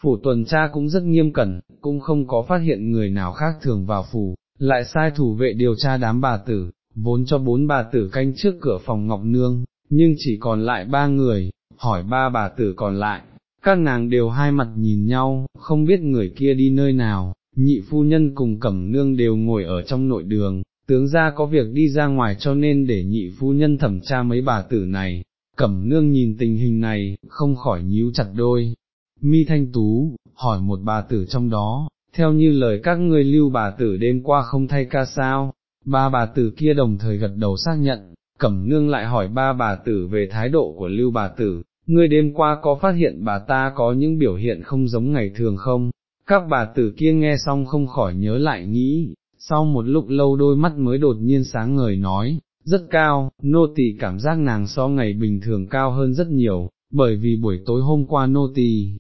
Speaker 1: phủ tuần tra cũng rất nghiêm cẩn, cũng không có phát hiện người nào khác thường vào phủ, lại sai thủ vệ điều tra đám bà tử, vốn cho bốn bà tử canh trước cửa phòng Ngọc Nương, nhưng chỉ còn lại ba người, hỏi ba bà tử còn lại, các nàng đều hai mặt nhìn nhau, không biết người kia đi nơi nào, nhị phu nhân cùng cẩm nương đều ngồi ở trong nội đường, tướng ra có việc đi ra ngoài cho nên để nhị phu nhân thẩm tra mấy bà tử này, cẩm nương nhìn tình hình này, không khỏi nhíu chặt đôi, mi thanh tú, hỏi một bà tử trong đó, theo như lời các ngươi lưu bà tử đêm qua không thay ca sao, ba bà tử kia đồng thời gật đầu xác nhận, cẩm nương lại hỏi ba bà tử về thái độ của lưu bà tử, ngươi đêm qua có phát hiện bà ta có những biểu hiện không giống ngày thường không? Các bà tử kia nghe xong không khỏi nhớ lại nghĩ, sau một lúc lâu đôi mắt mới đột nhiên sáng ngời nói, rất cao, nô tỳ cảm giác nàng so ngày bình thường cao hơn rất nhiều, bởi vì buổi tối hôm qua nô tỳ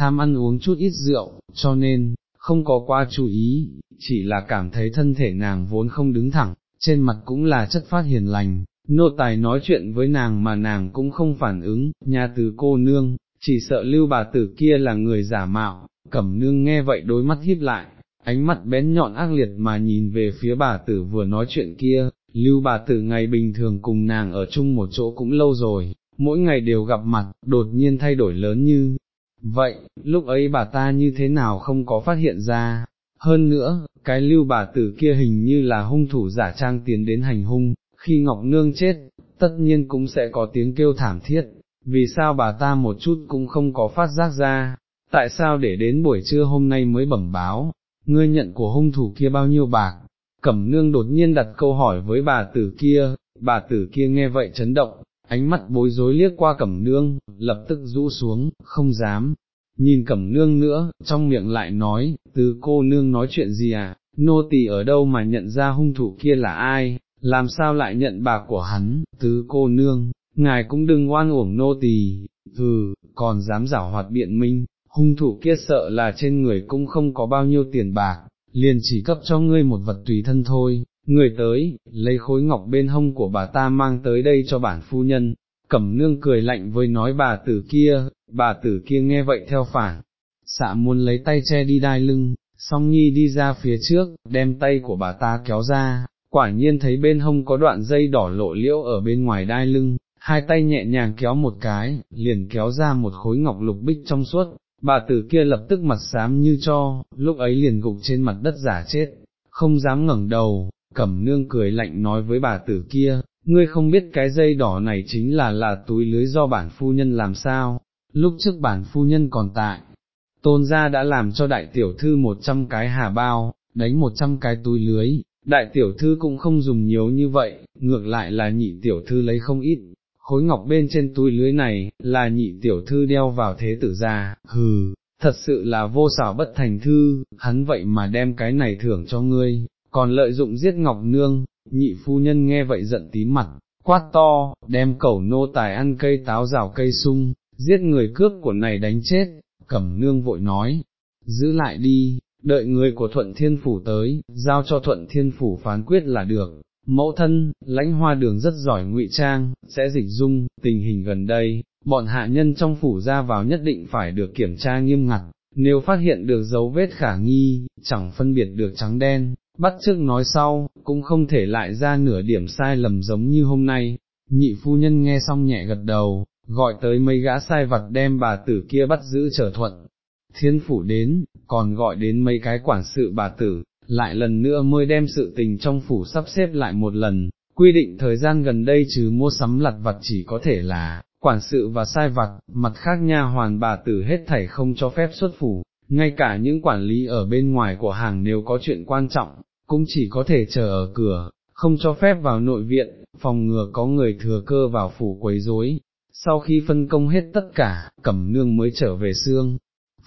Speaker 1: tham ăn uống chút ít rượu, cho nên, không có qua chú ý, chỉ là cảm thấy thân thể nàng vốn không đứng thẳng, trên mặt cũng là chất phát hiền lành, nô tài nói chuyện với nàng mà nàng cũng không phản ứng, nhà từ cô nương, chỉ sợ lưu bà tử kia là người giả mạo, cẩm nương nghe vậy đôi mắt híp lại, ánh mắt bén nhọn ác liệt mà nhìn về phía bà tử vừa nói chuyện kia, lưu bà tử ngày bình thường cùng nàng ở chung một chỗ cũng lâu rồi, mỗi ngày đều gặp mặt, đột nhiên thay đổi lớn như, vậy, lúc ấy bà ta như thế nào không có phát hiện ra, hơn nữa, cái lưu bà tử kia hình như là hung thủ giả trang tiến đến hành hung, khi Ngọc Nương chết, tất nhiên cũng sẽ có tiếng kêu thảm thiết, vì sao bà ta một chút cũng không có phát giác ra, tại sao để đến buổi trưa hôm nay mới bẩm báo, ngươi nhận của hung thủ kia bao nhiêu bạc, Cẩm Nương đột nhiên đặt câu hỏi với bà tử kia, bà tử kia nghe vậy chấn động, ánh mắt bối rối liếc qua cẩm nương, lập tức rũ xuống, không dám, nhìn cẩm nương nữa, trong miệng lại nói, từ cô nương nói chuyện gì à, nô tỳ ở đâu mà nhận ra hung thủ kia là ai, làm sao lại nhận bà của hắn, tứ cô nương, ngài cũng đừng oan uổng nô tỳ, hừ, còn dám giả hoạt biện minh, hung thủ kia sợ là trên người cũng không có bao nhiêu tiền bạc, liền chỉ cấp cho ngươi một vật tùy thân thôi, người tới, lấy khối ngọc bên hông của bà ta mang tới đây cho bản phu nhân, cẩm nương cười lạnh với nói bà tử kia, bà tử kia nghe vậy theo phản, xạ muốn lấy tay che đi đai lưng, song nhi đi ra phía trước, đem tay của bà ta kéo ra, quả nhiên thấy bên hông có đoạn dây đỏ lộ liễu ở bên ngoài đai lưng, hai tay nhẹ nhàng kéo một cái, liền kéo ra một khối ngọc lục bích trong suốt, bà tử kia lập tức mặt xám như cho, lúc ấy liền gục trên mặt đất giả chết, không dám ngẩng đầu, cẩm nương cười lạnh nói với bà tử kia, ngươi không biết cái dây đỏ này chính là là túi lưới do bản phu nhân làm sao, lúc trước bản phu nhân còn tại, tôn gia đã làm cho đại tiểu thư một trăm cái hà bao, đánh một trăm cái túi lưới, đại tiểu thư cũng không dùng nhiều như vậy, ngược lại là nhị tiểu thư lấy không ít, khối ngọc bên trên túi lưới này, là nhị tiểu thư đeo vào thế tử gia, hừ, thật sự là vô xảo bất thành thư, hắn vậy mà đem cái này thưởng cho ngươi, còn lợi dụng giết Ngọc Nương, nhị phu nhân nghe vậy giận tím mặt, quát to, đem cẩu nô tài ăn cây táo rào cây sung, giết người cướp của này đánh chết, cẩm nương vội nói, giữ lại đi, đợi người của thuận thiên phủ tới, giao cho thuận thiên phủ phán quyết là được. Mẫu thân, lãnh hoa đường rất giỏi ngụy trang, sẽ dịch dung, tình hình gần đây, bọn hạ nhân trong phủ ra vào nhất định phải được kiểm tra nghiêm ngặt, nếu phát hiện được dấu vết khả nghi, chẳng phân biệt được trắng đen, bắt trước nói sau, cũng không thể lại ra nửa điểm sai lầm giống như hôm nay, nhị phu nhân nghe xong nhẹ gật đầu, gọi tới mấy gã sai vặt đem bà tử kia bắt giữ trở thuận, thiên phủ đến, còn gọi đến mấy cái quản sự bà tử, lại lần nữa mới đem sự tình trong phủ sắp xếp lại một lần, quy định thời gian gần đây trừ mua sắm lặt vặt chỉ có thể là, quản sự và sai vặt, mặt khác nha hoàn bà tử hết thảy không cho phép xuất phủ, ngay cả những quản lý ở bên ngoài của hàng nếu có chuyện quan trọng, cũng chỉ có thể chờ ở cửa, không cho phép vào nội viện, phòng ngừa có người thừa cơ vào phủ quấy rối. Sau khi phân công hết tất cả, cẩm nương mới trở về xương.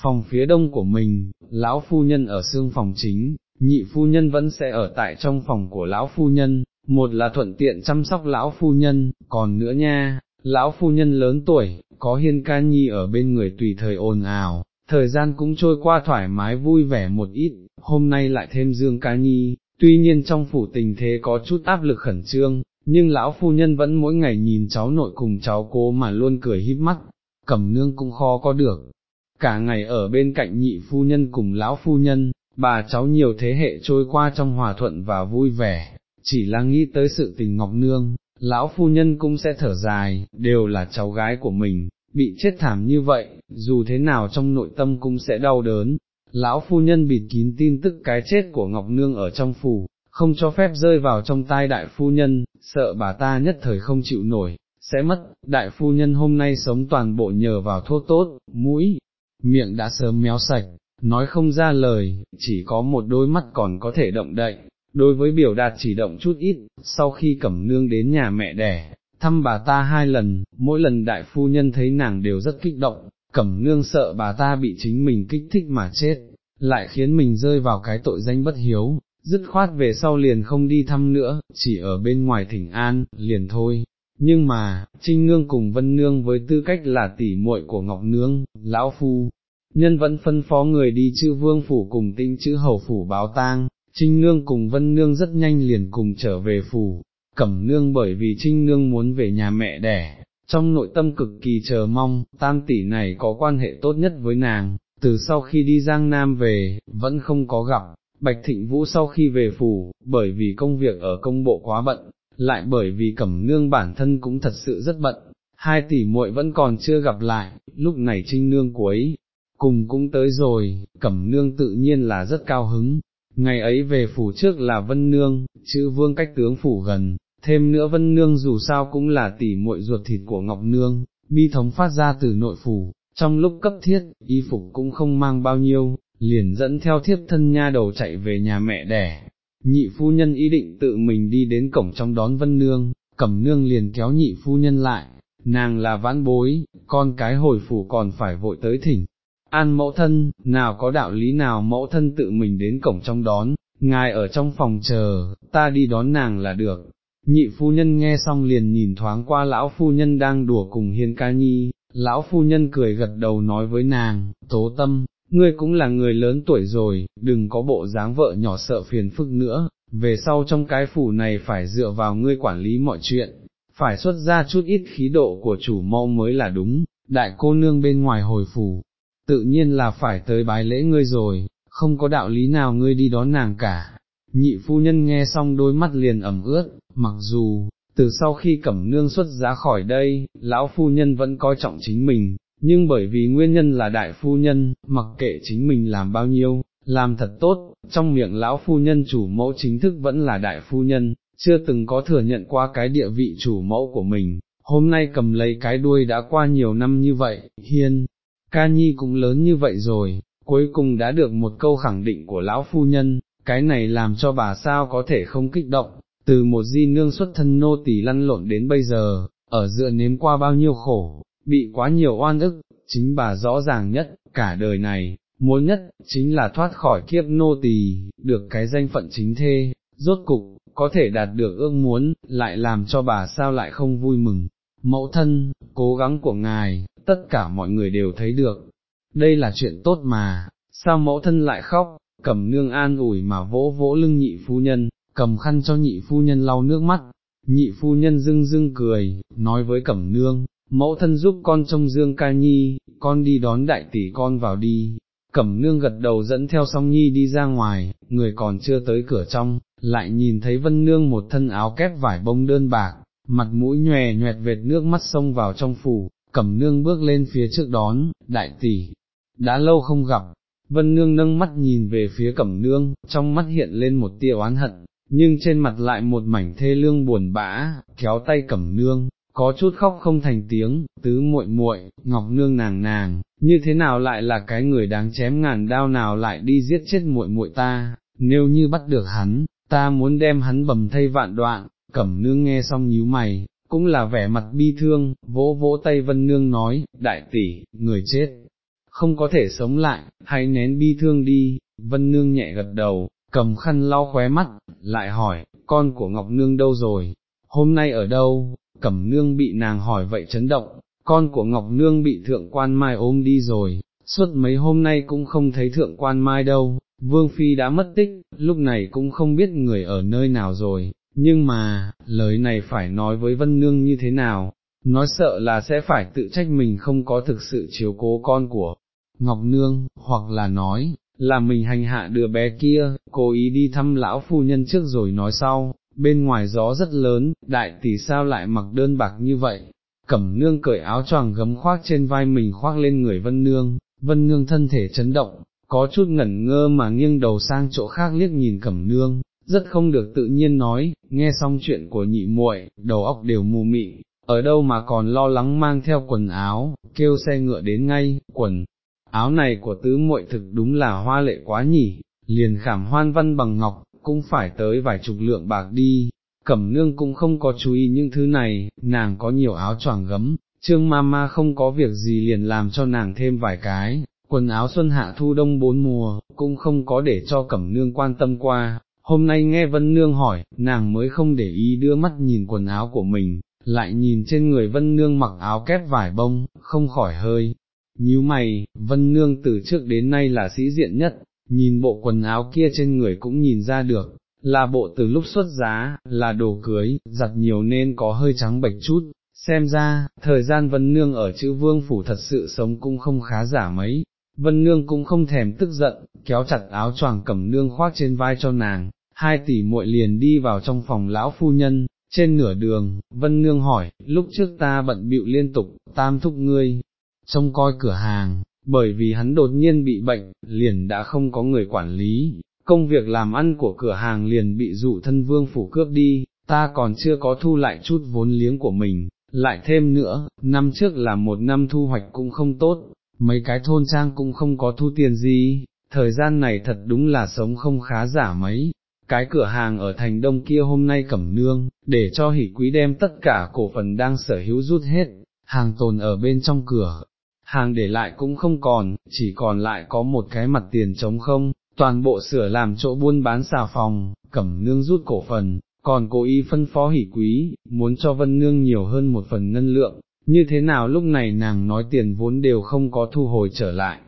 Speaker 1: Phòng phía đông của mình, lão phu nhân ở xương phòng chính, nhị phu nhân vẫn sẽ ở tại trong phòng của lão phu nhân, một là thuận tiện chăm sóc lão phu nhân, còn nữa nha, lão phu nhân lớn tuổi, có hiên ca nhi ở bên người tùy thời ồn ào, thời gian cũng trôi qua thoải mái vui vẻ một ít, hôm nay lại thêm Dương Ca Nhi, tuy nhiên trong phủ tình thế có chút áp lực khẩn trương, nhưng lão phu nhân vẫn mỗi ngày nhìn cháu nội cùng cháu cố mà luôn cười híp mắt, cầm nương cũng khó có được. Cả ngày ở bên cạnh nhị phu nhân cùng lão phu nhân, bà cháu nhiều thế hệ trôi qua trong hòa thuận và vui vẻ, chỉ là nghĩ tới sự tình Ngọc Nương, lão phu nhân cũng sẽ thở dài, đều là cháu gái của mình, bị chết thảm như vậy, dù thế nào trong nội tâm cũng sẽ đau đớn. Lão phu nhân bịt kín tin tức cái chết của Ngọc Nương ở trong phủ, không cho phép rơi vào trong tai đại phu nhân, sợ bà ta nhất thời không chịu nổi, sẽ mất, đại phu nhân hôm nay sống toàn bộ nhờ vào thuốc tốt, mũi, miệng đã sớm méo sạch, nói không ra lời, chỉ có một đôi mắt còn có thể động đậy, đối với biểu đạt chỉ động chút ít, sau khi cẩm nương đến nhà mẹ đẻ, thăm bà ta hai lần, mỗi lần đại phu nhân thấy nàng đều rất kích động, cẩm nương sợ bà ta bị chính mình kích thích mà chết, lại khiến mình rơi vào cái tội danh bất hiếu, dứt khoát về sau liền không đi thăm nữa, chỉ ở bên ngoài thỉnh an, liền thôi. Nhưng mà, Trinh Nương cùng Vân Nương với tư cách là tỷ muội của Ngọc Nương, Lão Phu, nhân vẫn phân phó người đi chữ vương phủ cùng tinh chữ hầu phủ báo tang, Trinh Nương cùng Vân Nương rất nhanh liền cùng trở về phủ, Cẩm Nương bởi vì Trinh Nương muốn về nhà mẹ đẻ, trong nội tâm cực kỳ chờ mong, tam tỷ này có quan hệ tốt nhất với nàng, từ sau khi đi Giang Nam về, vẫn không có gặp, Bạch Thịnh Vũ sau khi về phủ, bởi vì công việc ở công bộ quá bận, lại bởi vì Cẩm Nương bản thân cũng thật sự rất bận, hai tỷ muội vẫn còn chưa gặp lại, lúc này Trinh Nương cuối, cùng cũng tới rồi, Cẩm Nương tự nhiên là rất cao hứng, ngày ấy về phủ trước là Vân Nương, chữ vương cách tướng phủ gần, thêm nữa Vân Nương dù sao cũng là tỷ muội ruột thịt của Ngọc Nương, bi thống phát ra từ nội phủ, trong lúc cấp thiết, y phục cũng không mang bao nhiêu, liền dẫn theo thiếp thân nha đầu chạy về nhà mẹ đẻ. Nhị phu nhân ý định tự mình đi đến cổng trong đón Vân Nương, cẩm nương liền kéo nhị phu nhân lại, nàng là vãn bối, con cái hồi phủ còn phải vội tới thỉnh. An mẫu thân, nào có đạo lý nào mẫu thân tự mình đến cổng trong đón, ngài ở trong phòng chờ, ta đi đón nàng là được. Nhị phu nhân nghe xong liền nhìn thoáng qua lão phu nhân đang đùa cùng hiên ca nhi, lão phu nhân cười gật đầu nói với nàng, tố tâm, ngươi cũng là người lớn tuổi rồi, đừng có bộ dáng vợ nhỏ sợ phiền phức nữa, về sau trong cái phủ này phải dựa vào ngươi quản lý mọi chuyện, phải xuất ra chút ít khí độ của chủ mẫu mới là đúng, đại cô nương bên ngoài hồi phủ, tự nhiên là phải tới bái lễ ngươi rồi, không có đạo lý nào ngươi đi đón nàng cả. Nhị phu nhân nghe xong đôi mắt liền ẩm ướt, mặc dù, từ sau khi cẩm nương xuất giá khỏi đây, lão phu nhân vẫn coi trọng chính mình, nhưng bởi vì nguyên nhân là đại phu nhân, mặc kệ chính mình làm bao nhiêu, làm thật tốt, trong miệng lão phu nhân chủ mẫu chính thức vẫn là đại phu nhân, chưa từng có thừa nhận qua cái địa vị chủ mẫu của mình, hôm nay cầm lấy cái đuôi đã qua nhiều năm như vậy, hiên, ca nhi cũng lớn như vậy rồi, cuối cùng đã được một câu khẳng định của lão phu nhân, cái này làm cho bà sao có thể không kích động, từ một di nương xuất thân nô tỳ lăn lộn đến bây giờ, ở dựa nếm qua bao nhiêu khổ, bị quá nhiều oan ức, chính bà rõ ràng nhất, cả đời này, muốn nhất, chính là thoát khỏi kiếp nô tỳ, được cái danh phận chính thê, rốt cục, có thể đạt được ước muốn, lại làm cho bà sao lại không vui mừng. Mẫu thân, cố gắng của ngài, tất cả mọi người đều thấy được, đây là chuyện tốt mà, sao mẫu thân lại khóc, cầm nương an ủi mà vỗ vỗ lưng nhị phu nhân, cầm khăn cho nhị phu nhân lau nước mắt, nhị phu nhân dưng dưng cười, nói với cẩm nương, mẫu thân giúp con trông dương ca nhi, con đi đón đại tỷ con vào đi. Cẩm nương gật đầu dẫn theo song nhi đi ra ngoài, người còn chưa tới cửa trong, lại nhìn thấy vân nương một thân áo kép vải bông đơn bạc, mặt mũi nhòe nhoẹt vệt nước mắt xông vào trong phủ, cẩm nương bước lên phía trước đón, đại tỷ, đã lâu không gặp, vân nương nâng mắt nhìn về phía cẩm nương, trong mắt hiện lên một tia oán hận, nhưng trên mặt lại một mảnh thê lương buồn bã, kéo tay cẩm nương, có chút khóc không thành tiếng, tứ muội muội, ngọc nương nàng nàng, như thế nào lại là cái người đáng chém ngàn đao nào lại đi giết chết muội muội ta, nếu như bắt được hắn, ta muốn đem hắn bầm thây vạn đoạn, cẩm nương nghe xong nhíu mày, cũng là vẻ mặt bi thương, vỗ vỗ tay vân nương nói, đại tỷ, người chết, không có thể sống lại, hãy nén bi thương đi, vân nương nhẹ gật đầu, cầm khăn lau khóe mắt, lại hỏi, con của Ngọc Nương đâu rồi, hôm nay ở đâu, cẩm nương bị nàng hỏi vậy chấn động, con của Ngọc Nương bị thượng quan mai ôm đi rồi, suốt mấy hôm nay cũng không thấy thượng quan mai đâu, Vương Phi đã mất tích, lúc này cũng không biết người ở nơi nào rồi, nhưng mà, lời này phải nói với Vân Nương như thế nào, nói sợ là sẽ phải tự trách mình không có thực sự chiếu cố con của Ngọc Nương, hoặc là nói, là mình hành hạ đứa bé kia, cố ý đi thăm lão phu nhân trước rồi nói sau, bên ngoài gió rất lớn, đại tỷ sao lại mặc đơn bạc như vậy, cẩm nương cởi áo choàng gấm khoác trên vai mình khoác lên người vân nương, vân nương thân thể chấn động, có chút ngẩn ngơ mà nghiêng đầu sang chỗ khác liếc nhìn cẩm nương, rất không được tự nhiên nói, nghe xong chuyện của nhị muội, đầu óc đều mù mị, ở đâu mà còn lo lắng mang theo quần áo, kêu xe ngựa đến ngay, quần áo này của tứ muội thực đúng là hoa lệ quá nhỉ, liền khảm hoan văn bằng ngọc, cũng phải tới vài chục lượng bạc đi, cẩm nương cũng không có chú ý những thứ này, nàng có nhiều áo choàng gấm, trương ma ma không có việc gì liền làm cho nàng thêm vài cái, quần áo xuân hạ thu đông bốn mùa, cũng không có để cho cẩm nương quan tâm qua, hôm nay nghe vân nương hỏi, nàng mới không để ý đưa mắt nhìn quần áo của mình, lại nhìn trên người vân nương mặc áo kép vải bông, không khỏi hơi. Nhíu mày, vân nương từ trước đến nay là sĩ diện nhất, nhìn bộ quần áo kia trên người cũng nhìn ra được, là bộ từ lúc xuất giá, là đồ cưới, giặt nhiều nên có hơi trắng bệch chút, xem ra, thời gian Vân Nương ở chữ vương phủ thật sự sống cũng không khá giả mấy, Vân Nương cũng không thèm tức giận, kéo chặt áo choàng cẩm nương khoác trên vai cho nàng, hai tỷ muội liền đi vào trong phòng lão phu nhân, trên nửa đường, Vân Nương hỏi, lúc trước ta bận bịu liên tục, tam thúc ngươi, trông coi cửa hàng, bởi vì hắn đột nhiên bị bệnh, liền đã không có người quản lý, công việc làm ăn của cửa hàng liền bị dụ thân vương phủ cướp đi, ta còn chưa có thu lại chút vốn liếng của mình, lại thêm nữa, năm trước là một năm thu hoạch cũng không tốt, mấy cái thôn trang cũng không có thu tiền gì, thời gian này thật đúng là sống không khá giả mấy. Cái cửa hàng ở thành đông kia hôm nay cẩm nương, để cho hỷ quý đem tất cả cổ phần đang sở hữu rút hết, hàng tồn ở bên trong cửa, hàng để lại cũng không còn, chỉ còn lại có một cái mặt tiền trống không, toàn bộ sửa làm chỗ buôn bán xà phòng, cẩm nương rút cổ phần, còn cố ý phân phó hỷ quý, muốn cho vân nương nhiều hơn một phần ngân lượng, như thế nào lúc này nàng nói tiền vốn đều không có thu hồi trở lại,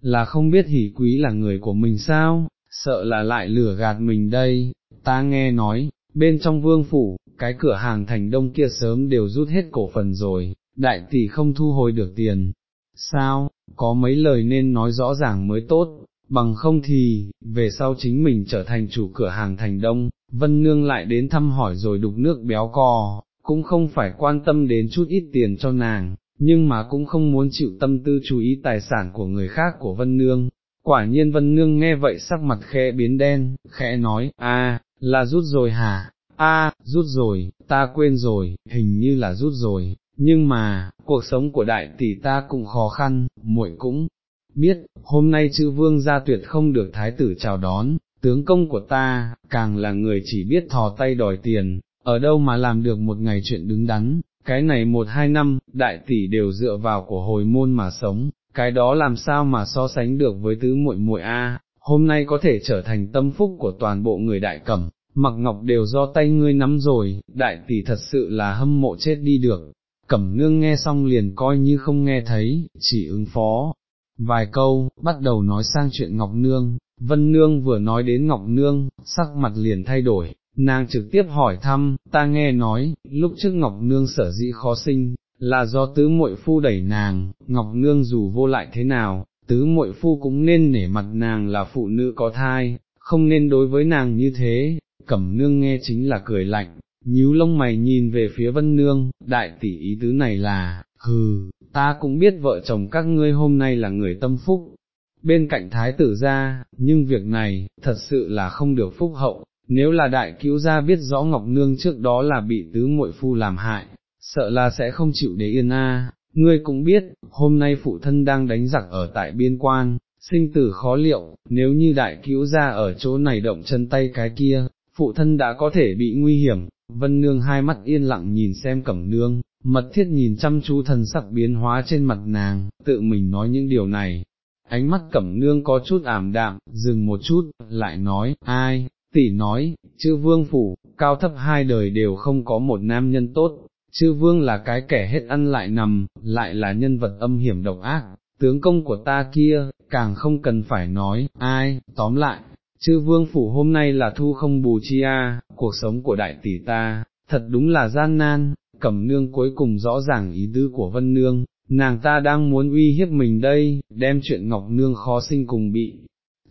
Speaker 1: là không biết hỷ quý là người của mình sao, sợ là lại lừa gạt mình đây, ta nghe nói, bên trong vương phủ, cái cửa hàng thành đông kia sớm đều rút hết cổ phần rồi, đại tỷ không thu hồi được tiền, sao, có mấy lời nên nói rõ ràng mới tốt, bằng không thì, về sau chính mình trở thành chủ cửa hàng thành đông, Vân Nương lại đến thăm hỏi rồi đục nước béo cò, cũng không phải quan tâm đến chút ít tiền cho nàng, nhưng mà cũng không muốn chịu tâm tư chú ý tài sản của người khác của Vân Nương. Quả nhiên Vân Nương nghe vậy sắc mặt khẽ biến đen, khẽ nói, a, là rút rồi hả, a, rút rồi, ta quên rồi, hình như là rút rồi, nhưng mà, cuộc sống của đại tỷ ta cũng khó khăn, muội cũng biết, hôm nay chữ vương gia tuyệt không được thái tử chào đón, tướng công của ta, càng là người chỉ biết thò tay đòi tiền, ở đâu mà làm được một ngày chuyện đứng đắn, cái này một hai năm, đại tỷ đều dựa vào của hồi môn mà sống, cái đó làm sao mà so sánh được với tứ muội muội a, hôm nay có thể trở thành tâm phúc của toàn bộ người đại cẩm, mặc ngọc đều do tay ngươi nắm rồi, đại tỷ thật sự là hâm mộ chết đi được. Cẩm nương nghe xong liền coi như không nghe thấy, chỉ ứng phó, vài câu, bắt đầu nói sang chuyện Ngọc Nương, Vân Nương vừa nói đến Ngọc Nương, sắc mặt liền thay đổi, nàng trực tiếp hỏi thăm, ta nghe nói, lúc trước Ngọc Nương sở dĩ khó sinh, là do tứ muội phu đẩy nàng, Ngọc Nương dù vô lại thế nào, tứ muội phu cũng nên nể mặt nàng là phụ nữ có thai, không nên đối với nàng như thế, Cẩm Nương nghe chính là cười lạnh, nhíu lông mày nhìn về phía Vân Nương, đại tỷ ý tứ này là, hừ, ta cũng biết vợ chồng các ngươi hôm nay là người tâm phúc, bên cạnh thái tử ra, nhưng việc này, thật sự là không được phúc hậu, nếu là đại cứu gia biết rõ Ngọc Nương trước đó là bị tứ muội phu làm hại, sợ là sẽ không chịu để yên a. ngươi cũng biết, hôm nay phụ thân đang đánh giặc ở tại biên quan, sinh tử khó liệu, nếu như đại cứu gia ở chỗ này động chân tay cái kia, phụ thân đã có thể bị nguy hiểm, vân nương hai mắt yên lặng nhìn xem cẩm nương, mật thiết nhìn chăm chú thần sắc biến hóa trên mặt nàng, tự mình nói những điều này. Ánh mắt cẩm nương có chút ảm đạm, dừng một chút, lại nói, ai, tỷ nói, chư vương phủ, cao thấp hai đời đều không có một nam nhân tốt, chư vương là cái kẻ hết ăn lại nằm, lại là nhân vật âm hiểm độc ác, tướng công của ta kia, càng không cần phải nói, ai, tóm lại, chư vương phủ hôm nay là thu không bù chi a, cuộc sống của đại tỷ ta, thật đúng là gian nan, cẩm nương cuối cùng rõ ràng ý tư của vân nương, nàng ta đang muốn uy hiếp mình đây, đem chuyện ngọc nương khó sinh cùng bị,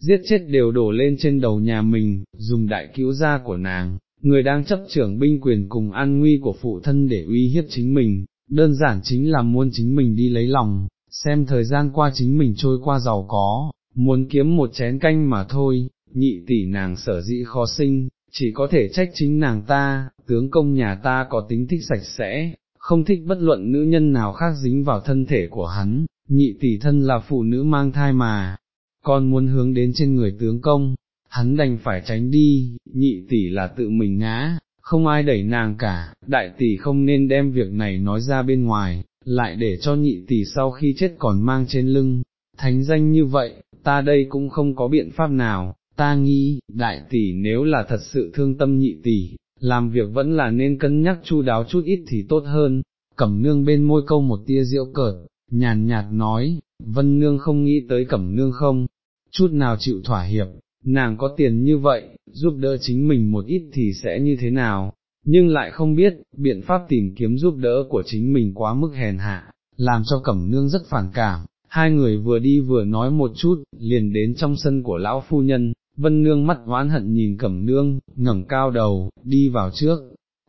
Speaker 1: giết chết đều đổ lên trên đầu nhà mình, dùng đại cứu gia của nàng, người đang chấp trưởng binh quyền cùng an nguy của phụ thân để uy hiếp chính mình, đơn giản chính là muốn chính mình đi lấy lòng, xem thời gian qua chính mình trôi qua giàu có, muốn kiếm một chén canh mà thôi, nhị tỷ nàng sở dĩ khó sinh, chỉ có thể trách chính nàng ta, tướng công nhà ta có tính thích sạch sẽ, không thích bất luận nữ nhân nào khác dính vào thân thể của hắn, nhị tỷ thân là phụ nữ mang thai mà, con muốn hướng đến trên người tướng công, hắn đành phải tránh đi, nhị tỷ là tự mình ngã, không ai đẩy nàng cả, đại tỷ không nên đem việc này nói ra bên ngoài, lại để cho nhị tỷ sau khi chết còn mang trên lưng, thánh danh như vậy, ta đây cũng không có biện pháp nào, ta nghĩ, đại tỷ nếu là thật sự thương tâm nhị tỷ, làm việc vẫn là nên cân nhắc chu đáo chút ít thì tốt hơn, cẩm nương bên môi câu một tia rượu cợt, nhàn nhạt nói, vân nương không nghĩ tới cẩm nương không, chút nào chịu thỏa hiệp, nàng có tiền như vậy, giúp đỡ chính mình một ít thì sẽ như thế nào, nhưng lại không biết, biện pháp tìm kiếm giúp đỡ của chính mình quá mức hèn hạ, làm cho cẩm nương rất phản cảm, hai người vừa đi vừa nói một chút, liền đến trong sân của lão phu nhân, vân nương mắt oán hận nhìn cẩm nương, ngẩng cao đầu, đi vào trước,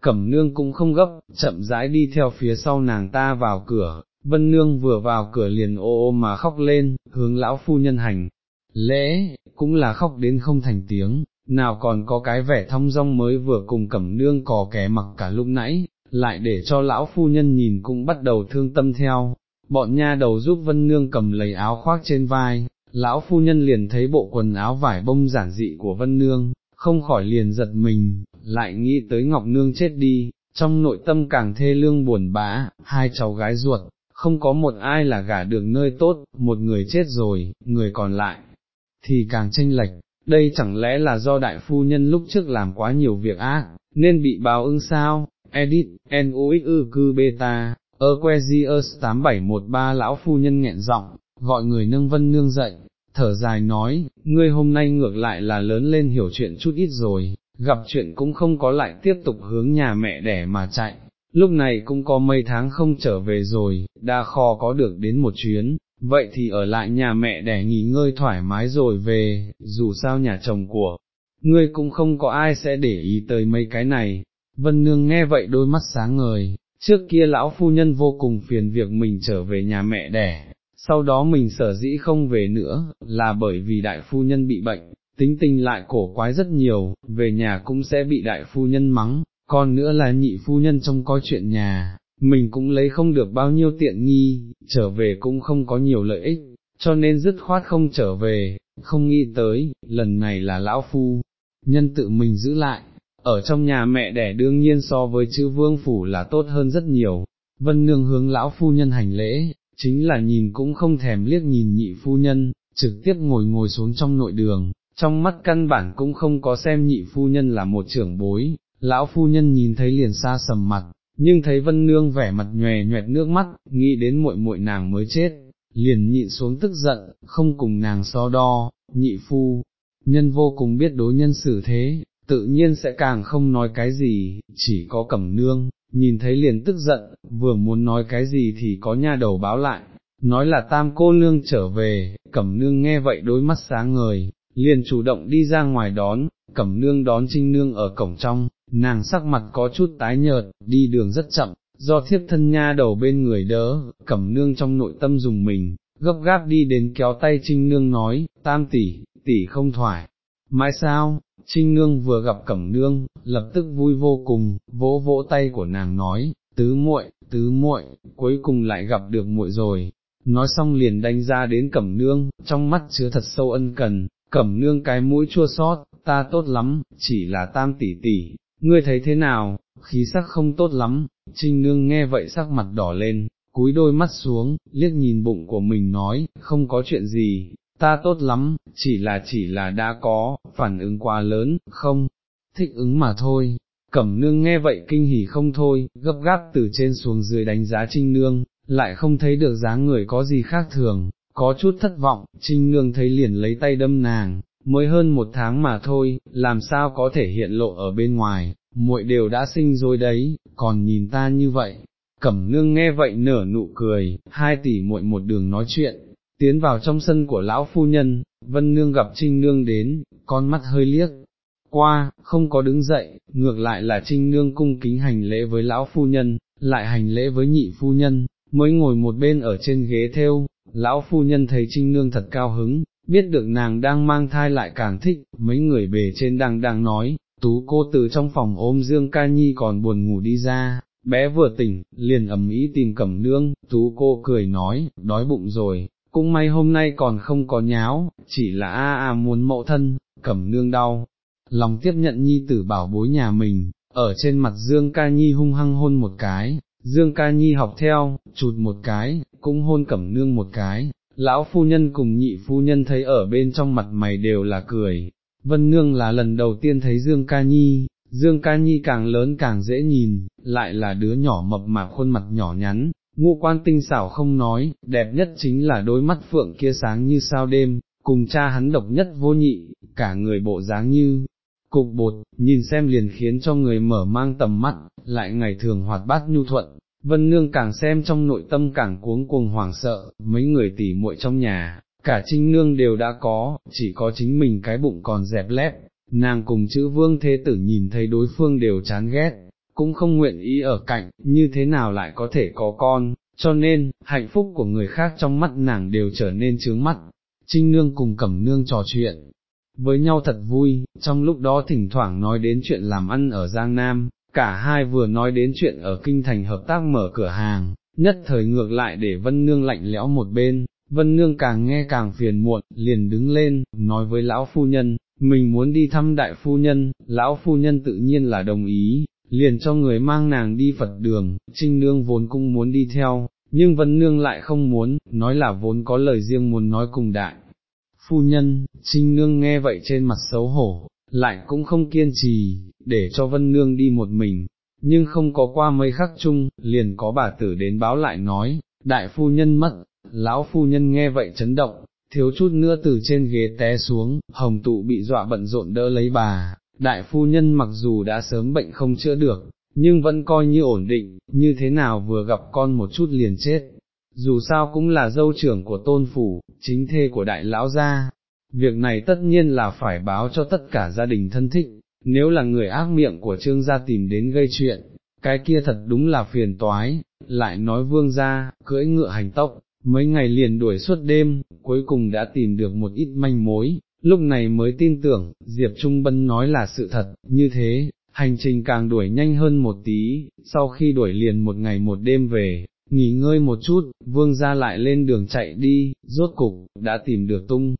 Speaker 1: cẩm nương cũng không gấp, chậm rãi đi theo phía sau nàng ta vào cửa, vân nương vừa vào cửa liền ô ô mà khóc lên, hướng lão phu nhân hành, lễ, cũng là khóc đến không thành tiếng, nào còn có cái vẻ thong dong mới vừa cùng cẩm nương cò kẻ mặc cả lúc nãy, lại để cho lão phu nhân nhìn cũng bắt đầu thương tâm theo, bọn nha đầu giúp vân nương cầm lấy áo khoác trên vai, lão phu nhân liền thấy bộ quần áo vải bông giản dị của vân nương, không khỏi liền giật mình, lại nghĩ tới ngọc nương chết đi, trong nội tâm càng thê lương buồn bã, hai cháu gái ruột, không có một ai là gả được nơi tốt, một người chết rồi, người còn lại, thì càng tranh lệch, đây chẳng lẽ là do đại phu nhân lúc trước làm quá nhiều việc ác, nên bị báo ứng sao, edit, NUX ư cư beta, Equezius 8713 lão phu nhân nghẹn giọng, gọi người nâng vân nương dậy, thở dài nói, ngươi hôm nay ngược lại là lớn lên hiểu chuyện chút ít rồi, gặp chuyện cũng không có lại tiếp tục hướng nhà mẹ đẻ mà chạy, lúc này cũng có mấy tháng không trở về rồi, đa kho có được đến một chuyến, vậy thì ở lại nhà mẹ để nghỉ ngơi thoải mái rồi về, dù sao nhà chồng của, ngươi cũng không có ai sẽ để ý tới mấy cái này, vân nương nghe vậy đôi mắt sáng ngời, trước kia lão phu nhân vô cùng phiền việc mình trở về nhà mẹ đẻ, sau đó mình sở dĩ không về nữa, là bởi vì đại phu nhân bị bệnh, tính tình lại cổ quái rất nhiều, về nhà cũng sẽ bị đại phu nhân mắng, còn nữa là nhị phu nhân trong coi chuyện nhà, mình cũng lấy không được bao nhiêu tiện nghi, trở về cũng không có nhiều lợi ích, cho nên dứt khoát không trở về, không nghĩ tới, lần này là lão phu, nhân tự mình giữ lại, ở trong nhà mẹ đẻ đương nhiên so với chữ vương phủ là tốt hơn rất nhiều, vân nương hướng lão phu nhân hành lễ, chính là nhìn cũng không thèm liếc nhìn nhị phu nhân, trực tiếp ngồi ngồi xuống trong nội đường, trong mắt căn bản cũng không có xem nhị phu nhân là một trưởng bối, lão phu nhân nhìn thấy liền xa sầm mặt, nhưng thấy vân nương vẻ mặt nhòe nhoẹt nước mắt, nghĩ đến muội muội nàng mới chết, liền nhịn xuống tức giận, không cùng nàng so đo, nhị phu, nhân vô cùng biết đối nhân xử thế, tự nhiên sẽ càng không nói cái gì, chỉ có cẩm nương, nhìn thấy liền tức giận, vừa muốn nói cái gì thì có nha đầu báo lại, nói là tam cô nương trở về, cẩm nương nghe vậy đôi mắt sáng ngời, liền chủ động đi ra ngoài đón, cẩm nương đón trinh nương ở cổng trong, nàng sắc mặt có chút tái nhợt, đi đường rất chậm, do thiếp thân nha đầu bên người đỡ, cẩm nương trong nội tâm dùng mình, gấp gáp đi đến kéo tay trinh nương nói, tam tỷ, tỷ không thoải, mai sao, trinh nương vừa gặp cẩm nương, lập tức vui vô cùng, vỗ vỗ tay của nàng nói, tứ muội, tứ muội, cuối cùng lại gặp được muội rồi, nói xong liền đánh ra đến cẩm nương, trong mắt chứa thật sâu ân cần, cẩm nương cái mũi chua sót, ta tốt lắm, chỉ là tam tỷ tỷ, ngươi thấy thế nào, khí sắc không tốt lắm, trinh nương nghe vậy sắc mặt đỏ lên, cúi đôi mắt xuống, liếc nhìn bụng của mình nói, không có chuyện gì, ta tốt lắm, chỉ là chỉ là đã có, phản ứng quá lớn, không, thích ứng mà thôi. Cẩm nương nghe vậy kinh hỉ không thôi, gấp gáp từ trên xuống dưới đánh giá trinh nương, lại không thấy được dáng người có gì khác thường, có chút thất vọng, trinh nương thấy liền lấy tay đâm nàng, mới hơn một tháng mà thôi, làm sao có thể hiện lộ ở bên ngoài, muội đều đã sinh rồi đấy, còn nhìn ta như vậy. Cẩm nương nghe vậy nở nụ cười, hai tỷ muội một đường nói chuyện, tiến vào trong sân của lão phu nhân, vân nương gặp trinh nương đến, con mắt hơi liếc, qua, không có đứng dậy, ngược lại là trinh nương cung kính hành lễ với lão phu nhân, lại hành lễ với nhị phu nhân, mới ngồi một bên ở trên ghế theo, lão phu nhân thấy trinh nương thật cao hứng, biết được nàng đang mang thai lại càng thích, mấy người bề trên đang đang nói, tú cô từ trong phòng ôm Dương Ca Nhi còn buồn ngủ đi ra, bé vừa tỉnh, liền ẩm ý tìm cẩm nương, tú cô cười nói, đói bụng rồi, cũng may hôm nay còn không có nháo, chỉ là a a muốn mậu thân, cẩm nương đau, lòng tiếp nhận nhi tử bảo bối nhà mình, ở trên mặt Dương Ca Nhi hung hăng hôn một cái, Dương Ca Nhi học theo, chụt một cái, cũng hôn cẩm nương một cái, lão phu nhân cùng nhị phu nhân thấy ở bên trong mặt mày đều là cười, Vân Nương là lần đầu tiên thấy Dương Ca Nhi, Dương Ca Nhi càng lớn càng dễ nhìn, lại là đứa nhỏ mập mạp khuôn mặt nhỏ nhắn, ngũ quan tinh xảo không nói, đẹp nhất chính là đôi mắt phượng kia sáng như sao đêm, cùng cha hắn độc nhất vô nhị, cả người bộ dáng như cục bột, nhìn xem liền khiến cho người mở mang tầm mắt, lại ngày thường hoạt bát nhu thuận. Vân Nương càng xem trong nội tâm càng cuống cuồng hoảng sợ, mấy người tỉ muội trong nhà, cả trinh nương đều đã có, chỉ có chính mình cái bụng còn dẹp lép, nàng cùng chữ vương thế tử nhìn thấy đối phương đều chán ghét, cũng không nguyện ý ở cạnh, như thế nào lại có thể có con, cho nên, hạnh phúc của người khác trong mắt nàng đều trở nên trướng mắt. Trinh nương cùng cẩm nương trò chuyện, với nhau thật vui, trong lúc đó thỉnh thoảng nói đến chuyện làm ăn ở Giang Nam, cả hai vừa nói đến chuyện ở Kinh Thành hợp tác mở cửa hàng, nhất thời ngược lại để Vân Nương lạnh lẽo một bên, Vân Nương càng nghe càng phiền muộn, liền đứng lên, nói với lão phu nhân, mình muốn đi thăm đại phu nhân, lão phu nhân tự nhiên là đồng ý, liền cho người mang nàng đi Phật đường, Trinh Nương vốn cũng muốn đi theo, nhưng Vân Nương lại không muốn, nói là vốn có lời riêng muốn nói cùng đại. Phu nhân, Trinh Nương nghe vậy trên mặt xấu hổ, lại cũng không kiên trì, để cho Vân Nương đi một mình, nhưng không có qua mấy khắc chung, liền có bà tử đến báo lại nói, đại phu nhân mất, lão phu nhân nghe vậy chấn động, thiếu chút nữa từ trên ghế té xuống, hồng tụ bị dọa bận rộn đỡ lấy bà, đại phu nhân mặc dù đã sớm bệnh không chữa được, nhưng vẫn coi như ổn định, như thế nào vừa gặp con một chút liền chết, dù sao cũng là dâu trưởng của tôn phủ, chính thê của đại lão gia, việc này tất nhiên là phải báo cho tất cả gia đình thân thích, nếu là người ác miệng của trương gia tìm đến gây chuyện, cái kia thật đúng là phiền toái, lại nói vương gia, cưỡi ngựa hành tốc, mấy ngày liền đuổi suốt đêm, cuối cùng đã tìm được một ít manh mối, lúc này mới tin tưởng, Diệp Trung Bân nói là sự thật, như thế, hành trình càng đuổi nhanh hơn một tí, sau khi đuổi liền một ngày một đêm về, nghỉ ngơi một chút, vương ra lại lên đường chạy đi, rốt cục, đã tìm được tung,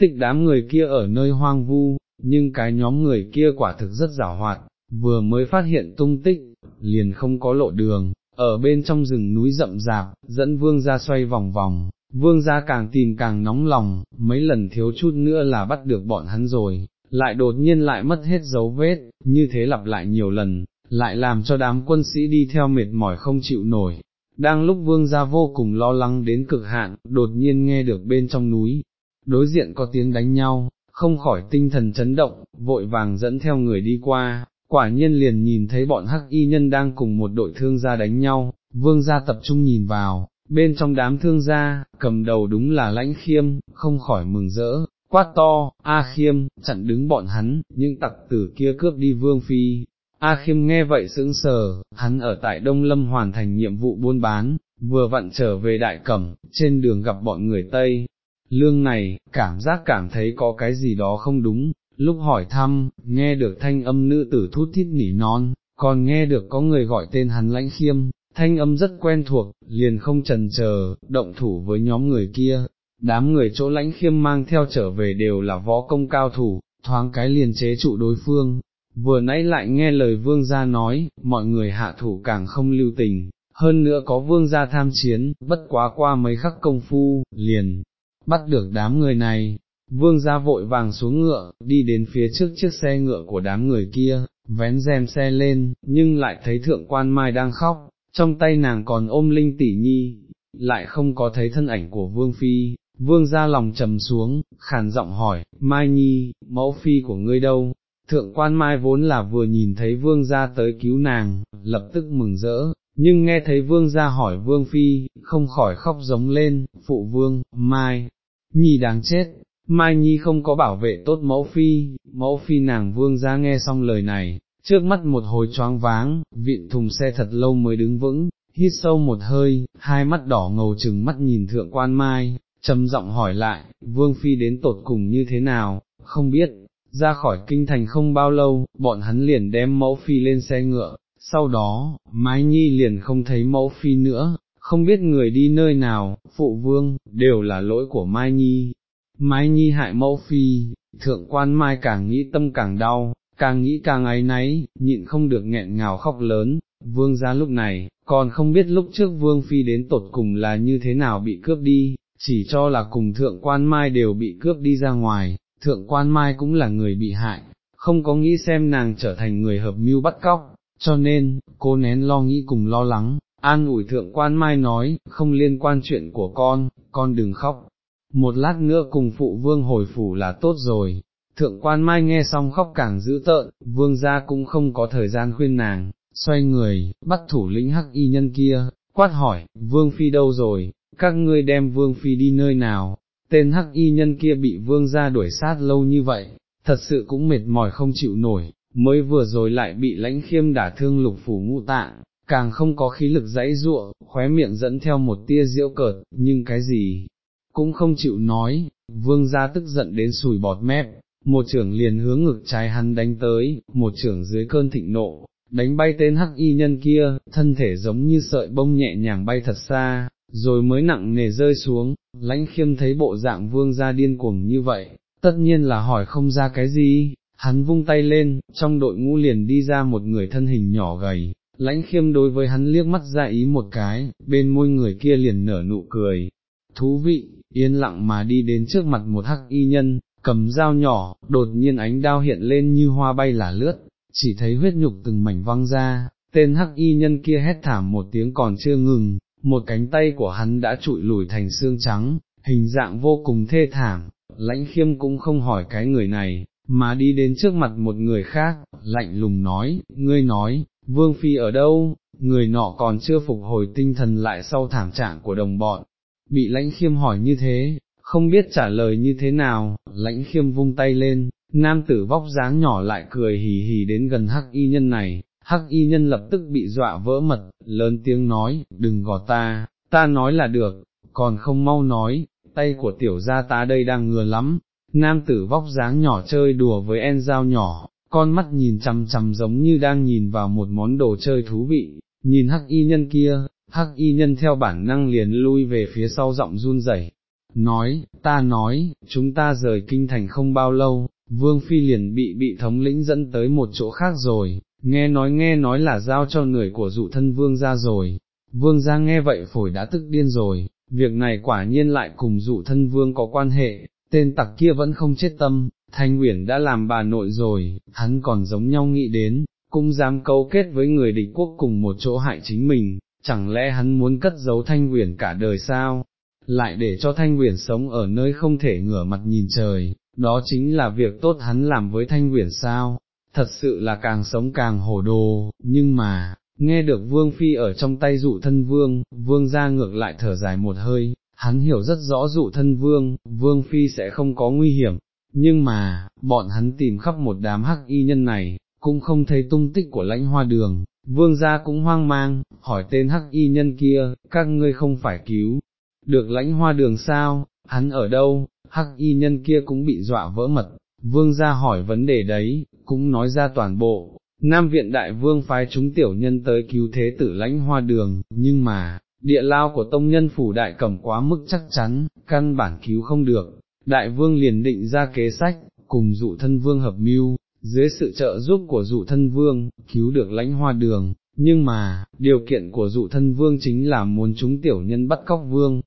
Speaker 1: Tịch đám người kia ở nơi hoang vu, nhưng cái nhóm người kia quả thực rất giả hoạt, vừa mới phát hiện tung tích, liền không có lộ đường, ở bên trong rừng núi rậm rạp, dẫn vương ra xoay vòng vòng, vương ra càng tìm càng nóng lòng, mấy lần thiếu chút nữa là bắt được bọn hắn rồi, lại đột nhiên lại mất hết dấu vết, như thế lặp lại nhiều lần, lại làm cho đám quân sĩ đi theo mệt mỏi không chịu nổi. Đang lúc vương gia vô cùng lo lắng đến cực hạn, đột nhiên nghe được bên trong núi, đối diện có tiếng đánh nhau, không khỏi tinh thần chấn động, vội vàng dẫn theo người đi qua, quả nhiên liền nhìn thấy bọn hắc y nhân đang cùng một đội thương gia đánh nhau, vương gia tập trung nhìn vào, bên trong đám thương gia, cầm đầu đúng là lãnh khiêm, không khỏi mừng rỡ, quát to, A khiêm, chặn đứng bọn hắn, những tặc tử kia cướp đi vương phi. A khiêm nghe vậy sững sờ, hắn ở tại Đông Lâm hoàn thành nhiệm vụ buôn bán, vừa vặn trở về đại cẩm, trên đường gặp bọn người Tây. Lương này, cảm giác cảm thấy có cái gì đó không đúng, lúc hỏi thăm, nghe được thanh âm nữ tử thút thít nỉ non, còn nghe được có người gọi tên hắn lãnh khiêm, thanh âm rất quen thuộc, liền không trần chờ, động thủ với nhóm người kia, đám người chỗ lãnh khiêm mang theo trở về đều là võ công cao thủ, thoáng cái liền chế trụ đối phương, vừa nãy lại nghe lời vương gia nói, mọi người hạ thủ càng không lưu tình, hơn nữa có vương gia tham chiến, bất quá qua mấy khắc công phu, liền, bắt được đám người này, vương gia vội vàng xuống ngựa, đi đến phía trước chiếc xe ngựa của đám người kia, vén rèm xe lên, nhưng lại thấy thượng quan mai đang khóc, trong tay nàng còn ôm linh tỷ nhi, lại không có thấy thân ảnh của vương phi, vương gia lòng trầm xuống, khàn giọng hỏi, mai nhi, mẫu phi của ngươi đâu? Thượng quan mai vốn là vừa nhìn thấy vương gia tới cứu nàng, lập tức mừng rỡ, nhưng nghe thấy vương gia hỏi vương phi, không khỏi khóc giống lên, phụ vương, mai, nhi đáng chết, Mai Nhi không có bảo vệ tốt mẫu phi, mẫu phi nàng vương ra nghe xong lời này, trước mắt một hồi choáng váng, vịn thùng xe thật lâu mới đứng vững, hít sâu một hơi, hai mắt đỏ ngầu chừng mắt nhìn thượng quan Mai, trầm giọng hỏi lại, vương phi đến tột cùng như thế nào, không biết, ra khỏi kinh thành không bao lâu, bọn hắn liền đem mẫu phi lên xe ngựa, sau đó, Mai Nhi liền không thấy mẫu phi nữa, không biết người đi nơi nào, phụ vương, đều là lỗi của Mai Nhi, Mai Nhi hại mẫu phi, thượng quan Mai càng nghĩ tâm càng đau, càng nghĩ càng áy náy, nhịn không được nghẹn ngào khóc lớn, vương gia lúc này, còn không biết lúc trước vương phi đến tột cùng là như thế nào bị cướp đi, chỉ cho là cùng thượng quan mai đều bị cướp đi ra ngoài, thượng quan mai cũng là người bị hại, không có nghĩ xem nàng trở thành người hợp mưu bắt cóc, cho nên, cô nén lo nghĩ cùng lo lắng, an ủi thượng quan mai nói, không liên quan chuyện của con, con đừng khóc, một lát nữa cùng phụ vương hồi phủ là tốt rồi. Thượng quan mai nghe xong khóc càng dữ tợn, vương gia cũng không có thời gian khuyên nàng, xoay người, bắt thủ lĩnh hắc y nhân kia, quát hỏi, vương phi đâu rồi, các ngươi đem vương phi đi nơi nào, tên hắc y nhân kia bị vương gia đuổi sát lâu như vậy, thật sự cũng mệt mỏi không chịu nổi, mới vừa rồi lại bị lãnh khiêm đả thương lục phủ ngũ tạng, càng không có khí lực dãy ruộng, khóe miệng dẫn theo một tia diễu cợt, nhưng cái gì, cũng không chịu nói, vương gia tức giận đến sùi bọt mép, một trưởng liền hướng ngực trái hắn đánh tới, một trưởng dưới cơn thịnh nộ, đánh bay tên hắc y nhân kia, thân thể giống như sợi bông nhẹ nhàng bay thật xa, rồi mới nặng nề rơi xuống, lãnh khiêm thấy bộ dạng vương gia điên cuồng như vậy, tất nhiên là hỏi không ra cái gì, hắn vung tay lên, trong đội ngũ liền đi ra một người thân hình nhỏ gầy, lãnh khiêm đối với hắn liếc mắt ra ý một cái, bên môi người kia liền nở nụ cười, thú vị, yên lặng mà đi đến trước mặt một hắc y nhân, cầm dao nhỏ, đột nhiên ánh đao hiện lên như hoa bay là lướt, chỉ thấy huyết nhục từng mảnh văng ra, tên hắc y nhân kia hét thảm một tiếng còn chưa ngừng, một cánh tay của hắn đã trụi lùi thành xương trắng, hình dạng vô cùng thê thảm, lãnh khiêm cũng không hỏi cái người này, mà đi đến trước mặt một người khác, lạnh lùng nói, ngươi nói, vương phi ở đâu, người nọ còn chưa phục hồi tinh thần lại sau thảm trạng của đồng bọn, bị lãnh khiêm hỏi như thế, không biết trả lời như thế nào, lãnh khiêm vung tay lên, nam tử vóc dáng nhỏ lại cười hì hì đến gần hắc y nhân này, hắc y nhân lập tức bị dọa vỡ mật, lớn tiếng nói, đừng gò ta, ta nói là được, còn không mau nói, tay của tiểu gia ta đây đang ngừa lắm, nam tử vóc dáng nhỏ chơi đùa với en dao nhỏ, con mắt nhìn chằm chằm giống như đang nhìn vào một món đồ chơi thú vị, nhìn hắc y nhân kia, hắc y nhân theo bản năng liền lui về phía sau giọng run rẩy, nói, ta nói, chúng ta rời kinh thành không bao lâu, vương phi liền bị bị thống lĩnh dẫn tới một chỗ khác rồi, nghe nói nghe nói là giao cho người của dụ thân vương ra rồi, vương ra nghe vậy phổi đã tức điên rồi, việc này quả nhiên lại cùng dụ thân vương có quan hệ, tên tặc kia vẫn không chết tâm, thanh uyển đã làm bà nội rồi, hắn còn giống nhau nghĩ đến, cũng dám cấu kết với người địch quốc cùng một chỗ hại chính mình, chẳng lẽ hắn muốn cất giấu thanh uyển cả đời sao, lại để cho thanh uyển sống ở nơi không thể ngửa mặt nhìn trời, đó chính là việc tốt hắn làm với thanh uyển sao, thật sự là càng sống càng hồ đồ, nhưng mà, nghe được vương phi ở trong tay dụ thân vương, vương ra ngược lại thở dài một hơi, hắn hiểu rất rõ dụ thân vương, vương phi sẽ không có nguy hiểm, nhưng mà, bọn hắn tìm khắp một đám hắc y nhân này, cũng không thấy tung tích của lãnh hoa đường, vương gia cũng hoang mang, hỏi tên hắc y nhân kia, các ngươi không phải cứu, được lãnh hoa đường sao, hắn ở đâu, hắc y nhân kia cũng bị dọa vỡ mật, vương gia hỏi vấn đề đấy, cũng nói ra toàn bộ, Nam viện đại vương phái chúng tiểu nhân tới cứu thế tử lãnh hoa đường, nhưng mà, địa lao của tông nhân phủ đại cẩm quá mức chắc chắn, căn bản cứu không được, đại vương liền định ra kế sách, cùng dụ thân vương hợp mưu, dưới sự trợ giúp của dụ thân vương, cứu được lãnh hoa đường, nhưng mà, điều kiện của dụ thân vương chính là muốn chúng tiểu nhân bắt cóc vương,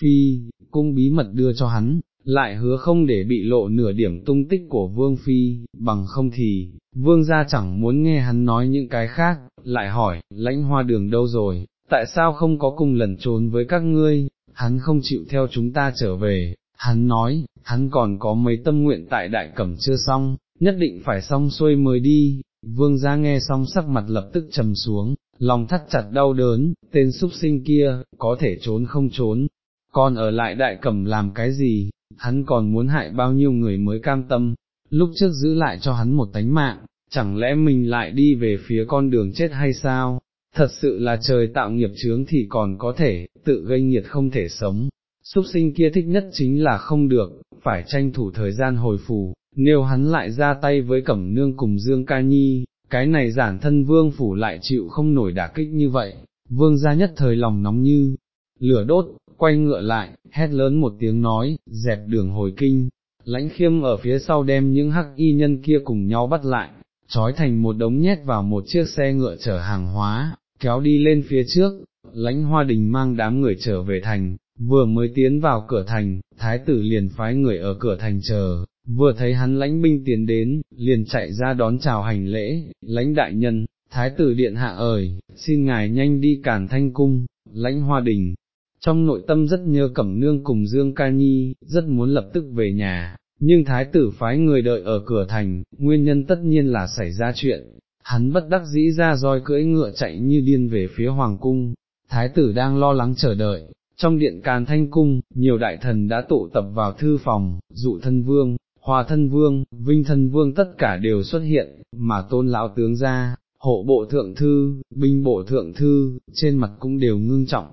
Speaker 1: phi, cung bí mật đưa cho hắn, lại hứa không để bị lộ nửa điểm tung tích của vương phi, bằng không thì, vương gia chẳng muốn nghe hắn nói những cái khác, lại hỏi, lãnh hoa đường đâu rồi, tại sao không có cùng lần trốn với các ngươi, hắn không chịu theo chúng ta trở về, hắn nói, hắn còn có mấy tâm nguyện tại đại cẩm chưa xong, nhất định phải xong xuôi mới đi, vương gia nghe xong sắc mặt lập tức trầm xuống, lòng thắt chặt đau đớn, tên súc sinh kia, có thể trốn không trốn, còn ở lại đại cẩm làm cái gì, hắn còn muốn hại bao nhiêu người mới cam tâm, lúc trước giữ lại cho hắn một tánh mạng, chẳng lẽ mình lại đi về phía con đường chết hay sao, thật sự là trời tạo nghiệp chướng thì còn có thể, tự gây nghiệt không thể sống. Súc sinh kia thích nhất chính là không được, phải tranh thủ thời gian hồi phù, nếu hắn lại ra tay với Cẩm Nương cùng Dương Ca Nhi, cái này giản thân vương phủ lại chịu không nổi đả kích như vậy, vương gia nhất thời lòng nóng như lửa đốt, quay ngựa lại, hét lớn một tiếng nói, dẹp đường hồi kinh, lãnh khiêm ở phía sau đem những hắc y nhân kia cùng nhau bắt lại, trói thành một đống nhét vào một chiếc xe ngựa chở hàng hóa, kéo đi lên phía trước, lãnh hoa đình mang đám người trở về thành, vừa mới tiến vào cửa thành, thái tử liền phái người ở cửa thành chờ, vừa thấy hắn lãnh binh tiến đến, liền chạy ra đón chào hành lễ, lãnh đại nhân, thái tử điện hạ ơi, xin ngài nhanh đi cản thanh cung, lãnh hoa đình. Trong nội tâm rất nhớ Cẩm Nương cùng Dương Ca Nhi, rất muốn lập tức về nhà, nhưng thái tử phái người đợi ở cửa thành, nguyên nhân tất nhiên là xảy ra chuyện, hắn bất đắc dĩ ra roi cưỡi ngựa chạy như điên về phía hoàng cung, thái tử đang lo lắng chờ đợi, trong điện càn thanh cung, nhiều đại thần đã tụ tập vào thư phòng, dụ thân vương, hòa thân vương, vinh thân vương tất cả đều xuất hiện, mà tôn lão tướng ra, hộ bộ thượng thư, binh bộ thượng thư, trên mặt cũng đều ngưng trọng.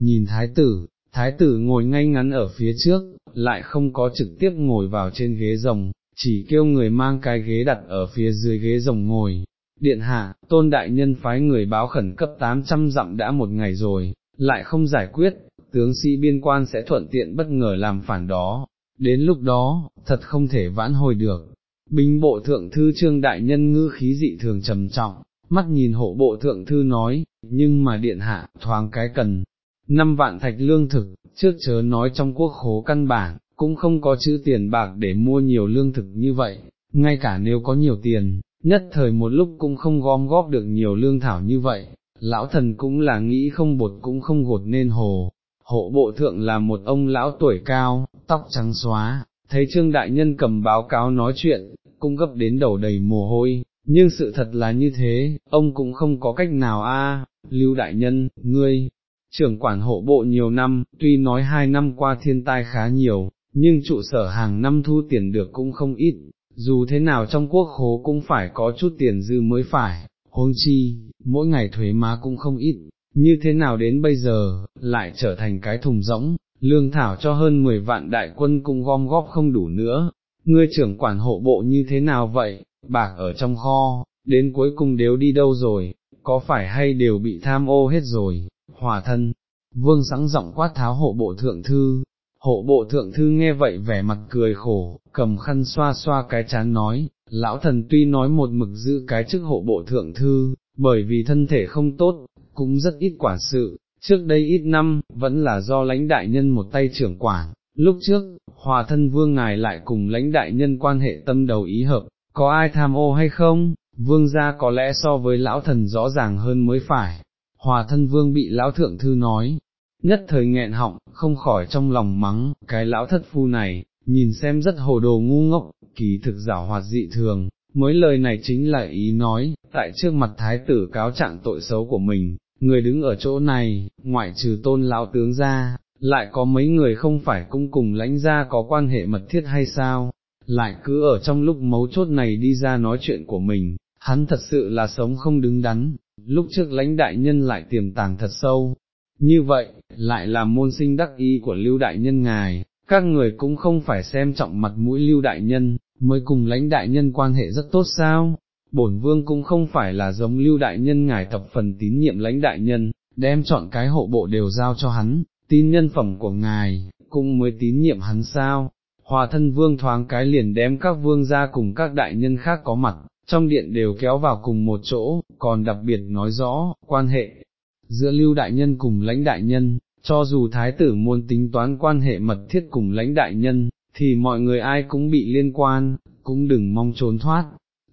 Speaker 1: Nhìn thái tử, thái tử ngồi ngay ngắn ở phía trước, lại không có trực tiếp ngồi vào trên ghế rồng, chỉ kêu người mang cái ghế đặt ở phía dưới ghế rồng ngồi. Điện hạ, tôn đại nhân phái người báo khẩn cấp 800 dặm đã một ngày rồi, lại không giải quyết, tướng sĩ biên quan sẽ thuận tiện bất ngờ làm phản đó, đến lúc đó, thật không thể vãn hồi được. Binh bộ thượng thư trương đại nhân ngư khí dị thường trầm trọng, mắt nhìn hộ bộ thượng thư nói, nhưng mà điện hạ, thoáng cái cần, năm vạn thạch lương thực, trước chớ nói trong quốc khố căn bản, cũng không có chữ tiền bạc để mua nhiều lương thực như vậy, ngay cả nếu có nhiều tiền, nhất thời một lúc cũng không gom góp được nhiều lương thảo như vậy, lão thần cũng là nghĩ không bột cũng không gột nên hồ. Hộ bộ thượng là một ông lão tuổi cao, tóc trắng xóa, thấy trương đại nhân cầm báo cáo nói chuyện, cũng gấp đến đầu đầy mồ hôi, nhưng sự thật là như thế, ông cũng không có cách nào a. lưu đại nhân, ngươi, trưởng quản hộ bộ nhiều năm, tuy nói hai năm qua thiên tai khá nhiều, nhưng trụ sở hàng năm thu tiền được cũng không ít, dù thế nào trong quốc khố cũng phải có chút tiền dư mới phải, huống chi, mỗi ngày thuế má cũng không ít, như thế nào đến bây giờ, lại trở thành cái thùng rỗng, lương thảo cho hơn 10 vạn đại quân cũng gom góp không đủ nữa, ngươi trưởng quản hộ bộ như thế nào vậy, bạc ở trong kho, đến cuối cùng đều đi đâu rồi, có phải hay đều bị tham ô hết rồi, hòa thân, vương sẵn giọng quát tháo hộ bộ thượng thư, hộ bộ thượng thư nghe vậy vẻ mặt cười khổ, cầm khăn xoa xoa cái chán nói, lão thần tuy nói một mực giữ cái chức hộ bộ thượng thư, bởi vì thân thể không tốt, cũng rất ít quản sự, trước đây ít năm, vẫn là do lãnh đại nhân một tay trưởng quản, lúc trước, hòa thân vương ngài lại cùng lãnh đại nhân quan hệ tâm đầu ý hợp, có ai tham ô hay không, vương gia có lẽ so với lão thần rõ ràng hơn mới phải, hòa thân vương bị lão thượng thư nói, nhất thời nghẹn họng, không khỏi trong lòng mắng, cái lão thất phu này, nhìn xem rất hồ đồ ngu ngốc, kỳ thực giả hoạt dị thường, mới lời này chính là ý nói, tại trước mặt thái tử cáo trạng tội xấu của mình, người đứng ở chỗ này, ngoại trừ tôn lão tướng ra, lại có mấy người không phải cũng cùng lãnh gia có quan hệ mật thiết hay sao, lại cứ ở trong lúc mấu chốt này đi ra nói chuyện của mình, hắn thật sự là sống không đứng đắn, lúc trước lãnh đại nhân lại tiềm tàng thật sâu. Như vậy, lại là môn sinh đắc y của lưu đại nhân ngài, các người cũng không phải xem trọng mặt mũi lưu đại nhân, mới cùng lãnh đại nhân quan hệ rất tốt sao, bổn vương cũng không phải là giống lưu đại nhân ngài thập phần tín nhiệm lãnh đại nhân, đem chọn cái hộ bộ đều giao cho hắn, tin nhân phẩm của ngài, cũng mới tín nhiệm hắn sao, hòa thân vương thoáng cái liền đem các vương ra cùng các đại nhân khác có mặt, trong điện đều kéo vào cùng một chỗ, còn đặc biệt nói rõ, quan hệ giữa lưu đại nhân cùng lãnh đại nhân, cho dù thái tử muốn tính toán quan hệ mật thiết cùng lãnh đại nhân, thì mọi người ai cũng bị liên quan, cũng đừng mong trốn thoát.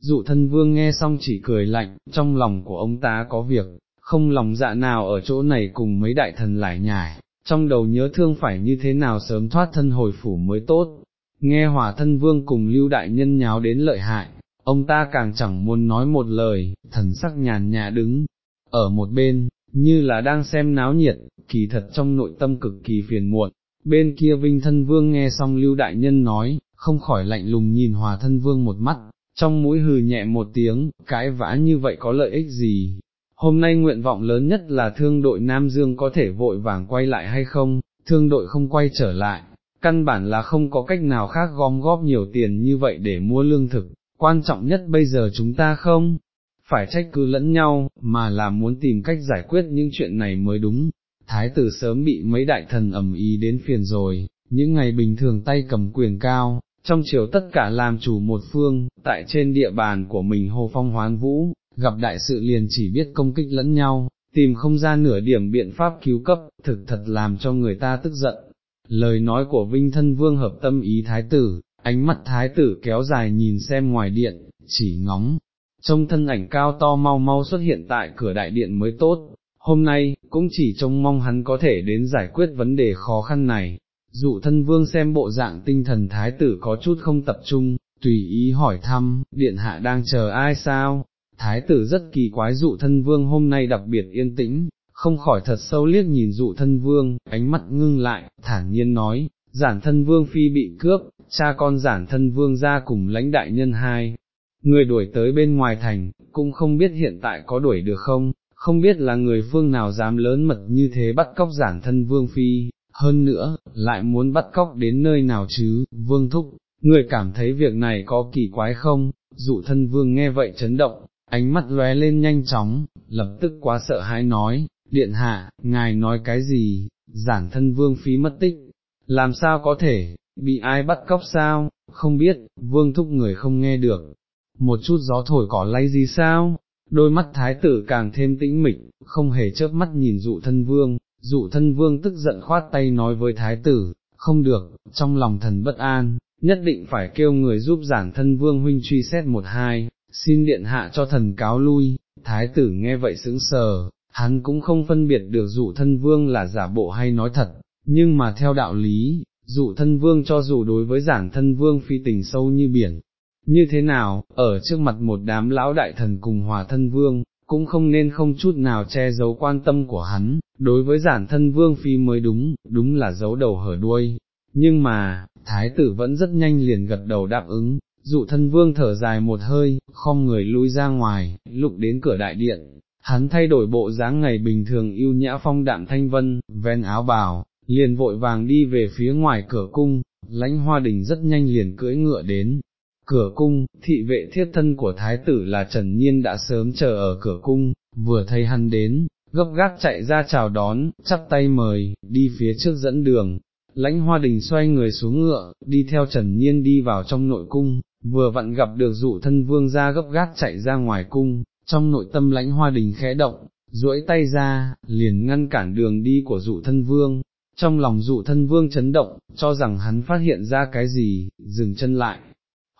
Speaker 1: Dụ thân vương nghe xong chỉ cười lạnh, trong lòng của ông ta có việc, không lòng dạ nào ở chỗ này cùng mấy đại thần lại nhải, trong đầu nhớ thương phải như thế nào sớm thoát thân hồi phủ mới tốt. Nghe hòa thân vương cùng lưu đại nhân nháo đến lợi hại, ông ta càng chẳng muốn nói một lời, thần sắc nhàn nhã đứng, ở một bên, như là đang xem náo nhiệt, kỳ thật trong nội tâm cực kỳ phiền muộn. Bên kia Vinh Thân Vương nghe xong Lưu Đại Nhân nói, không khỏi lạnh lùng nhìn Hòa Thân Vương một mắt, trong mũi hừ nhẹ một tiếng, cãi vã như vậy có lợi ích gì? Hôm nay nguyện vọng lớn nhất là thương đội Nam Dương có thể vội vàng quay lại hay không, thương đội không quay trở lại, căn bản là không có cách nào khác gom góp nhiều tiền như vậy để mua lương thực, quan trọng nhất bây giờ chúng ta không, phải trách cứ lẫn nhau, mà là muốn tìm cách giải quyết những chuyện này mới đúng. Thái tử sớm bị mấy đại thần ẩm ý đến phiền rồi, những ngày bình thường tay cầm quyền cao, trong chiều tất cả làm chủ một phương, tại trên địa bàn của mình hồ phong hoán vũ, gặp đại sự liền chỉ biết công kích lẫn nhau, tìm không ra nửa điểm biện pháp cứu cấp, thực thật làm cho người ta tức giận. Lời nói của Vinh Thân Vương hợp tâm ý thái tử, ánh mắt thái tử kéo dài nhìn xem ngoài điện, chỉ ngóng, trông thân ảnh cao to mau mau xuất hiện tại cửa đại điện mới tốt, hôm nay, cũng chỉ trông mong hắn có thể đến giải quyết vấn đề khó khăn này. Dụ thân vương xem bộ dạng tinh thần thái tử có chút không tập trung, tùy ý hỏi thăm, điện hạ đang chờ ai sao, thái tử rất kỳ quái dụ thân vương hôm nay đặc biệt yên tĩnh, không khỏi thật sâu liếc nhìn dụ thân vương, ánh mắt ngưng lại, thản nhiên nói, giản thân vương phi bị cướp, cha con giản thân vương ra cùng lãnh đại nhân hai, người đuổi tới bên ngoài thành, cũng không biết hiện tại có đuổi được không, không biết là người phương nào dám lớn mật như thế bắt cóc giản thân vương phi, hơn nữa, lại muốn bắt cóc đến nơi nào chứ, vương thúc, người cảm thấy việc này có kỳ quái không, dụ thân vương nghe vậy chấn động, ánh mắt lóe lên nhanh chóng, lập tức quá sợ hãi nói, điện hạ, ngài nói cái gì, giản thân vương phí mất tích, làm sao có thể, bị ai bắt cóc sao, không biết, vương thúc người không nghe được, một chút gió thổi cỏ lay gì sao, đôi mắt thái tử càng thêm tĩnh mịch, không hề chớp mắt nhìn dụ thân vương, dụ thân vương tức giận khoát tay nói với thái tử, không được, trong lòng thần bất an, nhất định phải kêu người giúp giản thân vương huynh truy xét một hai, xin điện hạ cho thần cáo lui, thái tử nghe vậy sững sờ, hắn cũng không phân biệt được dụ thân vương là giả bộ hay nói thật, nhưng mà theo đạo lý, dụ thân vương cho dù đối với giản thân vương phi tình sâu như biển, như thế nào, ở trước mặt một đám lão đại thần cùng hòa thân vương, cũng không nên không chút nào che giấu quan tâm của hắn, đối với giản thân vương phi mới đúng, đúng là giấu đầu hở đuôi, nhưng mà, thái tử vẫn rất nhanh liền gật đầu đáp ứng, dụ thân vương thở dài một hơi, không người lui ra ngoài, lúc đến cửa đại điện, hắn thay đổi bộ dáng ngày bình thường yêu nhã phong đạm thanh vân, ven áo bào, liền vội vàng đi về phía ngoài cửa cung, lãnh hoa đình rất nhanh liền cưỡi ngựa đến. Cửa cung, thị vệ thiết thân của thái tử là Trần Nhiên đã sớm chờ ở cửa cung, vừa thấy hắn đến, gấp gáp chạy ra chào đón, chắp tay mời, đi phía trước dẫn đường, lãnh hoa đình xoay người xuống ngựa, đi theo Trần Nhiên đi vào trong nội cung, vừa vặn gặp được dụ thân vương ra gấp gáp chạy ra ngoài cung, trong nội tâm lãnh hoa đình khẽ động, duỗi tay ra, liền ngăn cản đường đi của dụ thân vương, trong lòng dụ thân vương chấn động, cho rằng hắn phát hiện ra cái gì, dừng chân lại,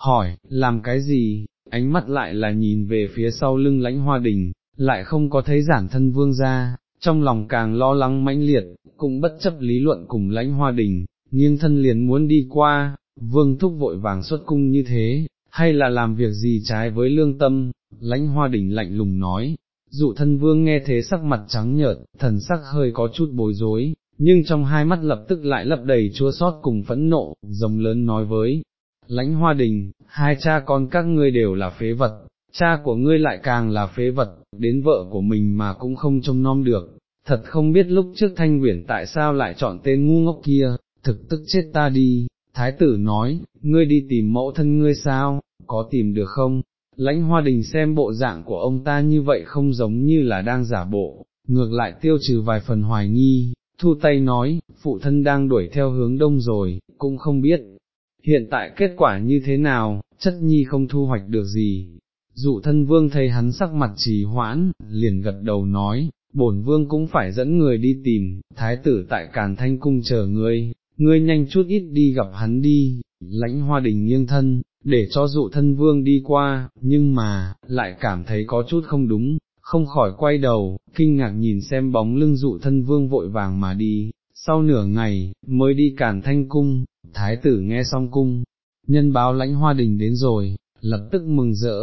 Speaker 1: hỏi, làm cái gì, ánh mắt lại là nhìn về phía sau lưng lãnh hoa đình, lại không có thấy giản thân vương ra, trong lòng càng lo lắng mãnh liệt, cũng bất chấp lý luận cùng lãnh hoa đình, nghiêng thân liền muốn đi qua, vương thúc vội vàng xuất cung như thế, hay là làm việc gì trái với lương tâm, lãnh hoa đình lạnh lùng nói, dụ thân vương nghe thế sắc mặt trắng nhợt, thần sắc hơi có chút bối rối, nhưng trong hai mắt lập tức lại lập đầy chua sót cùng phẫn nộ, rồng lớn nói với, lãnh hoa đình, hai cha con các ngươi đều là phế vật, cha của ngươi lại càng là phế vật, đến vợ của mình mà cũng không trông nom được, thật không biết lúc trước thanh quyển tại sao lại chọn tên ngu ngốc kia, thực tức chết ta đi, thái tử nói, ngươi đi tìm mẫu thân ngươi sao, có tìm được không? Lãnh hoa đình xem bộ dạng của ông ta như vậy không giống như là đang giả bộ, ngược lại tiêu trừ vài phần hoài nghi, thu tay nói, phụ thân đang đuổi theo hướng đông rồi, cũng không biết, hiện tại kết quả như thế nào, chất nhi không thu hoạch được gì. Dụ thân vương thấy hắn sắc mặt trì hoãn, liền gật đầu nói, bổn vương cũng phải dẫn người đi tìm, thái tử tại Càn Thanh Cung chờ ngươi, ngươi nhanh chút ít đi gặp hắn đi, lãnh hoa đình nghiêng thân, để cho dụ thân vương đi qua, nhưng mà, lại cảm thấy có chút không đúng, không khỏi quay đầu, kinh ngạc nhìn xem bóng lưng dụ thân vương vội vàng mà đi, sau nửa ngày, mới đi càn thanh cung, thái tử nghe xong cung, nhân báo lãnh hoa đình đến rồi, lập tức mừng rỡ,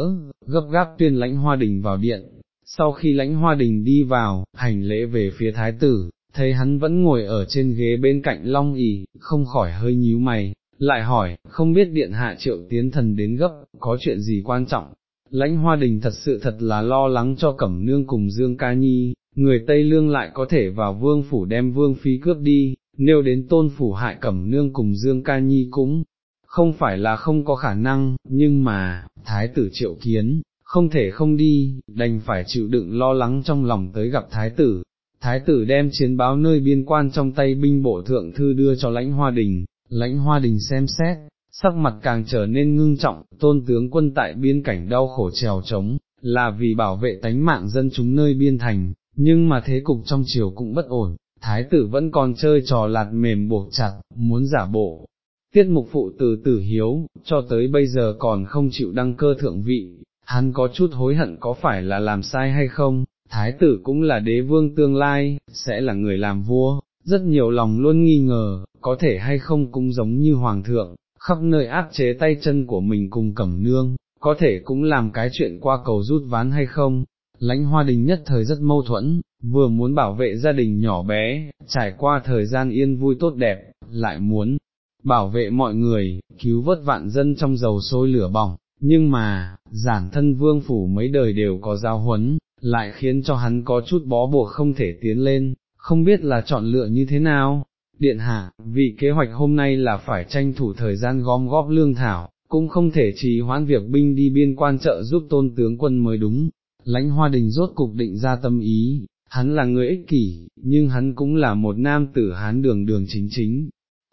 Speaker 1: gấp gáp tuyên lãnh hoa đình vào điện, sau khi lãnh hoa đình đi vào, hành lễ về phía thái tử, thấy hắn vẫn ngồi ở trên ghế bên cạnh long ỉ, không khỏi hơi nhíu mày, lại hỏi, không biết điện hạ triệu tiến thần đến gấp, có chuyện gì quan trọng, lãnh hoa đình thật sự thật là lo lắng cho cẩm nương cùng Dương Ca Nhi, người Tây Lương lại có thể vào vương phủ đem vương phi cướp đi, nếu đến tôn phủ hại cẩm nương cùng Dương Ca Nhi cũng không phải là không có khả năng, nhưng mà, thái tử triệu kiến, không thể không đi, đành phải chịu đựng lo lắng trong lòng tới gặp thái tử. Thái tử đem chiến báo nơi biên quan trong tay binh bộ thượng thư đưa cho lãnh hoa đình, lãnh hoa đình xem xét, sắc mặt càng trở nên ngưng trọng, tôn tướng quân tại biên cảnh đau khổ trèo trống, là vì bảo vệ tánh mạng dân chúng nơi biên thành, nhưng mà thế cục trong triều cũng bất ổn, thái tử vẫn còn chơi trò lạt mềm buộc chặt, muốn giả bộ. Tiết mục phụ từ tử hiếu, cho tới bây giờ còn không chịu đăng cơ thượng vị, hắn có chút hối hận có phải là làm sai hay không, thái tử cũng là đế vương tương lai, sẽ là người làm vua, rất nhiều lòng luôn nghi ngờ, có thể hay không cũng giống như hoàng thượng, khắp nơi áp chế tay chân của mình cùng cẩm nương, có thể cũng làm cái chuyện qua cầu rút ván hay không. Lãnh hoa đình nhất thời rất mâu thuẫn, vừa muốn bảo vệ gia đình nhỏ bé, trải qua thời gian yên vui tốt đẹp, lại muốn bảo vệ mọi người, cứu vớt vạn dân trong dầu sôi lửa bỏng, nhưng mà, giản thân vương phủ mấy đời đều có giao huấn, lại khiến cho hắn có chút bó buộc không thể tiến lên, không biết là chọn lựa như thế nào. Điện hạ, vì kế hoạch hôm nay là phải tranh thủ thời gian gom góp lương thảo, cũng không thể trì hoãn việc binh đi biên quan trợ giúp tôn tướng quân mới đúng. Lãnh hoa đình rốt cục định ra tâm ý, hắn là người ích kỷ, nhưng hắn cũng là một nam tử hán đường đường chính chính,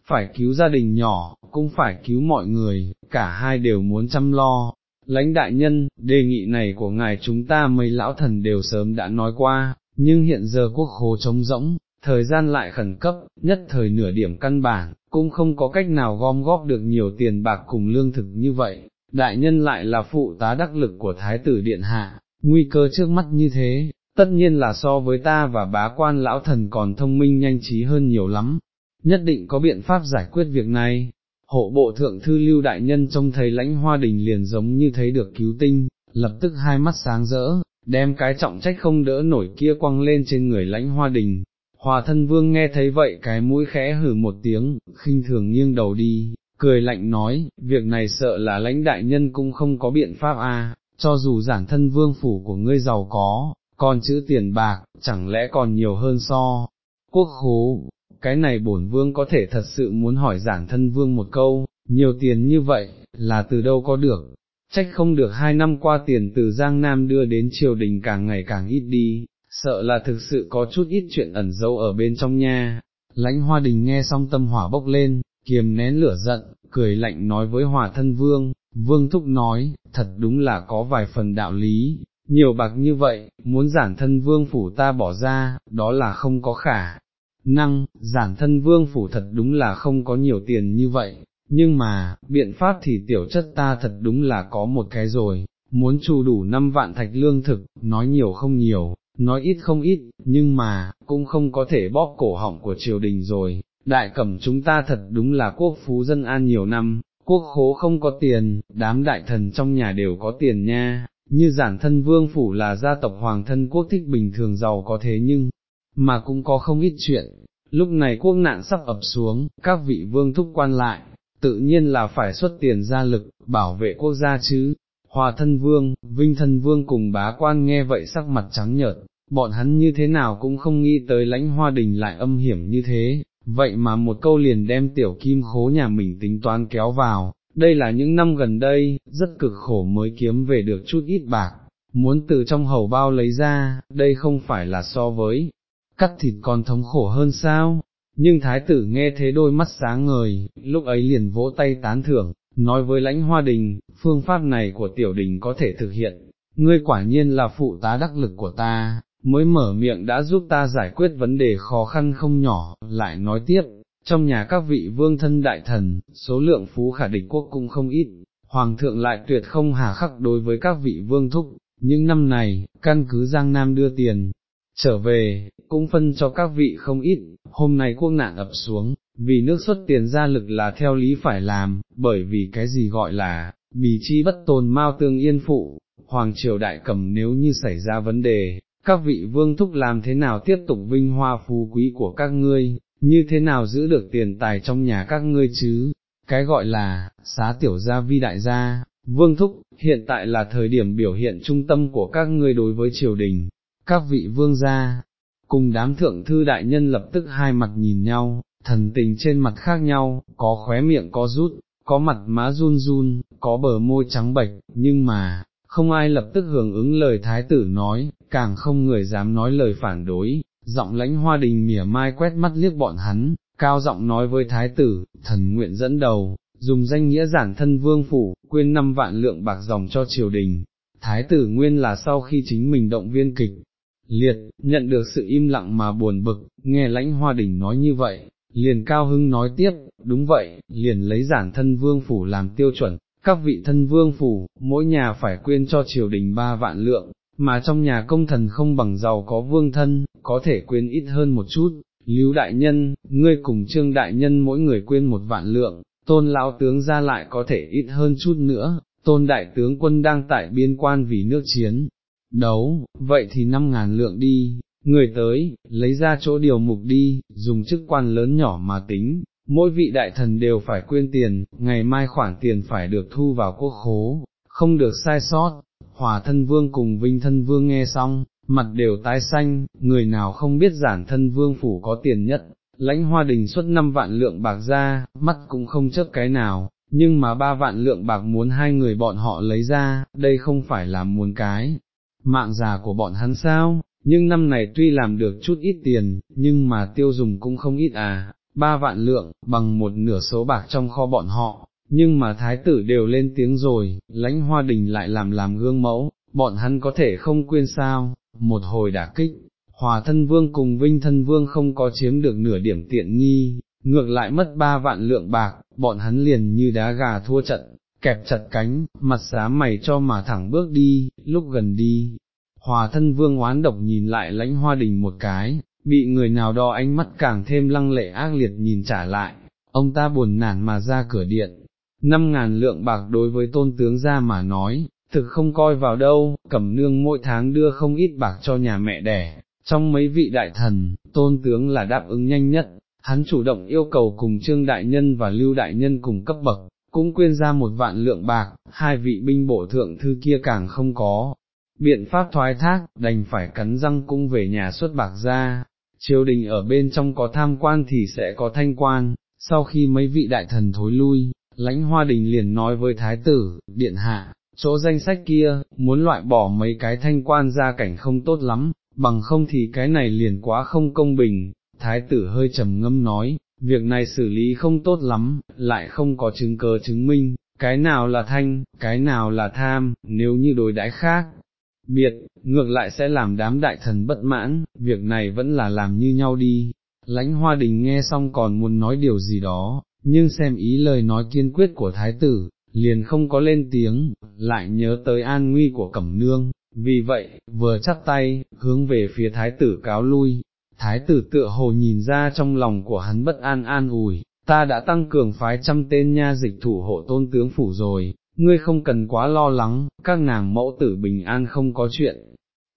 Speaker 1: phải cứu gia đình nhỏ, cũng phải cứu mọi người, cả hai đều muốn chăm lo. Lãnh đại nhân, đề nghị này của ngài chúng ta mấy lão thần đều sớm đã nói qua, nhưng hiện giờ quốc khố trống rỗng, thời gian lại khẩn cấp, nhất thời nửa điểm căn bản, cũng không có cách nào gom góp được nhiều tiền bạc cùng lương thực như vậy, đại nhân lại là phụ tá đắc lực của Thái tử Điện Hạ, nguy cơ trước mắt như thế, tất nhiên là so với ta và bá quan lão thần còn thông minh nhanh trí hơn nhiều lắm, nhất định có biện pháp giải quyết việc này. Hộ bộ thượng thư lưu đại nhân trông thấy lãnh hoa đình liền giống như thấy được cứu tinh, lập tức hai mắt sáng rỡ, đem cái trọng trách không đỡ nổi kia quăng lên trên người lãnh hoa đình. Hòa thân vương nghe thấy vậy cái mũi khẽ hử một tiếng, khinh thường nghiêng đầu đi, cười lạnh nói, việc này sợ là lãnh đại nhân cũng không có biện pháp a. cho dù giản thân vương phủ của ngươi giàu có, còn chữ tiền bạc, chẳng lẽ còn nhiều hơn so. Quốc khố, cái này bổn vương có thể thật sự muốn hỏi giản thân vương một câu, nhiều tiền như vậy, là từ đâu có được, trách không được hai năm qua tiền từ Giang Nam đưa đến triều đình càng ngày càng ít đi, sợ là thực sự có chút ít chuyện ẩn dấu ở bên trong nha. Lãnh hoa đình nghe xong tâm hỏa bốc lên, kiềm nén lửa giận, cười lạnh nói với hòa thân vương, vương thúc nói, thật đúng là có vài phần đạo lý, nhiều bạc như vậy, muốn giản thân vương phủ ta bỏ ra, đó là không có khả. Năng, giản thân vương phủ thật đúng là không có nhiều tiền như vậy, nhưng mà, biện pháp thì tiểu chất ta thật đúng là có một cái rồi, muốn trù đủ năm vạn thạch lương thực, nói nhiều không nhiều, nói ít không ít, nhưng mà, cũng không có thể bóp cổ họng của triều đình rồi, đại cẩm chúng ta thật đúng là quốc phú dân an nhiều năm, quốc khố không có tiền, đám đại thần trong nhà đều có tiền nha, như giản thân vương phủ là gia tộc hoàng thân quốc thích bình thường giàu có thế nhưng, mà cũng có không ít chuyện, lúc này quốc nạn sắp ập xuống, các vị vương thúc quan lại, tự nhiên là phải xuất tiền ra lực, bảo vệ quốc gia chứ. Hòa thân vương, vinh thân vương cùng bá quan nghe vậy sắc mặt trắng nhợt, bọn hắn như thế nào cũng không nghĩ tới lãnh hoa đình lại âm hiểm như thế, vậy mà một câu liền đem tiểu kim khố nhà mình tính toán kéo vào, đây là những năm gần đây, rất cực khổ mới kiếm về được chút ít bạc, muốn từ trong hầu bao lấy ra, đây không phải là so với, cắt thịt còn thống khổ hơn sao, nhưng thái tử nghe thế đôi mắt sáng ngời, lúc ấy liền vỗ tay tán thưởng, nói với lãnh hoa đình, phương pháp này của tiểu đình có thể thực hiện, ngươi quả nhiên là phụ tá đắc lực của ta, mới mở miệng đã giúp ta giải quyết vấn đề khó khăn không nhỏ, lại nói tiếp, trong nhà các vị vương thân đại thần, số lượng phú khả địch quốc cũng không ít, hoàng thượng lại tuyệt không hà khắc đối với các vị vương thúc, những năm này, căn cứ Giang Nam đưa tiền, trở về, cũng phân cho các vị không ít, hôm nay quốc nạn ập xuống, vì nước xuất tiền ra lực là theo lý phải làm, bởi vì cái gì gọi là, bì chi bất tồn mao tương yên phụ, hoàng triều đại cầm nếu như xảy ra vấn đề, các vị vương thúc làm thế nào tiếp tục vinh hoa phú quý của các ngươi, như thế nào giữ được tiền tài trong nhà các ngươi chứ, cái gọi là, xá tiểu gia vi đại gia, vương thúc, hiện tại là thời điểm biểu hiện trung tâm của các ngươi đối với triều đình, các vị vương gia, cùng đám thượng thư đại nhân lập tức hai mặt nhìn nhau, thần tình trên mặt khác nhau, có khóe miệng có rút, có mặt má run run, có bờ môi trắng bệch, nhưng mà, không ai lập tức hưởng ứng lời thái tử nói, càng không người dám nói lời phản đối, giọng lãnh hoa đình mỉa mai quét mắt liếc bọn hắn, cao giọng nói với thái tử, thần nguyện dẫn đầu, dùng danh nghĩa giản thân vương phủ, quyên năm vạn lượng bạc dòng cho triều đình. Thái tử nguyên là sau khi chính mình động viên kịch, liệt, nhận được sự im lặng mà buồn bực, nghe lãnh hoa đình nói như vậy, liền cao hưng nói tiếp, đúng vậy, liền lấy giản thân vương phủ làm tiêu chuẩn, các vị thân vương phủ, mỗi nhà phải quyên cho triều đình ba vạn lượng, mà trong nhà công thần không bằng giàu có vương thân, có thể quyên ít hơn một chút, lưu đại nhân, ngươi cùng trương đại nhân mỗi người quyên một vạn lượng, tôn lão tướng ra lại có thể ít hơn chút nữa, tôn đại tướng quân đang tại biên quan vì nước chiến, đấu, vậy thì năm ngàn lượng đi, người tới, lấy ra chỗ điều mục đi, dùng chức quan lớn nhỏ mà tính, mỗi vị đại thần đều phải quyên tiền, ngày mai khoản tiền phải được thu vào quốc khố, không được sai sót, hòa thân vương cùng vinh thân vương nghe xong, mặt đều tái xanh, người nào không biết giản thân vương phủ có tiền nhất, lãnh hoa đình xuất năm vạn lượng bạc ra, mắt cũng không chấp cái nào, nhưng mà ba vạn lượng bạc muốn hai người bọn họ lấy ra, đây không phải là muốn cái, mạng già của bọn hắn sao, nhưng năm này tuy làm được chút ít tiền, nhưng mà tiêu dùng cũng không ít à, ba vạn lượng, bằng một nửa số bạc trong kho bọn họ, nhưng mà thái tử đều lên tiếng rồi, lãnh hoa đình lại làm làm gương mẫu, bọn hắn có thể không quên sao, một hồi đả kích, hòa thân vương cùng vinh thân vương không có chiếm được nửa điểm tiện nghi, ngược lại mất ba vạn lượng bạc, bọn hắn liền như đá gà thua trận, kẹp chặt cánh, mặt xá mày cho mà thẳng bước đi, lúc gần đi. Hòa thân vương oán độc nhìn lại lãnh hoa đình một cái, bị người nào đó ánh mắt càng thêm lăng lệ ác liệt nhìn trả lại, ông ta buồn nản mà ra cửa điện, năm ngàn lượng bạc đối với tôn tướng ra mà nói, thực không coi vào đâu, cẩm nương mỗi tháng đưa không ít bạc cho nhà mẹ đẻ, trong mấy vị đại thần, tôn tướng là đáp ứng nhanh nhất, hắn chủ động yêu cầu cùng trương đại nhân và lưu đại nhân cùng cấp bậc, cũng quyên ra một vạn lượng bạc, hai vị binh bộ thượng thư kia càng không có. Biện pháp thoái thác, đành phải cắn răng cung về nhà xuất bạc ra, triều đình ở bên trong có tham quan thì sẽ có thanh quan, sau khi mấy vị đại thần thối lui, lãnh hoa đình liền nói với thái tử, điện hạ, chỗ danh sách kia, muốn loại bỏ mấy cái thanh quan ra cảnh không tốt lắm, bằng không thì cái này liền quá không công bình, thái tử hơi trầm ngâm nói, việc này xử lý không tốt lắm, lại không có chứng cớ chứng minh, cái nào là thanh, cái nào là tham, nếu như đối đãi khác. Biệt, ngược lại sẽ làm đám đại thần bất mãn, việc này vẫn là làm như nhau đi. Lãnh hoa đình nghe xong còn muốn nói điều gì đó, nhưng xem ý lời nói kiên quyết của thái tử, liền không có lên tiếng, lại nhớ tới an nguy của cẩm nương, vì vậy, vừa chắc tay, hướng về phía thái tử cáo lui, thái tử tựa hồ nhìn ra trong lòng của hắn bất an an ủi, ta đã tăng cường phái trăm tên nha dịch thủ hộ tôn tướng phủ rồi, ngươi không cần quá lo lắng, các nàng mẫu tử bình an không có chuyện.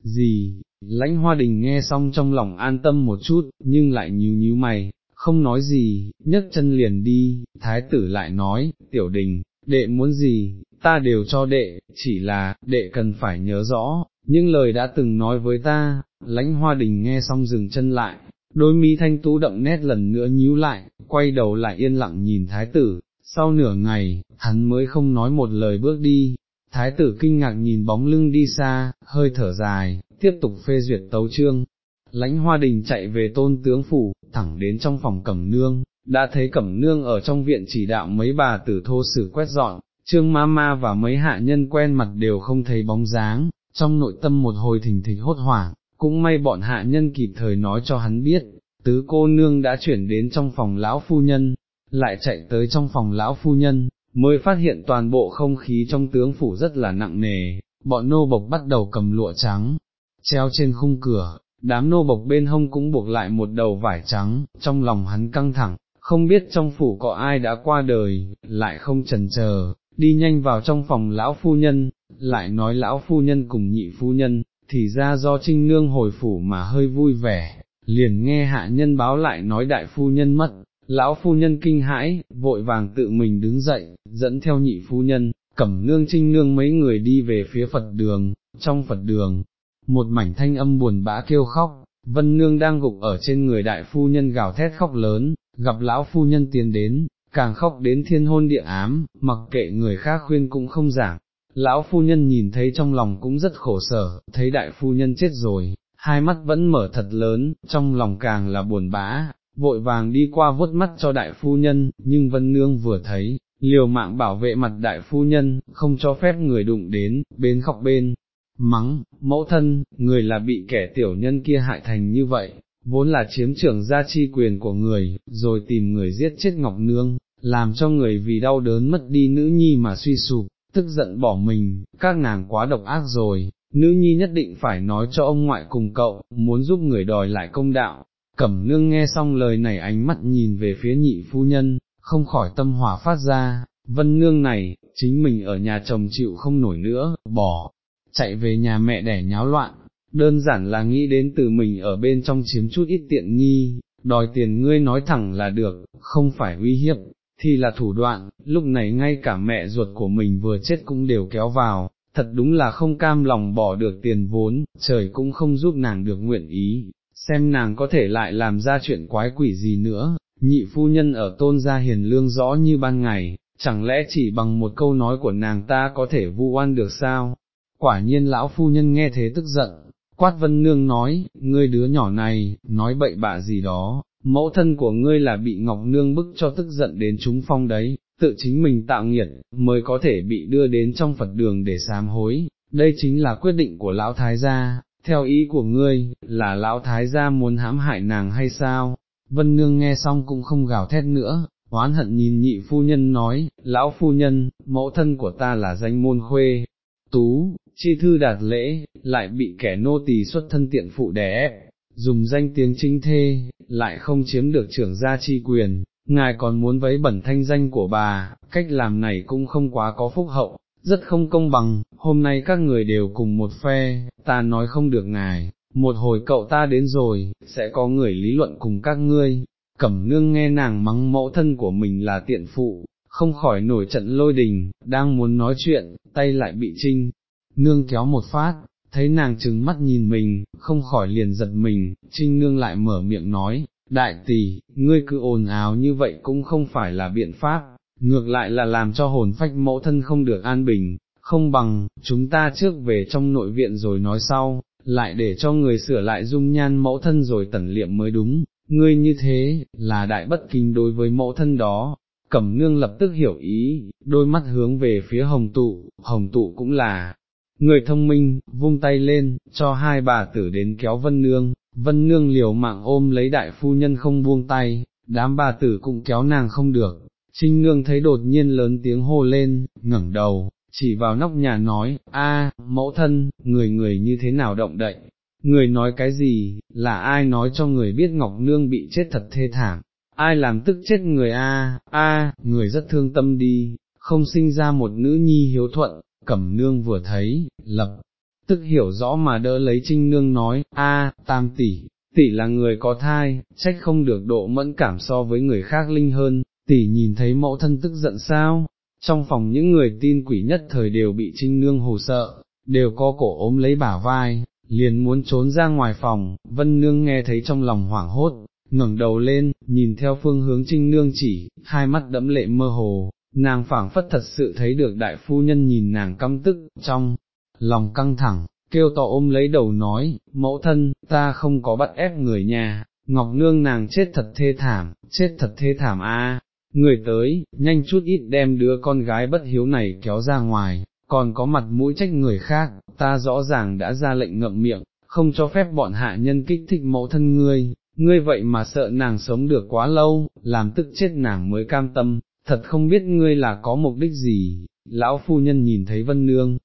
Speaker 1: Gì, lãnh hoa đình nghe xong trong lòng an tâm một chút, nhưng lại nhíu nhíu mày, không nói gì, nhấc chân liền đi, thái tử lại nói, tiểu đình, đệ muốn gì, ta đều cho đệ, chỉ là, đệ cần phải nhớ rõ, những lời đã từng nói với ta, lãnh hoa đình nghe xong dừng chân lại, đôi mi thanh tú đậm nét lần nữa nhíu lại, quay đầu lại yên lặng nhìn thái tử, sau nửa ngày, hắn mới không nói một lời bước đi, thái tử kinh ngạc nhìn bóng lưng đi xa, hơi thở dài, tiếp tục phê duyệt tấu chương. Lãnh hoa đình chạy về tôn tướng phủ, thẳng đến trong phòng cẩm nương, đã thấy cẩm nương ở trong viện chỉ đạo mấy bà tử thô sử quét dọn, trương ma ma và mấy hạ nhân quen mặt đều không thấy bóng dáng, trong nội tâm một hồi thình thịch hốt hoảng, cũng may bọn hạ nhân kịp thời nói cho hắn biết, tứ cô nương đã chuyển đến trong phòng lão phu nhân, lại chạy tới trong phòng lão phu nhân, mới phát hiện toàn bộ không khí trong tướng phủ rất là nặng nề, bọn nô bộc bắt đầu cầm lụa trắng, treo trên khung cửa, đám nô bộc bên hông cũng buộc lại một đầu vải trắng, trong lòng hắn căng thẳng, không biết trong phủ có ai đã qua đời, lại không chần chờ, đi nhanh vào trong phòng lão phu nhân, lại nói lão phu nhân cùng nhị phu nhân, thì ra do trinh nương hồi phủ mà hơi vui vẻ, liền nghe hạ nhân báo lại nói đại phu nhân mất, lão phu nhân kinh hãi, vội vàng tự mình đứng dậy, dẫn theo nhị phu nhân, cẩm nương trinh nương mấy người đi về phía Phật đường, trong Phật đường, một mảnh thanh âm buồn bã kêu khóc, vân nương đang gục ở trên người đại phu nhân gào thét khóc lớn, gặp lão phu nhân tiến đến, càng khóc đến thiên hôn địa ám, mặc kệ người khác khuyên cũng không giảng. Lão phu nhân nhìn thấy trong lòng cũng rất khổ sở, thấy đại phu nhân chết rồi, hai mắt vẫn mở thật lớn, trong lòng càng là buồn bã, vội vàng đi qua vuốt mắt cho đại phu nhân, nhưng vân nương vừa thấy, liều mạng bảo vệ mặt đại phu nhân, không cho phép người đụng đến, bên khóc bên, mắng, mẫu thân, người là bị kẻ tiểu nhân kia hại thành như vậy, vốn là chiếm trưởng gia chi quyền của người, rồi tìm người giết chết Ngọc Nương, làm cho người vì đau đớn mất đi nữ nhi mà suy sụp, tức giận bỏ mình, các nàng quá độc ác rồi, nữ nhi nhất định phải nói cho ông ngoại cùng cậu, muốn giúp người đòi lại công đạo. Cẩm nương nghe xong lời này ánh mắt nhìn về phía nhị phu nhân, không khỏi tâm hỏa phát ra, vân nương này, chính mình ở nhà chồng chịu không nổi nữa, bỏ, chạy về nhà mẹ đẻ nháo loạn, đơn giản là nghĩ đến từ mình ở bên trong chiếm chút ít tiện nghi, đòi tiền ngươi nói thẳng là được, không phải uy hiếp, thì là thủ đoạn, lúc này ngay cả mẹ ruột của mình vừa chết cũng đều kéo vào, thật đúng là không cam lòng bỏ được tiền vốn, trời cũng không giúp nàng được nguyện ý, xem nàng có thể lại làm ra chuyện quái quỷ gì nữa, nhị phu nhân ở tôn gia hiền lương rõ như ban ngày, chẳng lẽ chỉ bằng một câu nói của nàng ta có thể vu oan được sao? Quả nhiên lão phu nhân nghe thế tức giận, quát vân nương nói, ngươi đứa nhỏ này, nói bậy bạ gì đó, mẫu thân của ngươi là bị Ngọc Nương bức cho tức giận đến chúng phong đấy, tự chính mình tạo nghiệt, mới có thể bị đưa đến trong Phật đường để sám hối, đây chính là quyết định của Lão Thái gia, theo ý của ngươi, là Lão Thái gia muốn hãm hại nàng hay sao? Vân Nương nghe xong cũng không gào thét nữa, oán hận nhìn nhị phu nhân nói, Lão phu nhân, mẫu thân của ta là danh môn khuê, tú, chi thư đạt lễ, lại bị kẻ nô tỳ xuất thân tiện phụ đẻ. Ép, dùng danh tiếng chính thê, lại không chiếm được trưởng gia chi quyền, ngài còn muốn vấy bẩn thanh danh của bà, cách làm này cũng không quá có phúc hậu, rất không công bằng, hôm nay các người đều cùng một phe, ta nói không được ngài, một hồi cậu ta đến rồi, sẽ có người lý luận cùng các ngươi, cẩm nương nghe nàng mắng mẫu thân của mình là tiện phụ, không khỏi nổi trận lôi đình, đang muốn nói chuyện, tay lại bị trinh, nương kéo một phát, thấy nàng trừng mắt nhìn mình, không khỏi liền giật mình, trinh nương lại mở miệng nói, đại tỷ, ngươi cứ ồn ào như vậy cũng không phải là biện pháp, ngược lại là làm cho hồn phách mẫu thân không được an bình, không bằng, chúng ta trước về trong nội viện rồi nói sau, lại để cho người sửa lại dung nhan mẫu thân rồi tẩn liệm mới đúng, ngươi như thế, là đại bất kính đối với mẫu thân đó. Cẩm nương lập tức hiểu ý, đôi mắt hướng về phía hồng tụ, hồng tụ cũng là, người thông minh, vung tay lên, cho hai bà tử đến kéo vân nương, vân nương liều mạng ôm lấy đại phu nhân không buông tay, đám bà tử cũng kéo nàng không được, trinh nương thấy đột nhiên lớn tiếng hô lên, ngẩng đầu, chỉ vào nóc nhà nói, a, mẫu thân, người người như thế nào động đậy, người nói cái gì, là ai nói cho người biết Ngọc Nương bị chết thật thê thảm, ai làm tức chết người a, a, người rất thương tâm đi, không sinh ra một nữ nhi hiếu thuận, cẩm nương vừa thấy, lập, tức hiểu rõ mà đỡ lấy trinh nương nói, a, tam tỷ, tỷ là người có thai, trách không được độ mẫn cảm so với người khác linh hơn, tỷ nhìn thấy mẫu thân tức giận sao, trong phòng những người tin quỷ nhất thời đều bị trinh nương hồ sợ, đều có cổ ốm lấy bả vai, liền muốn trốn ra ngoài phòng, vân nương nghe thấy trong lòng hoảng hốt, ngẩng đầu lên, nhìn theo phương hướng trinh nương chỉ, hai mắt đẫm lệ mơ hồ, nàng phảng phất thật sự thấy được đại phu nhân nhìn nàng căm tức, trong lòng căng thẳng, kêu to ôm lấy đầu nói, mẫu thân, ta không có bắt ép người nhà, ngọc nương nàng chết thật thê thảm, chết thật thê thảm a. người tới, nhanh chút ít đem đứa con gái bất hiếu này kéo ra ngoài, còn có mặt mũi trách người khác, ta rõ ràng đã ra lệnh ngậm miệng, không cho phép bọn hạ nhân kích thích mẫu thân ngươi, ngươi vậy mà sợ nàng sống được quá lâu, làm tức chết nàng mới cam tâm, thật không biết ngươi là có mục đích gì, lão phu nhân nhìn thấy vân nương,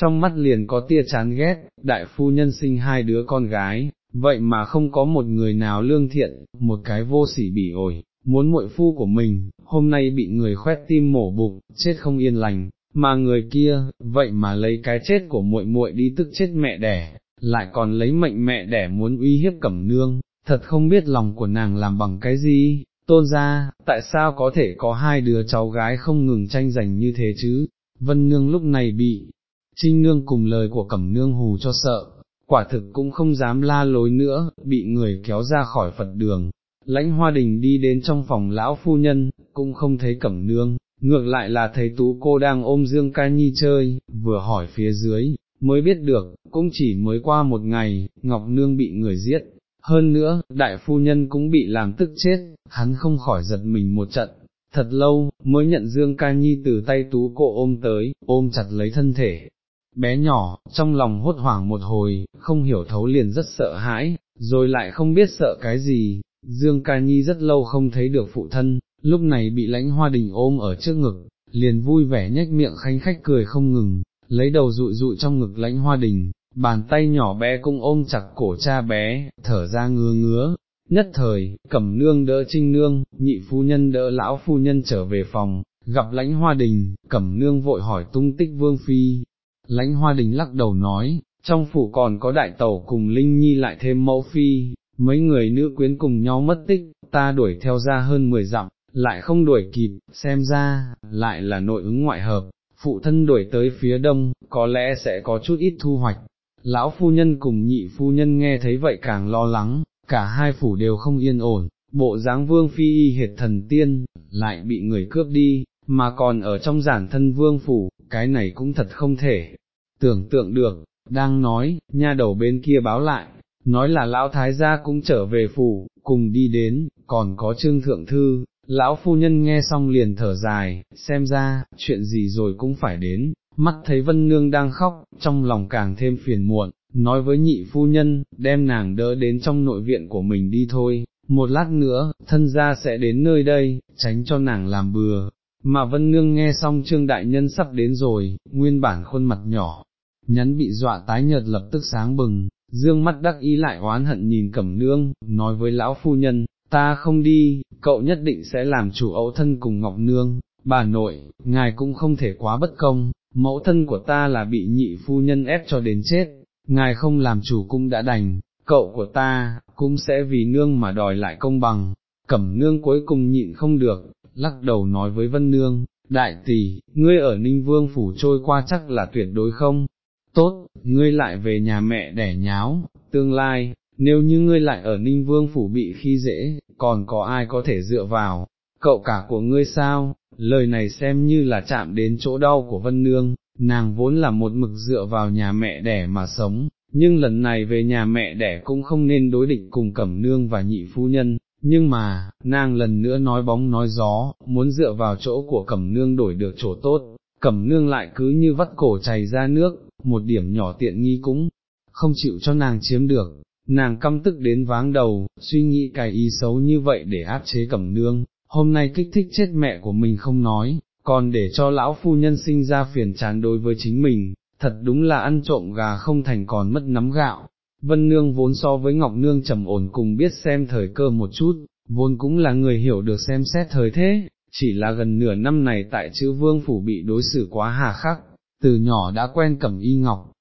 Speaker 1: trong mắt liền có tia chán ghét, đại phu nhân sinh hai đứa con gái, vậy mà không có một người nào lương thiện, một cái vô sỉ bỉ ổi, muốn muội phu của mình, hôm nay bị người khoét tim mổ bụng, chết không yên lành, mà người kia, vậy mà lấy cái chết của muội muội đi tức chết mẹ đẻ, lại còn lấy mệnh mẹ đẻ muốn uy hiếp cẩm nương, thật không biết lòng của nàng làm bằng cái gì, tôn ra, tại sao có thể có hai đứa cháu gái không ngừng tranh giành như thế chứ, vân nương lúc này bị, trinh nương cùng lời của cẩm nương hù cho sợ, quả thực cũng không dám la lối nữa, bị người kéo ra khỏi Phật đường, lãnh hoa đình đi đến trong phòng lão phu nhân, cũng không thấy cẩm nương, ngược lại là thấy tú cô đang ôm Dương Ca Nhi chơi, vừa hỏi phía dưới, mới biết được, cũng chỉ mới qua một ngày, Ngọc Nương bị người giết, hơn nữa, đại phu nhân cũng bị làm tức chết, hắn không khỏi giật mình một trận, thật lâu, mới nhận Dương Ca Nhi từ tay tú cô ôm tới, ôm chặt lấy thân thể. Bé nhỏ, trong lòng hốt hoảng một hồi, không hiểu thấu liền rất sợ hãi, rồi lại không biết sợ cái gì, Dương Ca Nhi rất lâu không thấy được phụ thân, lúc này bị lãnh hoa đình ôm ở trước ngực, liền vui vẻ nhếch miệng khanh khách cười không ngừng, lấy đầu rụi rụi trong ngực lãnh hoa đình, bàn tay nhỏ bé cũng ôm chặt cổ cha bé, thở ra ngứa ngứa. Nhất thời, cẩm nương đỡ trinh nương, nhị phu nhân đỡ lão phu nhân trở về phòng, gặp lãnh hoa đình, cẩm nương vội hỏi tung tích vương phi. Lãnh hoa đình lắc đầu nói, trong phủ còn có đại tẩu cùng Linh Nhi lại thêm mẫu phi, mấy người nữ quyến cùng nhau mất tích, ta đuổi theo ra hơn 10 dặm, lại không đuổi kịp, xem ra, lại là nội ứng ngoại hợp, phụ thân đuổi tới phía đông, có lẽ sẽ có chút ít thu hoạch. Lão phu nhân cùng nhị phu nhân nghe thấy vậy càng lo lắng, cả hai phủ đều không yên ổn, bộ dáng vương phi y hệt thần tiên, lại bị người cướp đi, mà còn ở trong giản thân vương phủ, cái này cũng thật không thể, tưởng tượng được, đang nói, nha đầu bên kia báo lại, nói là lão thái gia cũng trở về phủ, cùng đi đến, còn có trương thượng thư, lão phu nhân nghe xong liền thở dài, xem ra, chuyện gì rồi cũng phải đến, mắt thấy vân nương đang khóc, trong lòng càng thêm phiền muộn, nói với nhị phu nhân, đem nàng đỡ đến trong nội viện của mình đi thôi, một lát nữa, thân gia sẽ đến nơi đây, tránh cho nàng làm bừa. Mà Vân Nương nghe xong Trương Đại Nhân sắp đến rồi, nguyên bản khuôn mặt nhỏ, nhắn bị dọa tái nhợt lập tức sáng bừng, dương mắt đắc ý lại oán hận nhìn Cẩm Nương, nói với lão phu nhân, ta không đi, cậu nhất định sẽ làm chủ ấu thân cùng Ngọc Nương, bà nội, ngài cũng không thể quá bất công, mẫu thân của ta là bị nhị phu nhân ép cho đến chết, ngài không làm chủ cũng đã đành, cậu của ta, cũng sẽ vì nương mà đòi lại công bằng, cẩm nương cuối cùng nhịn không được, lắc đầu nói với vân nương, đại tỷ, ngươi ở Ninh Vương phủ trôi qua chắc là tuyệt đối không, tốt, ngươi lại về nhà mẹ đẻ nháo, tương lai, nếu như ngươi lại ở Ninh Vương phủ bị khi dễ, còn có ai có thể dựa vào, cậu cả của ngươi sao, lời này xem như là chạm đến chỗ đau của Vân Nương, nàng vốn là một mực dựa vào nhà mẹ đẻ mà sống, nhưng lần này về nhà mẹ đẻ cũng không nên đối định cùng Cẩm Nương và nhị phu nhân, nhưng mà, nàng lần nữa nói bóng nói gió, muốn dựa vào chỗ của Cẩm Nương đổi được chỗ tốt, Cẩm Nương lại cứ như vắt cổ chảy ra nước, một điểm nhỏ tiện nghi cũng không chịu cho nàng chiếm được, nàng căm tức đến váng đầu, suy nghĩ cái ý xấu như vậy để áp chế Cẩm Nương, hôm nay kích thích chết mẹ của mình không nói, còn để cho lão phu nhân sinh ra phiền chán đối với chính mình, thật đúng là ăn trộm gà không thành còn mất nắm gạo. Vân Nương vốn so với Ngọc Nương trầm ổn cùng biết xem thời cơ một chút, vốn cũng là người hiểu được xem xét thời thế, chỉ là gần nửa năm này tại chữ vương phủ bị đối xử quá hà khắc, từ nhỏ đã quen cẩm y ngọc,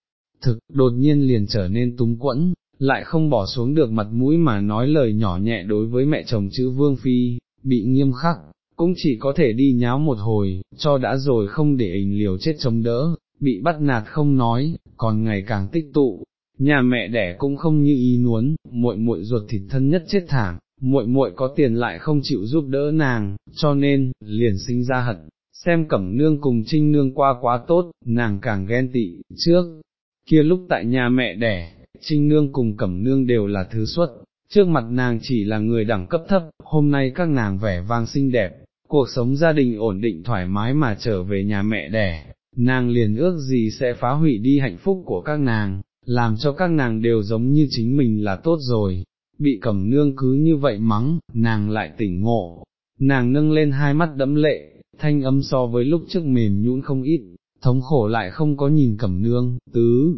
Speaker 1: thực, đột nhiên liền trở nên túng quẫn, lại không bỏ xuống được mặt mũi mà nói lời nhỏ nhẹ đối với mẹ chồng chữ vương phi, bị nghiêm khắc, cũng chỉ có thể đi nháo một hồi, cho đã rồi không để hình liều chết chống đỡ, bị bắt nạt không nói, còn ngày càng tích tụ, nhà mẹ đẻ cũng không như ý muốn, muội muội ruột thịt thân nhất chết thảm, muội muội có tiền lại không chịu giúp đỡ nàng, cho nên, liền sinh ra hận, xem cẩm nương cùng trinh nương qua quá tốt, nàng càng ghen tị, trước, kia lúc tại nhà mẹ đẻ, trinh nương cùng cẩm nương đều là thứ xuất, trước mặt nàng chỉ là người đẳng cấp thấp, hôm nay các nàng vẻ vang xinh đẹp, cuộc sống gia đình ổn định thoải mái mà trở về nhà mẹ đẻ, nàng liền ước gì sẽ phá hủy đi hạnh phúc của các nàng, làm cho các nàng đều giống như chính mình là tốt rồi, bị cẩm nương cứ như vậy mắng, nàng lại tỉnh ngộ, nàng nâng lên hai mắt đẫm lệ, thanh âm so với lúc trước mềm nhũn không ít, thống khổ lại không có nhìn cẩm nương, tứ,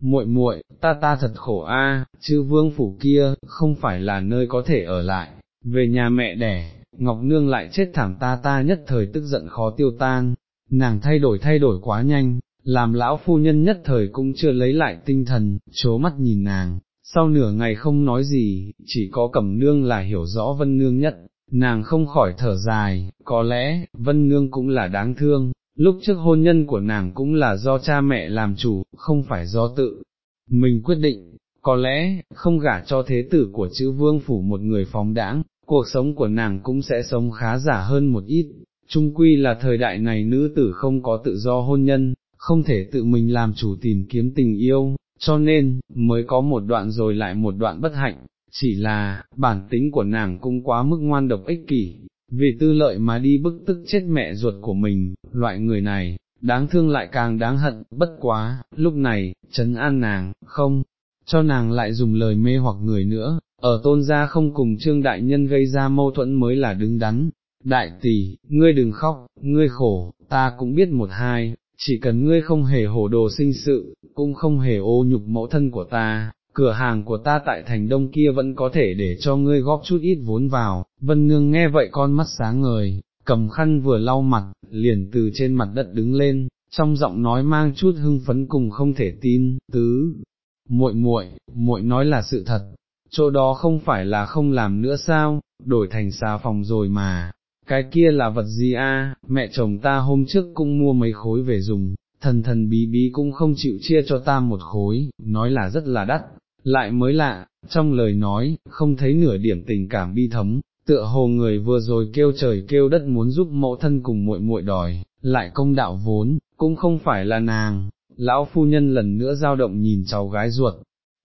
Speaker 1: muội muội, ta ta thật khổ a, chứ vương phủ kia, không phải là nơi có thể ở lại, về nhà mẹ đẻ, Ngọc Nương lại chết thảm ta ta nhất thời tức giận khó tiêu tan, nàng thay đổi thay đổi quá nhanh, làm lão phu nhân nhất thời cũng chưa lấy lại tinh thần, chố mắt nhìn nàng, sau nửa ngày không nói gì, chỉ có cẩm nương là hiểu rõ vân nương nhất, nàng không khỏi thở dài, có lẽ, vân nương cũng là đáng thương, lúc trước hôn nhân của nàng cũng là do cha mẹ làm chủ, không phải do tự, mình quyết định, có lẽ, không gả cho thế tử của chữ vương phủ một người phóng đãng, cuộc sống của nàng cũng sẽ sống khá giả hơn một ít, chung quy là thời đại này nữ tử không có tự do hôn nhân, không thể tự mình làm chủ tìm kiếm tình yêu, cho nên, mới có một đoạn rồi lại một đoạn bất hạnh, chỉ là, bản tính của nàng cũng quá mức ngoan độc ích kỷ, vì tư lợi mà đi bức tức chết mẹ ruột của mình, loại người này, đáng thương lại càng đáng hận, bất quá, lúc này, chấn an nàng, không, cho nàng lại dùng lời mê hoặc người nữa, ở tôn gia không cùng trương đại nhân gây ra mâu thuẫn mới là đứng đắn. Đại tỷ, ngươi đừng khóc, ngươi khổ, ta cũng biết một hai, chỉ cần ngươi không hề hổ đồ sinh sự, cũng không hề ô nhục mẫu thân của ta, cửa hàng của ta tại thành đông kia vẫn có thể để cho ngươi góp chút ít vốn vào, vân nương nghe vậy con mắt sáng ngời, cầm khăn vừa lau mặt, liền từ trên mặt đất đứng lên, trong giọng nói mang chút hưng phấn cùng không thể tin, tứ, muội muội, muội nói là sự thật, chỗ đó không phải là không làm nữa sao, đổi thành xà phòng rồi mà, cái kia là vật gì a? mẹ chồng ta hôm trước cũng mua mấy khối về dùng, thần thần bí bí cũng không chịu chia cho ta một khối, nói là rất là đắt, lại mới lạ, trong lời nói, không thấy nửa điểm tình cảm bi thống, tựa hồ người vừa rồi kêu trời kêu đất muốn giúp mẫu thân cùng muội muội đòi, lại công đạo vốn, cũng không phải là nàng, lão phu nhân lần nữa dao động nhìn cháu gái ruột,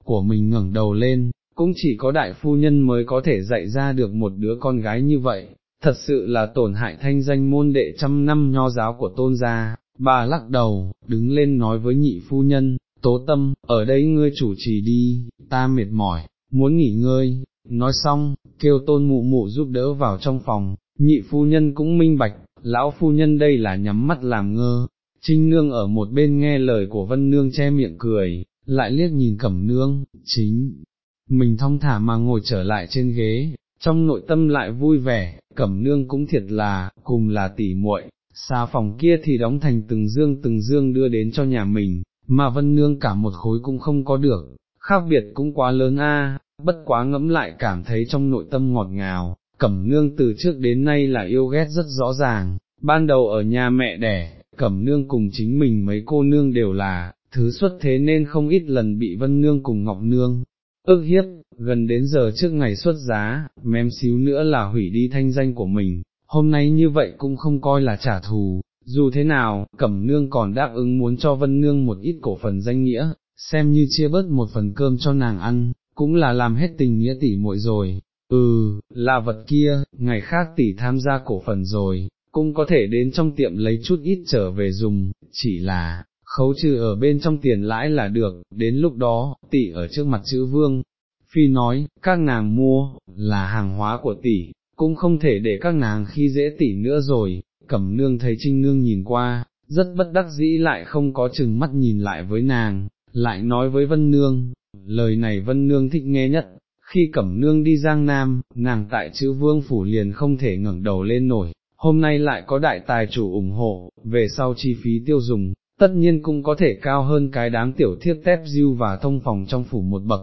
Speaker 1: của mình ngẩng đầu lên, cũng chỉ có đại phu nhân mới có thể dạy ra được một đứa con gái như vậy, thật sự là tổn hại thanh danh môn đệ trăm năm nho giáo của tôn gia, bà lắc đầu, đứng lên nói với nhị phu nhân, tố tâm, ở đây ngươi chủ trì đi, ta mệt mỏi, muốn nghỉ ngơi, nói xong, kêu tôn mụ mụ giúp đỡ vào trong phòng, nhị phu nhân cũng minh bạch, lão phu nhân đây là nhắm mắt làm ngơ, trinh nương ở một bên nghe lời của vân nương che miệng cười, lại liếc nhìn cẩm nương, chính, mình thong thả mà ngồi trở lại trên ghế, trong nội tâm lại vui vẻ, cẩm nương cũng thiệt là, cùng là tỉ muội, xa phòng kia thì đóng thành từng dương từng dương đưa đến cho nhà mình, mà vân nương cả một khối cũng không có được, khác biệt cũng quá lớn a. bất quá ngẫm lại cảm thấy trong nội tâm ngọt ngào, cẩm nương từ trước đến nay là yêu ghét rất rõ ràng, ban đầu ở nhà mẹ đẻ, cẩm nương cùng chính mình mấy cô nương đều là, thứ xuất thế nên không ít lần bị vân nương cùng ngọc nương, ức hiếp, gần đến giờ trước ngày xuất giá, mém xíu nữa là hủy đi thanh danh của mình, hôm nay như vậy cũng không coi là trả thù, dù thế nào, Cẩm Nương còn đáp ứng muốn cho Vân Nương một ít cổ phần danh nghĩa, xem như chia bớt một phần cơm cho nàng ăn, cũng là làm hết tình nghĩa tỷ muội rồi, ừ, là vật kia, ngày khác tỷ tham gia cổ phần rồi, cũng có thể đến trong tiệm lấy chút ít trở về dùng, chỉ là, khấu trừ ở bên trong tiền lãi là được, đến lúc đó, tỷ ở trước mặt chữ vương. Phi nói, các nàng mua, là hàng hóa của tỷ, cũng không thể để các nàng khi dễ tỷ nữa rồi, cẩm nương thấy trinh nương nhìn qua, rất bất đắc dĩ lại không có chừng mắt nhìn lại với nàng, lại nói với vân nương, lời này vân nương thích nghe nhất, khi cẩm nương đi giang nam, nàng tại chữ vương phủ liền không thể ngẩng đầu lên nổi, hôm nay lại có đại tài chủ ủng hộ, về sau chi phí tiêu dùng, tất nhiên cũng có thể cao hơn cái đám tiểu thiết tép diêu và thông phòng trong phủ một bậc,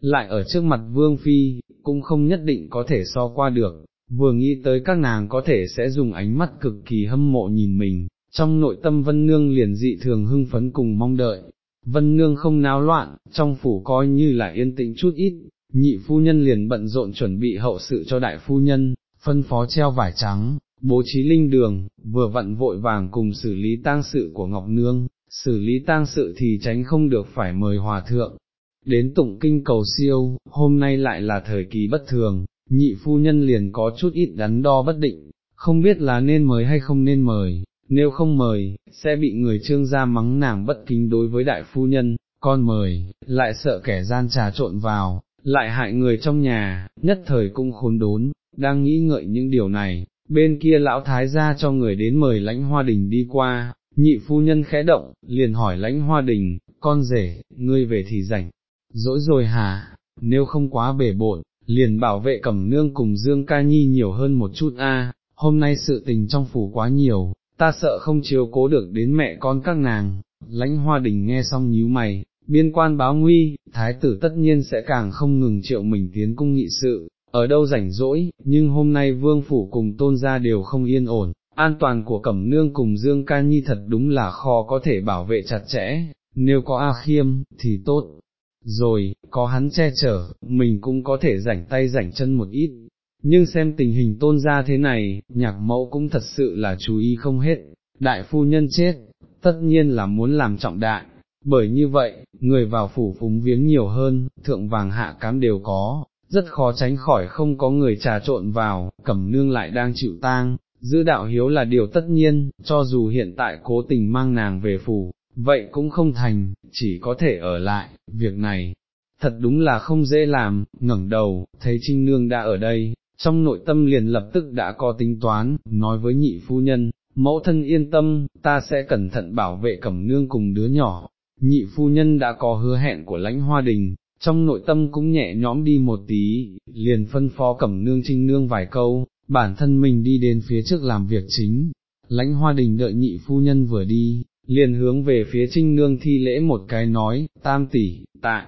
Speaker 1: lại ở trước mặt vương phi, cũng không nhất định có thể so qua được, vừa nghĩ tới các nàng có thể sẽ dùng ánh mắt cực kỳ hâm mộ nhìn mình, trong nội tâm Vân Nương liền dị thường hưng phấn cùng mong đợi. Vân Nương không náo loạn, trong phủ coi như là yên tĩnh chút ít, nhị phu nhân liền bận rộn chuẩn bị hậu sự cho đại phu nhân, phân phó treo vải trắng, bố trí linh đường, vừa vặn vội vàng cùng xử lý tang sự của Ngọc Nương, xử lý tang sự thì tránh không được phải mời hòa thượng. Đến tụng kinh cầu siêu, hôm nay lại là thời kỳ bất thường, nhị phu nhân liền có chút ít đắn đo bất định, không biết là nên mời hay không nên mời, nếu không mời, sẽ bị người trương gia mắng nàng bất kính đối với đại phu nhân, con mời, lại sợ kẻ gian trà trộn vào, lại hại người trong nhà, nhất thời cũng khốn đốn, đang nghĩ ngợi những điều này, bên kia lão thái gia cho người đến mời lãnh hoa đình đi qua, nhị phu nhân khẽ động, liền hỏi lãnh hoa đình, con rể, ngươi về thì rảnh, dỗi rồi hả, nếu không quá bể bộn, liền bảo vệ cẩm nương cùng Dương Ca Nhi nhiều hơn một chút a. hôm nay sự tình trong phủ quá nhiều, ta sợ không chiếu cố được đến mẹ con các nàng, lãnh hoa đình nghe xong nhíu mày, biên quan báo nguy, thái tử tất nhiên sẽ càng không ngừng triệu mình tiến cung nghị sự, ở đâu rảnh rỗi, nhưng hôm nay vương phủ cùng tôn gia đều không yên ổn, an toàn của cẩm nương cùng Dương Ca Nhi thật đúng là khó có thể bảo vệ chặt chẽ, nếu có A Khiêm, thì tốt, rồi, có hắn che chở, mình cũng có thể rảnh tay rảnh chân một ít, nhưng xem tình hình tôn gia thế này, nhạc mẫu cũng thật sự là chú ý không hết, đại phu nhân chết, tất nhiên là muốn làm trọng đại, bởi như vậy, người vào phủ phúng viếng nhiều hơn, thượng vàng hạ cám đều có, rất khó tránh khỏi không có người trà trộn vào, cẩm nương lại đang chịu tang, giữ đạo hiếu là điều tất nhiên, cho dù hiện tại cố tình mang nàng về phủ, vậy cũng không thành, chỉ có thể ở lại, việc này, thật đúng là không dễ làm, ngẩng đầu, thấy Trinh Nương đã ở đây, trong nội tâm liền lập tức đã có tính toán, nói với nhị phu nhân, mẫu thân yên tâm, ta sẽ cẩn thận bảo vệ cẩm nương cùng đứa nhỏ, nhị phu nhân đã có hứa hẹn của lãnh hoa đình, trong nội tâm cũng nhẹ nhõm đi một tí, liền phân phó cẩm nương trinh nương vài câu, bản thân mình đi đến phía trước làm việc chính, lãnh hoa đình đợi nhị phu nhân vừa đi, liền hướng về phía trinh nương thi lễ một cái nói, tam tỷ, tại,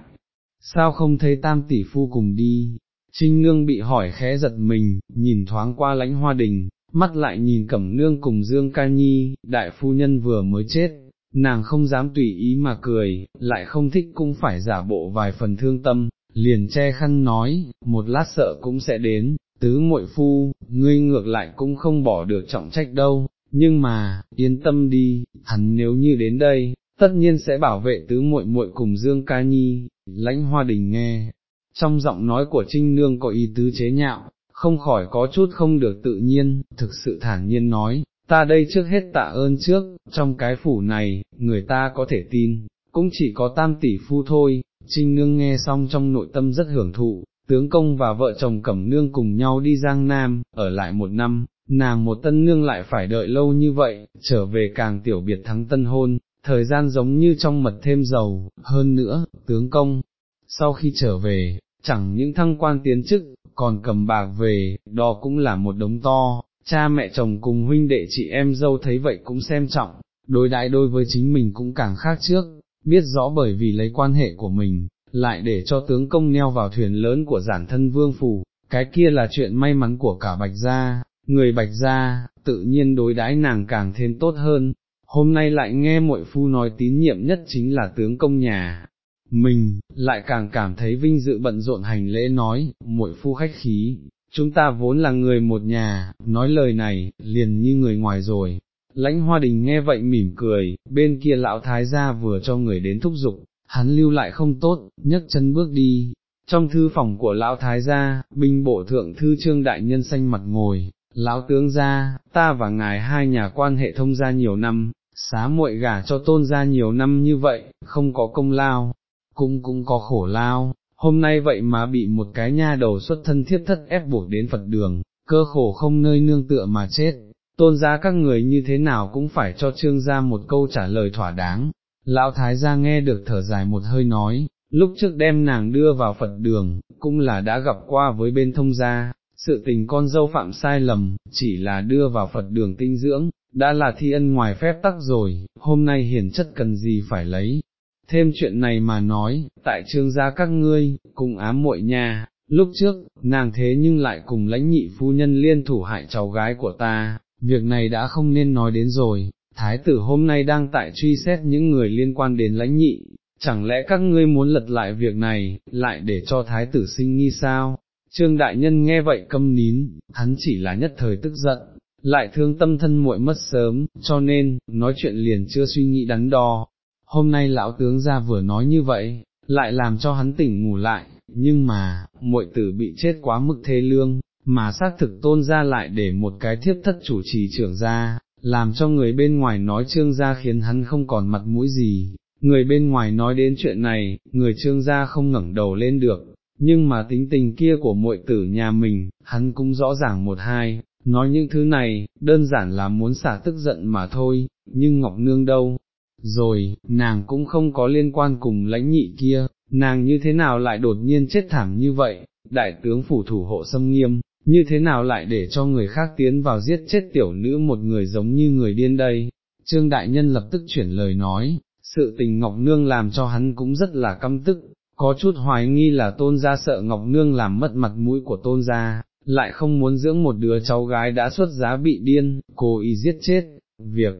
Speaker 1: sao không thấy tam tỷ phu cùng đi, trinh nương bị hỏi khẽ giật mình, nhìn thoáng qua lãnh hoa đình, mắt lại nhìn cẩm nương cùng dương ca nhi, đại phu nhân vừa mới chết, nàng không dám tùy ý mà cười, lại không thích cũng phải giả bộ vài phần thương tâm, liền che khăn nói, một lát sợ cũng sẽ đến, tứ muội phu, ngươi ngược lại cũng không bỏ được trọng trách đâu, nhưng mà, yên tâm đi, hắn nếu như đến đây, tất nhiên sẽ bảo vệ tứ muội muội cùng Dương Ca Nhi, lãnh hoa đình nghe, trong giọng nói của Trinh Nương có ý tứ chế nhạo, không khỏi có chút không được tự nhiên, thực sự thản nhiên nói, ta đây trước hết tạ ơn trước, trong cái phủ này, người ta có thể tin, cũng chỉ có tam tỷ phu thôi, Trinh Nương nghe xong trong nội tâm rất hưởng thụ, tướng công và vợ chồng Cẩm Nương cùng nhau đi Giang Nam, ở lại một năm, nàng một tân nương lại phải đợi lâu như vậy, trở về càng tiểu biệt thắng tân hôn, thời gian giống như trong mật thêm dầu, hơn nữa, tướng công, sau khi trở về, chẳng những thăng quan tiến chức, còn cầm bạc về, đó cũng là một đống to, cha mẹ chồng cùng huynh đệ chị em dâu thấy vậy cũng xem trọng, đối đãi đối với chính mình cũng càng khác trước, biết rõ bởi vì lấy quan hệ của mình, lại để cho tướng công neo vào thuyền lớn của giản thân vương phủ, cái kia là chuyện may mắn của cả bạch gia, người bạch gia, tự nhiên đối đãi nàng càng thêm tốt hơn, hôm nay lại nghe muội phu nói tín nhiệm nhất chính là tướng công nhà. Mình, lại càng cảm thấy vinh dự bận rộn hành lễ nói, muội phu khách khí, chúng ta vốn là người một nhà, nói lời này, liền như người ngoài rồi. Lãnh hoa đình nghe vậy mỉm cười, bên kia lão thái gia vừa cho người đến thúc giục, hắn lưu lại không tốt, nhấc chân bước đi. Trong thư phòng của lão thái gia, binh bộ thượng thư trương đại nhân xanh mặt ngồi, lão tướng gia, ta và ngài hai nhà quan hệ thông gia nhiều năm, xá muội gả cho tôn gia nhiều năm như vậy, không có công lao, cũng cũng có khổ lao, hôm nay vậy mà bị một cái nha đầu xuất thân thiết thất ép buộc đến Phật đường, cơ khổ không nơi nương tựa mà chết, tôn gia các người như thế nào cũng phải cho trương gia một câu trả lời thỏa đáng. Lão thái gia nghe được thở dài một hơi nói, lúc trước đem nàng đưa vào Phật đường, cũng là đã gặp qua với bên thông gia, sự tình con dâu phạm sai lầm, chỉ là đưa vào Phật đường tinh dưỡng, đã là thi ân ngoài phép tắc rồi, hôm nay hiển chất cần gì phải lấy, thêm chuyện này mà nói, tại trương gia các ngươi, cùng ám muội nha, lúc trước, nàng thế nhưng lại cùng lãnh nhị phu nhân liên thủ hại cháu gái của ta, việc này đã không nên nói đến rồi, thái tử hôm nay đang tại truy xét những người liên quan đến lãnh nhị, chẳng lẽ các ngươi muốn lật lại việc này, lại để cho thái tử sinh nghi sao? Trương đại nhân nghe vậy câm nín, hắn chỉ là nhất thời tức giận, lại thương tâm thân muội mất sớm, cho nên, nói chuyện liền chưa suy nghĩ đắn đo, hôm nay lão tướng ra vừa nói như vậy, lại làm cho hắn tỉnh ngủ lại, nhưng mà, muội tử bị chết quá mức thế lương, mà xác thực tôn ra lại để một cái thiếp thất chủ trì trưởng ra, làm cho người bên ngoài nói trương gia khiến hắn không còn mặt mũi gì, người bên ngoài nói đến chuyện này, người trương gia không ngẩng đầu lên được, nhưng mà tính tình kia của muội tử nhà mình, hắn cũng rõ ràng một hai, nói những thứ này, đơn giản là muốn xả tức giận mà thôi, nhưng Ngọc Nương đâu, rồi, nàng cũng không có liên quan cùng lãnh nhị kia, nàng như thế nào lại đột nhiên chết thảm như vậy, đại tướng phủ thủ hộ xâm nghiêm, như thế nào lại để cho người khác tiến vào giết chết tiểu nữ một người giống như người điên đây, trương đại nhân lập tức chuyển lời nói, sự tình Ngọc Nương làm cho hắn cũng rất là căm tức, có chút hoài nghi là tôn gia sợ Ngọc Nương làm mất mặt mũi của tôn gia, lại không muốn dưỡng một đứa cháu gái đã xuất giá bị điên, cố ý giết chết, việc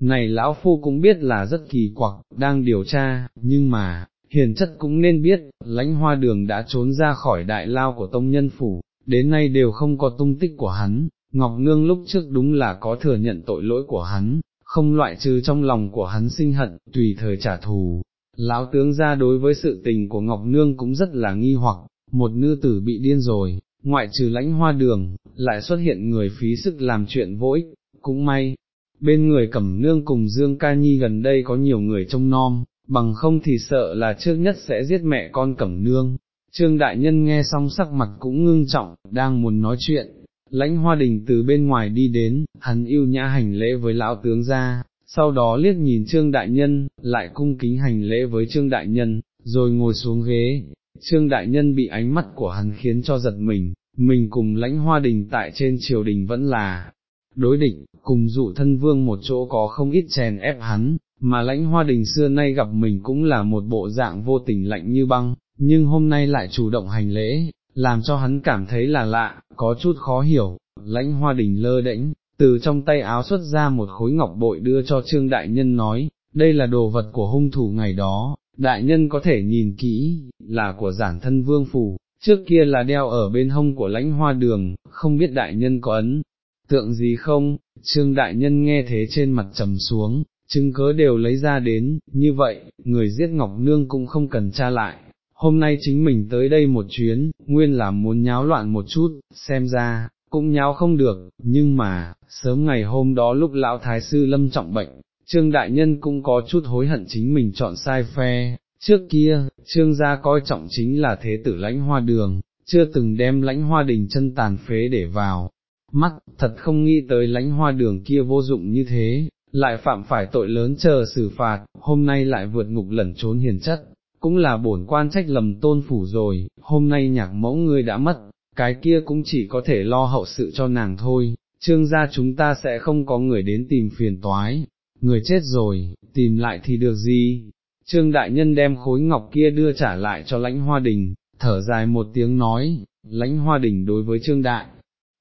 Speaker 1: này lão phu cũng biết là rất kỳ quặc, đang điều tra, nhưng mà, hiền chất cũng nên biết, lãnh hoa đường đã trốn ra khỏi đại lao của tông nhân phủ, đến nay đều không có tung tích của hắn, Ngọc Nương lúc trước đúng là có thừa nhận tội lỗi của hắn, không loại trừ trong lòng của hắn sinh hận, tùy thời trả thù. Lão tướng ra đối với sự tình của Ngọc Nương cũng rất là nghi hoặc, một nữ tử bị điên rồi, ngoại trừ lãnh hoa đường, lại xuất hiện người phí sức làm chuyện vô ích, cũng may, bên người cẩm nương cùng Dương Ca Nhi gần đây có nhiều người trông nom, bằng không thì sợ là trước nhất sẽ giết mẹ con cẩm nương. Trương Đại Nhân nghe xong sắc mặt cũng ngưng trọng, đang muốn nói chuyện, lãnh hoa đình từ bên ngoài đi đến, hắn yêu nhã hành lễ với lão tướng ra, sau đó liếc nhìn Trương Đại Nhân, lại cung kính hành lễ với Trương Đại Nhân, rồi ngồi xuống ghế, Trương Đại Nhân bị ánh mắt của hắn khiến cho giật mình, mình cùng lãnh hoa đình tại trên triều đình vẫn là đối định, cùng dụ thân vương một chỗ có không ít chèn ép hắn, mà lãnh hoa đình xưa nay gặp mình cũng là một bộ dạng vô tình lạnh như băng, nhưng hôm nay lại chủ động hành lễ, làm cho hắn cảm thấy là lạ, có chút khó hiểu, lãnh hoa đình lơ đễnh, từ trong tay áo xuất ra một khối ngọc bội đưa cho trương đại nhân nói, đây là đồ vật của hung thủ ngày đó, đại nhân có thể nhìn kỹ, là của giản thân vương phủ, trước kia là đeo ở bên hông của lãnh hoa đường, không biết đại nhân có ấn, tượng gì không, trương đại nhân nghe thế trên mặt trầm xuống, chứng cớ đều lấy ra đến, như vậy, người giết Ngọc Nương cũng không cần tra lại, hôm nay chính mình tới đây một chuyến, nguyên là muốn nháo loạn một chút, xem ra, cũng nháo không được, nhưng mà, sớm ngày hôm đó lúc lão thái sư lâm trọng bệnh, Trương Đại Nhân cũng có chút hối hận chính mình chọn sai phe, trước kia, Trương gia coi trọng chính là thế tử lãnh hoa đường, chưa từng đem lãnh hoa đình chân tàn phế để vào, mắt, thật không nghĩ tới lãnh hoa đường kia vô dụng như thế, lại phạm phải tội lớn chờ xử phạt, hôm nay lại vượt ngục lẩn trốn hiền chất, cũng là bổn quan trách lầm tôn phủ rồi, hôm nay nhạc mẫu ngươi đã mất, cái kia cũng chỉ có thể lo hậu sự cho nàng thôi, trương gia chúng ta sẽ không có người đến tìm phiền toái, người chết rồi, tìm lại thì được gì, trương đại nhân đem khối ngọc kia đưa trả lại cho lãnh hoa đình, thở dài một tiếng nói, lãnh hoa đình đối với trương đại,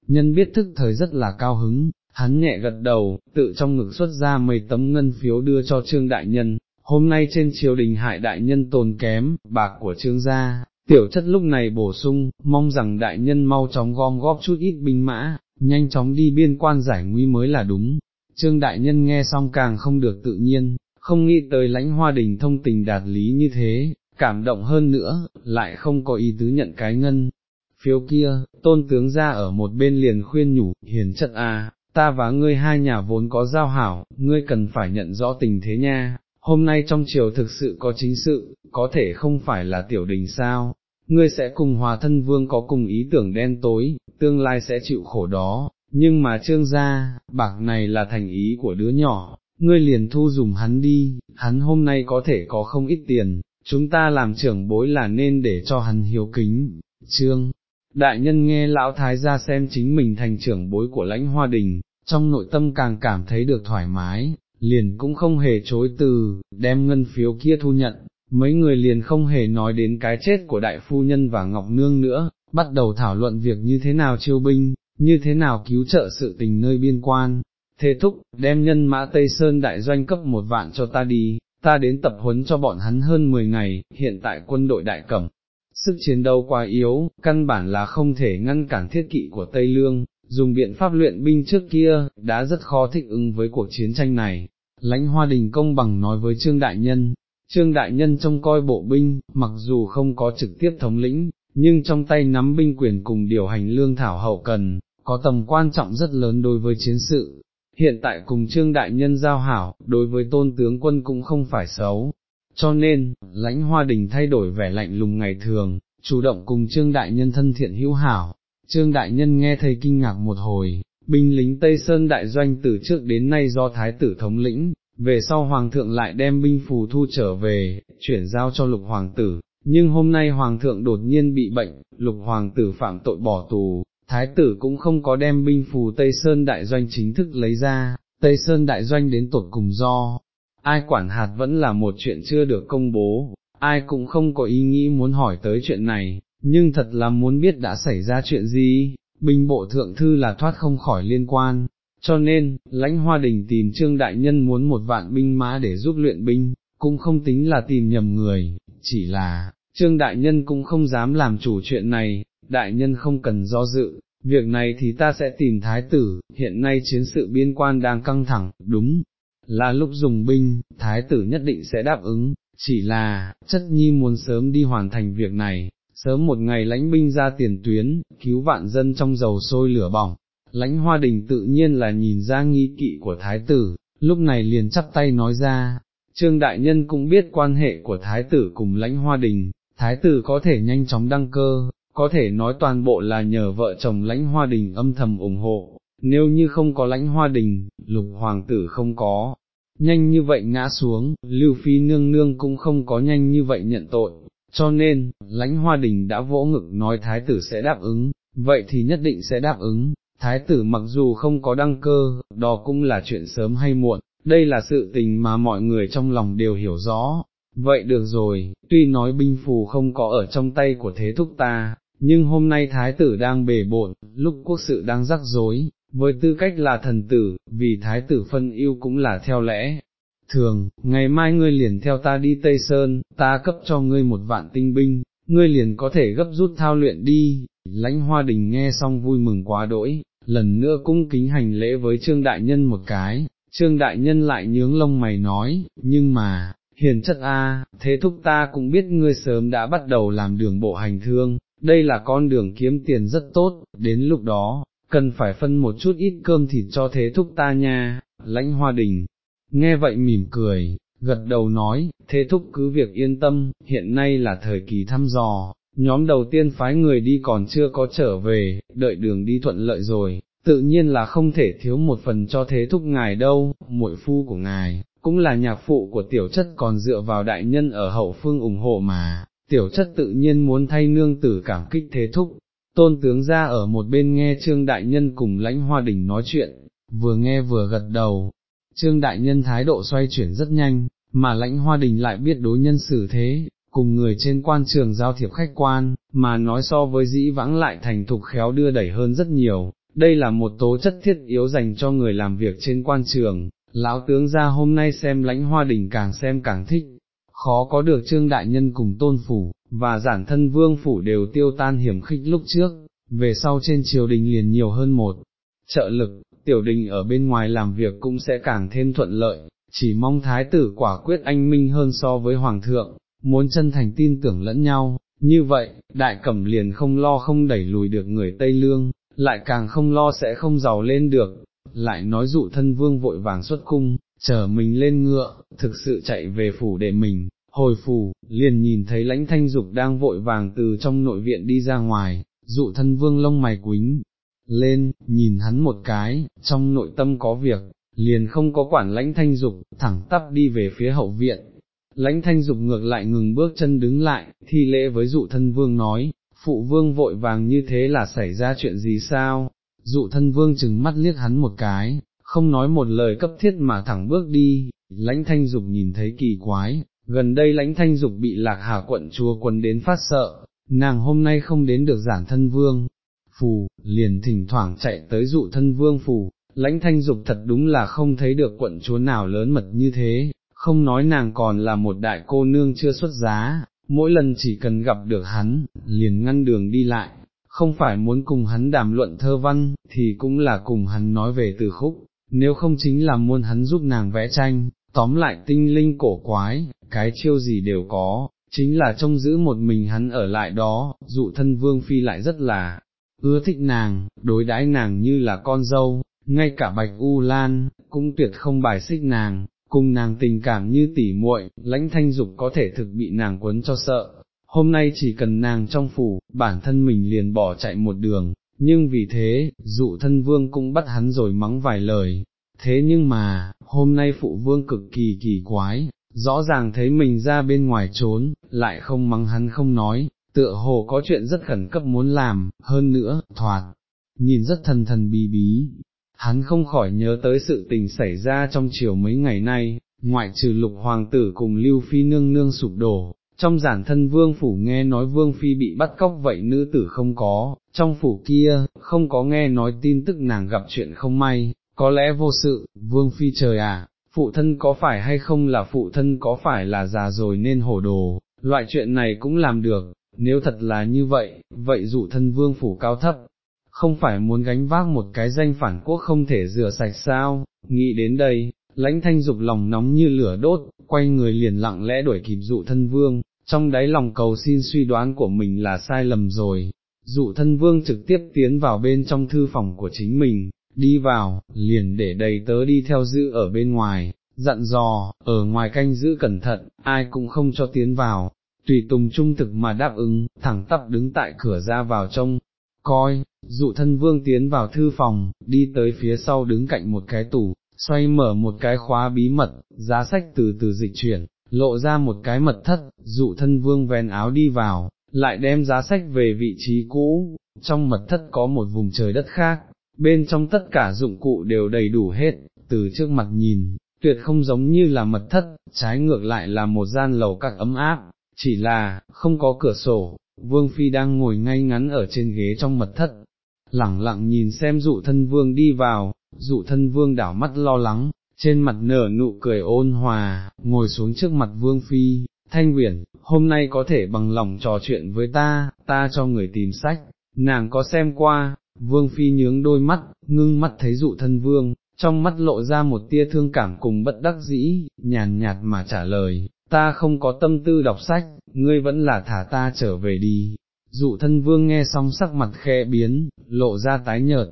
Speaker 1: nhân biết thức thời rất là cao hứng, hắn nhẹ gật đầu, tự trong ngực xuất ra mấy tấm ngân phiếu đưa cho trương đại nhân, hôm nay trên triều đình hại đại nhân tồn kém, bạc của trương gia, tiểu chất lúc này bổ sung, mong rằng đại nhân mau chóng gom góp chút ít binh mã, nhanh chóng đi biên quan giải nguy mới là đúng. Trương đại nhân nghe xong càng không được tự nhiên, không nghĩ tới lãnh hoa đình thông tình đạt lý như thế, cảm động hơn nữa, lại không có ý tứ nhận cái ngân. Phiếu kia, tôn tướng ra ở một bên liền khuyên nhủ, hiền chất à, ta và ngươi hai nhà vốn có giao hảo, ngươi cần phải nhận rõ tình thế nha, hôm nay trong triều thực sự có chính sự, có thể không phải là tiểu đình sao, ngươi sẽ cùng hòa thân vương có cùng ý tưởng đen tối, tương lai sẽ chịu khổ đó, nhưng mà trương gia, bạc này là thành ý của đứa nhỏ, ngươi liền thu dùng hắn đi, hắn hôm nay có thể có không ít tiền, chúng ta làm trưởng bối là nên để cho hắn hiếu kính, trương. Đại nhân nghe lão thái gia xem chính mình thành trưởng bối của lãnh hoa đình, trong nội tâm càng cảm thấy được thoải mái, liền cũng không hề chối từ, đem ngân phiếu kia thu nhận, mấy người liền không hề nói đến cái chết của đại phu nhân và Ngọc Nương nữa, bắt đầu thảo luận việc như thế nào chiêu binh, như thế nào cứu trợ sự tình nơi biên quan. Thế thúc, đem nhân mã Tây Sơn đại doanh cấp một vạn cho ta đi, ta đến tập huấn cho bọn hắn hơn 10 ngày, hiện tại quân đội đại cẩm, sức chiến đấu quá yếu, căn bản là không thể ngăn cản thiết kỵ của Tây Lương, dùng biện pháp luyện binh trước kia, đã rất khó thích ứng với cuộc chiến tranh này. Lãnh Hoa Đình công bằng nói với Trương Đại Nhân, Trương Đại Nhân trông coi bộ binh, mặc dù không có trực tiếp thống lĩnh, nhưng trong tay nắm binh quyền cùng điều hành lương thảo hậu cần, có tầm quan trọng rất lớn đối với chiến sự. Hiện tại cùng Trương Đại Nhân giao hảo, đối với tôn tướng quân cũng không phải xấu. Cho nên, lãnh hoa đình thay đổi vẻ lạnh lùng ngày thường, chủ động cùng Trương Đại Nhân thân thiện hữu hảo, Trương Đại Nhân nghe thấy kinh ngạc một hồi, binh lính Tây Sơn Đại Doanh từ trước đến nay do Thái tử thống lĩnh, về sau Hoàng thượng lại đem binh phù thu trở về, chuyển giao cho lục Hoàng tử, nhưng hôm nay Hoàng thượng đột nhiên bị bệnh, lục Hoàng tử phạm tội bỏ tù, Thái tử cũng không có đem binh phù Tây Sơn Đại Doanh chính thức lấy ra, Tây Sơn Đại Doanh đến tột cùng do, ai quản hạt vẫn là một chuyện chưa được công bố, ai cũng không có ý nghĩ muốn hỏi tới chuyện này, nhưng thật là muốn biết đã xảy ra chuyện gì, binh bộ thượng thư là thoát không khỏi liên quan, cho nên, lãnh hoa đình tìm trương đại nhân muốn một vạn binh mã để giúp luyện binh, cũng không tính là tìm nhầm người, chỉ là, trương đại nhân cũng không dám làm chủ chuyện này, đại nhân không cần do dự, việc này thì ta sẽ tìm thái tử, hiện nay chiến sự biên quan đang căng thẳng, đúng, là lúc dùng binh, thái tử nhất định sẽ đáp ứng, chỉ là, chất nhi muốn sớm đi hoàn thành việc này, sớm một ngày lãnh binh ra tiền tuyến, cứu vạn dân trong dầu sôi lửa bỏng, lãnh hoa đình tự nhiên là nhìn ra nghi kỵ của thái tử, lúc này liền chắp tay nói ra, trương đại nhân cũng biết quan hệ của thái tử cùng lãnh hoa đình, thái tử có thể nhanh chóng đăng cơ, có thể nói toàn bộ là nhờ vợ chồng lãnh hoa đình âm thầm ủng hộ, nếu như không có lãnh hoa đình, lục hoàng tử không có, nhanh như vậy ngã xuống, lưu phi nương nương cũng không có nhanh như vậy nhận tội, cho nên, lãnh hoa đình đã vỗ ngực nói thái tử sẽ đáp ứng, vậy thì nhất định sẽ đáp ứng, thái tử mặc dù không có đăng cơ, đó cũng là chuyện sớm hay muộn, đây là sự tình mà mọi người trong lòng đều hiểu rõ. Vậy được rồi, tuy nói binh phù không có ở trong tay của thế thúc ta, nhưng hôm nay thái tử đang bề bộn, lúc quốc sự đang rắc rối, với tư cách là thần tử, vì thái tử phân yêu cũng là theo lẽ. Thường, ngày mai ngươi liền theo ta đi Tây Sơn, ta cấp cho ngươi một vạn tinh binh, ngươi liền có thể gấp rút thao luyện đi, lãnh hoa đình nghe xong vui mừng quá đỗi, lần nữa cung kính hành lễ với Trương Đại Nhân một cái, Trương Đại Nhân lại nhướng lông mày nói, nhưng mà, hiền chất a, thế thúc ta cũng biết ngươi sớm đã bắt đầu làm đường bộ hành thương, đây là con đường kiếm tiền rất tốt, đến lúc đó, cần phải phân một chút ít cơm thịt cho thế thúc ta nha, lãnh hoa đình, nghe vậy mỉm cười, gật đầu nói, thế thúc cứ việc yên tâm, hiện nay là thời kỳ thăm dò, nhóm đầu tiên phái người đi còn chưa có trở về, đợi đường đi thuận lợi rồi, tự nhiên là không thể thiếu một phần cho thế thúc ngài đâu, muội phu của ngài, cũng là nhạc phụ của tiểu chất còn dựa vào đại nhân ở hậu phương ủng hộ mà, tiểu chất tự nhiên muốn thay nương tử cảm kích thế thúc. Tôn tướng ra ở một bên nghe Trương Đại Nhân cùng lãnh hoa đình nói chuyện, vừa nghe vừa gật đầu, Trương Đại Nhân thái độ xoay chuyển rất nhanh, mà lãnh hoa đình lại biết đối nhân xử thế, cùng người trên quan trường giao thiệp khách quan, mà nói so với dĩ vãng lại thành thục khéo đưa đẩy hơn rất nhiều, đây là một tố chất thiết yếu dành cho người làm việc trên quan trường, lão tướng ra hôm nay xem lãnh hoa đình càng xem càng thích, khó có được trương đại nhân cùng tôn phủ, và giản thân vương phủ đều tiêu tan hiểm khích lúc trước, về sau trên triều đình liền nhiều hơn một trợ lực, tiểu đình ở bên ngoài làm việc cũng sẽ càng thêm thuận lợi, chỉ mong thái tử quả quyết anh minh hơn so với hoàng thượng, muốn chân thành tin tưởng lẫn nhau, như vậy, đại cẩm liền không lo không đẩy lùi được người Tây Lương, lại càng không lo sẽ không giàu lên được, lại nói dụ thân vương vội vàng xuất cung, chờ mình lên ngựa, thực sự chạy về phủ để mình, hồi phủ, liền nhìn thấy lãnh thanh dục đang vội vàng từ trong nội viện đi ra ngoài, dụ thân vương lông mày quính, lên, nhìn hắn một cái, trong nội tâm có việc, liền không có quản lãnh thanh dục, thẳng tắp đi về phía hậu viện. Lãnh thanh dục ngược lại ngừng bước chân đứng lại, thi lễ với dụ thân vương nói, phụ vương vội vàng như thế là xảy ra chuyện gì sao, dụ thân vương chừng mắt liếc hắn một cái, không nói một lời cấp thiết mà thẳng bước đi, lãnh thanh dục nhìn thấy kỳ quái, gần đây lãnh thanh dục bị lạc hà quận chúa quấn đến phát sợ, nàng hôm nay không đến được giản thân vương, phù, liền thỉnh thoảng chạy tới dụ thân vương phù, lãnh thanh dục thật đúng là không thấy được quận chúa nào lớn mật như thế, không nói nàng còn là một đại cô nương chưa xuất giá, mỗi lần chỉ cần gặp được hắn, liền ngăn đường đi lại, không phải muốn cùng hắn đàm luận thơ văn, thì cũng là cùng hắn nói về từ khúc, nếu không chính là muốn hắn giúp nàng vẽ tranh, tóm lại tinh linh cổ quái, cái chiêu gì đều có, chính là trông giữ một mình hắn ở lại đó, dụ thân vương phi lại rất là ưa thích nàng, đối đãi nàng như là con dâu, ngay cả bạch u lan, cũng tuyệt không bài xích nàng, cùng nàng tình cảm như tỉ muội, lãnh thanh dục có thể thực bị nàng quấn cho sợ, hôm nay chỉ cần nàng trong phủ, bản thân mình liền bỏ chạy một đường, nhưng vì thế, dụ thân vương cũng bắt hắn rồi mắng vài lời, thế nhưng mà, hôm nay phụ vương cực kỳ kỳ quái, rõ ràng thấy mình ra bên ngoài trốn, lại không mắng hắn không nói, tựa hồ có chuyện rất khẩn cấp muốn làm, hơn nữa, thoạt, nhìn rất thần thần bí bí, hắn không khỏi nhớ tới sự tình xảy ra trong chiều mấy ngày nay, ngoại trừ lục hoàng tử cùng lưu phi nương nương sụp đổ, trong giản thân vương phủ nghe nói vương phi bị bắt cóc vậy nữ tử không có, trong phủ kia, không có nghe nói tin tức nàng gặp chuyện không may, có lẽ vô sự, vương phi trời à, phụ thân có phải hay không là phụ thân có phải là già rồi nên hổ đồ, loại chuyện này cũng làm được, nếu thật là như vậy, vậy dụ thân vương phủ cao thấp, không phải muốn gánh vác một cái danh phản quốc không thể rửa sạch sao, nghĩ đến đây, lãnh thanh dục lòng nóng như lửa đốt, quay người liền lặng lẽ đuổi kịp dụ thân vương, trong đáy lòng cầu xin suy đoán của mình là sai lầm rồi, dụ thân vương trực tiếp tiến vào bên trong thư phòng của chính mình, đi vào, liền để đầy tớ đi theo giữ ở bên ngoài, dặn dò, ở ngoài canh giữ cẩn thận, ai cũng không cho tiến vào, tùy tùng trung thực mà đáp ứng, thẳng tắp đứng tại cửa ra vào trong coi, dụ thân vương tiến vào thư phòng, đi tới phía sau đứng cạnh một cái tủ, xoay mở một cái khóa bí mật, giá sách từ từ dịch chuyển, lộ ra một cái mật thất, dụ thân vương vén áo đi vào, lại đem giá sách về vị trí cũ, trong mật thất có một vùng trời đất khác, bên trong tất cả dụng cụ đều đầy đủ hết, từ trước mặt nhìn, tuyệt không giống như là mật thất, trái ngược lại là một gian lầu các ấm áp, chỉ là, không có cửa sổ, vương phi đang ngồi ngay ngắn ở trên ghế trong mật thất, lẳng lặng nhìn xem dụ thân vương đi vào, dụ thân vương đảo mắt lo lắng, trên mặt nở nụ cười ôn hòa, ngồi xuống trước mặt vương phi, thanh viễn, hôm nay có thể bằng lòng trò chuyện với ta, ta cho người tìm sách, nàng có xem qua, vương phi nhướng đôi mắt, ngưng mắt thấy dụ thân vương, trong mắt lộ ra một tia thương cảm cùng bất đắc dĩ, nhàn nhạt mà trả lời, ta không có tâm tư đọc sách, ngươi vẫn là thả ta trở về đi. Dụ thân vương nghe xong sắc mặt khe biến, lộ ra tái nhợt,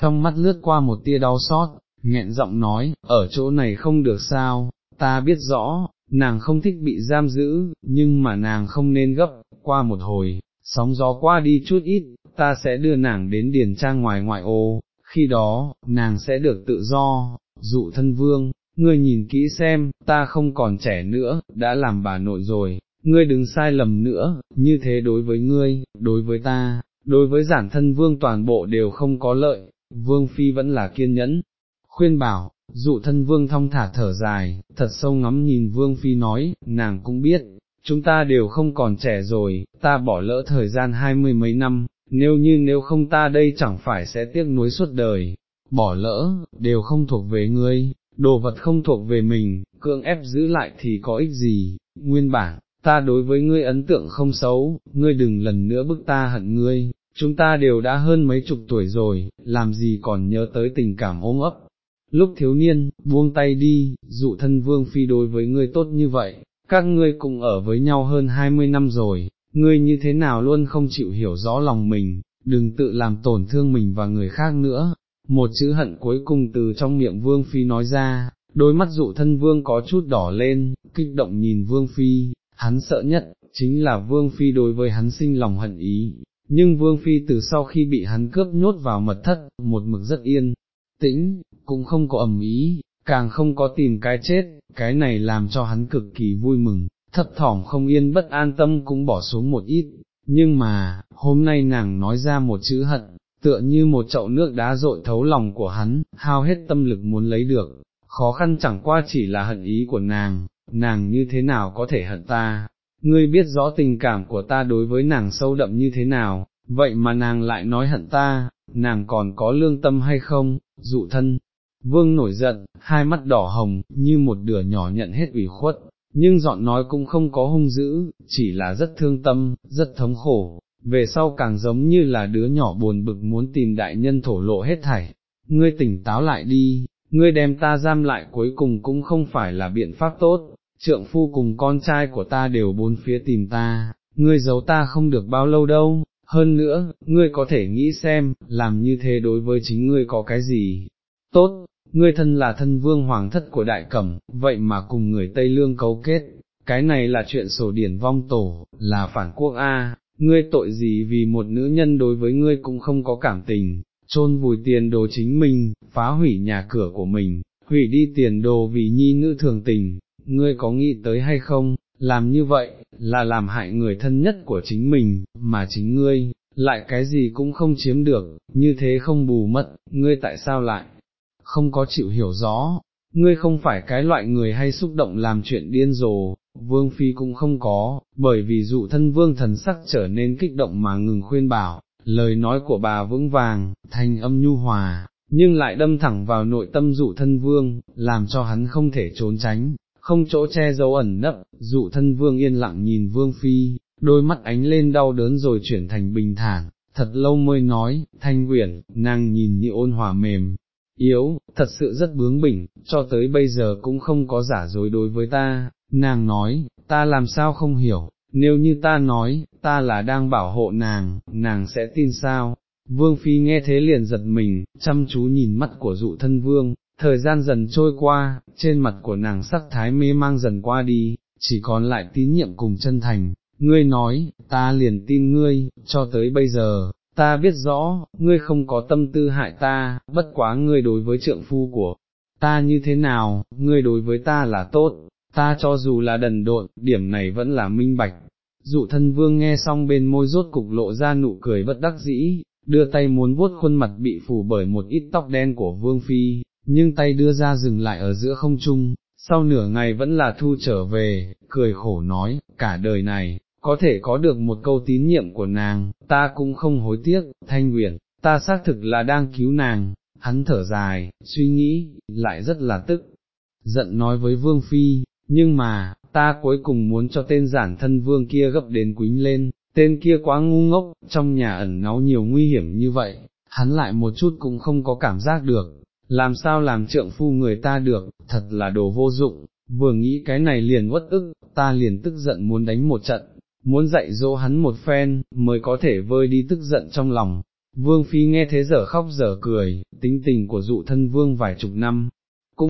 Speaker 1: trong mắt lướt qua một tia đau xót, nghẹn giọng nói, ở chỗ này không được sao, ta biết rõ, nàng không thích bị giam giữ, nhưng mà nàng không nên gấp, qua một hồi, sóng gió qua đi chút ít, ta sẽ đưa nàng đến điền trang ngoài ngoại ô, khi đó, nàng sẽ được tự do, dụ thân vương, ngươi nhìn kỹ xem, ta không còn trẻ nữa, đã làm bà nội rồi, ngươi đừng sai lầm nữa, như thế đối với ngươi, đối với ta, đối với giản thân vương toàn bộ đều không có lợi, vương phi vẫn là kiên nhẫn, khuyên bảo, dụ thân vương thong thả thở dài, thật sâu ngắm nhìn vương phi nói, nàng cũng biết, chúng ta đều không còn trẻ rồi, ta bỏ lỡ thời gian hai mươi mấy năm, nếu như nếu không ta đây chẳng phải sẽ tiếc nuối suốt đời, bỏ lỡ, đều không thuộc về ngươi, đồ vật không thuộc về mình, cưỡng ép giữ lại thì có ích gì, nguyên bản, ta đối với ngươi ấn tượng không xấu, ngươi đừng lần nữa bức ta hận ngươi, chúng ta đều đã hơn mấy chục tuổi rồi, làm gì còn nhớ tới tình cảm ôm ấp. Lúc thiếu niên, buông tay đi, dụ thân vương phi đối với ngươi tốt như vậy, các ngươi cùng ở với nhau hơn hai mươi năm rồi, ngươi như thế nào luôn không chịu hiểu rõ lòng mình, đừng tự làm tổn thương mình và người khác nữa. Một chữ hận cuối cùng từ trong miệng vương phi nói ra, đôi mắt dụ thân vương có chút đỏ lên, kích động nhìn vương phi, hắn sợ nhất, chính là vương phi đối với hắn sinh lòng hận ý, nhưng vương phi từ sau khi bị hắn cướp nhốt vào mật thất, một mực rất yên, tĩnh, cũng không có ẩm ý, càng không có tìm cái chết, cái này làm cho hắn cực kỳ vui mừng, thấp thỏm không yên bất an tâm cũng bỏ xuống một ít, nhưng mà, hôm nay nàng nói ra một chữ hận, tựa như một chậu nước đá rội thấu lòng của hắn, hao hết tâm lực muốn lấy được, khó khăn chẳng qua chỉ là hận ý của nàng, nàng như thế nào có thể hận ta, ngươi biết rõ tình cảm của ta đối với nàng sâu đậm như thế nào, vậy mà nàng lại nói hận ta, nàng còn có lương tâm hay không, dụ thân. Vương nổi giận, hai mắt đỏ hồng, như một đứa nhỏ nhận hết ủy khuất, nhưng giọng nói cũng không có hung dữ, chỉ là rất thương tâm, rất thống khổ, về sau càng giống như là đứa nhỏ buồn bực muốn tìm đại nhân thổ lộ hết thảy. Ngươi tỉnh táo lại đi, ngươi đem ta giam lại cuối cùng cũng không phải là biện pháp tốt, trượng phu cùng con trai của ta đều bốn phía tìm ta, ngươi giấu ta không được bao lâu đâu, hơn nữa, ngươi có thể nghĩ xem, làm như thế đối với chính ngươi có cái gì, tốt, ngươi thân là thân vương hoàng thất của đại cẩm, vậy mà cùng người Tây Lương cấu kết, cái này là chuyện sổ điển vong tổ, là phản quốc A, ngươi tội gì vì một nữ nhân đối với ngươi cũng không có cảm tình, chôn vùi tiền đồ chính mình, phá hủy nhà cửa của mình, hủy đi tiền đồ vì nhi nữ thường tình, ngươi có nghĩ tới hay không, làm như vậy, là làm hại người thân nhất của chính mình, mà chính ngươi, lại cái gì cũng không chiếm được, như thế không bù mất, ngươi tại sao lại, không có chịu hiểu rõ, ngươi không phải cái loại người hay xúc động làm chuyện điên rồ, vương phi cũng không có, bởi vì dụ thân vương thần sắc trở nên kích động mà ngừng khuyên bảo, lời nói của bà vững vàng, thanh âm nhu hòa, nhưng lại đâm thẳng vào nội tâm dụ thân vương, làm cho hắn không thể trốn tránh, không chỗ che giấu ẩn nấp, dụ thân vương yên lặng nhìn vương phi, đôi mắt ánh lên đau đớn rồi chuyển thành bình thản, thật lâu mới nói, thanh quyển, nàng nhìn như ôn hòa mềm, yếu, thật sự rất bướng bỉnh, cho tới bây giờ cũng không có giả dối đối với ta, nàng nói, ta làm sao không hiểu, nếu như ta nói, ta là đang bảo hộ nàng, nàng sẽ tin sao? Vương Phi nghe thế liền giật mình, chăm chú nhìn mắt của dụ thân vương, thời gian dần trôi qua, trên mặt của nàng sắc thái mê mang dần qua đi, chỉ còn lại tín nhiệm cùng chân thành, ngươi nói, ta liền tin ngươi, cho tới bây giờ, ta biết rõ, ngươi không có tâm tư hại ta, bất quá ngươi đối với trượng phu của ta như thế nào, ngươi đối với ta là tốt, ta cho dù là đần độn, điểm này vẫn là minh bạch. Dụ thân vương nghe xong bên môi rốt cục lộ ra nụ cười bất đắc dĩ, đưa tay muốn vuốt khuôn mặt bị phủ bởi một ít tóc đen của vương phi, nhưng tay đưa ra dừng lại ở giữa không trung, sau nửa ngày vẫn là thu trở về, cười khổ nói, cả đời này, có thể có được một câu tín nhiệm của nàng, ta cũng không hối tiếc, thanh nguyện, ta xác thực là đang cứu nàng, hắn thở dài, suy nghĩ, lại rất là tức, giận nói với Vương Phi, nhưng mà, ta cuối cùng muốn cho tên giản thân vương kia gấp đến quính lên, tên kia quá ngu ngốc, trong nhà ẩn náu nhiều nguy hiểm như vậy, hắn lại một chút cũng không có cảm giác được, làm sao làm trượng phu người ta được, thật là đồ vô dụng, vừa nghĩ cái này liền uất ức, ta liền tức giận muốn đánh một trận, muốn dạy dỗ hắn một phen, mới có thể vơi đi tức giận trong lòng. Vương Phi nghe thế giờ khóc giờ cười, tính tình của dụ thân vương vài chục năm,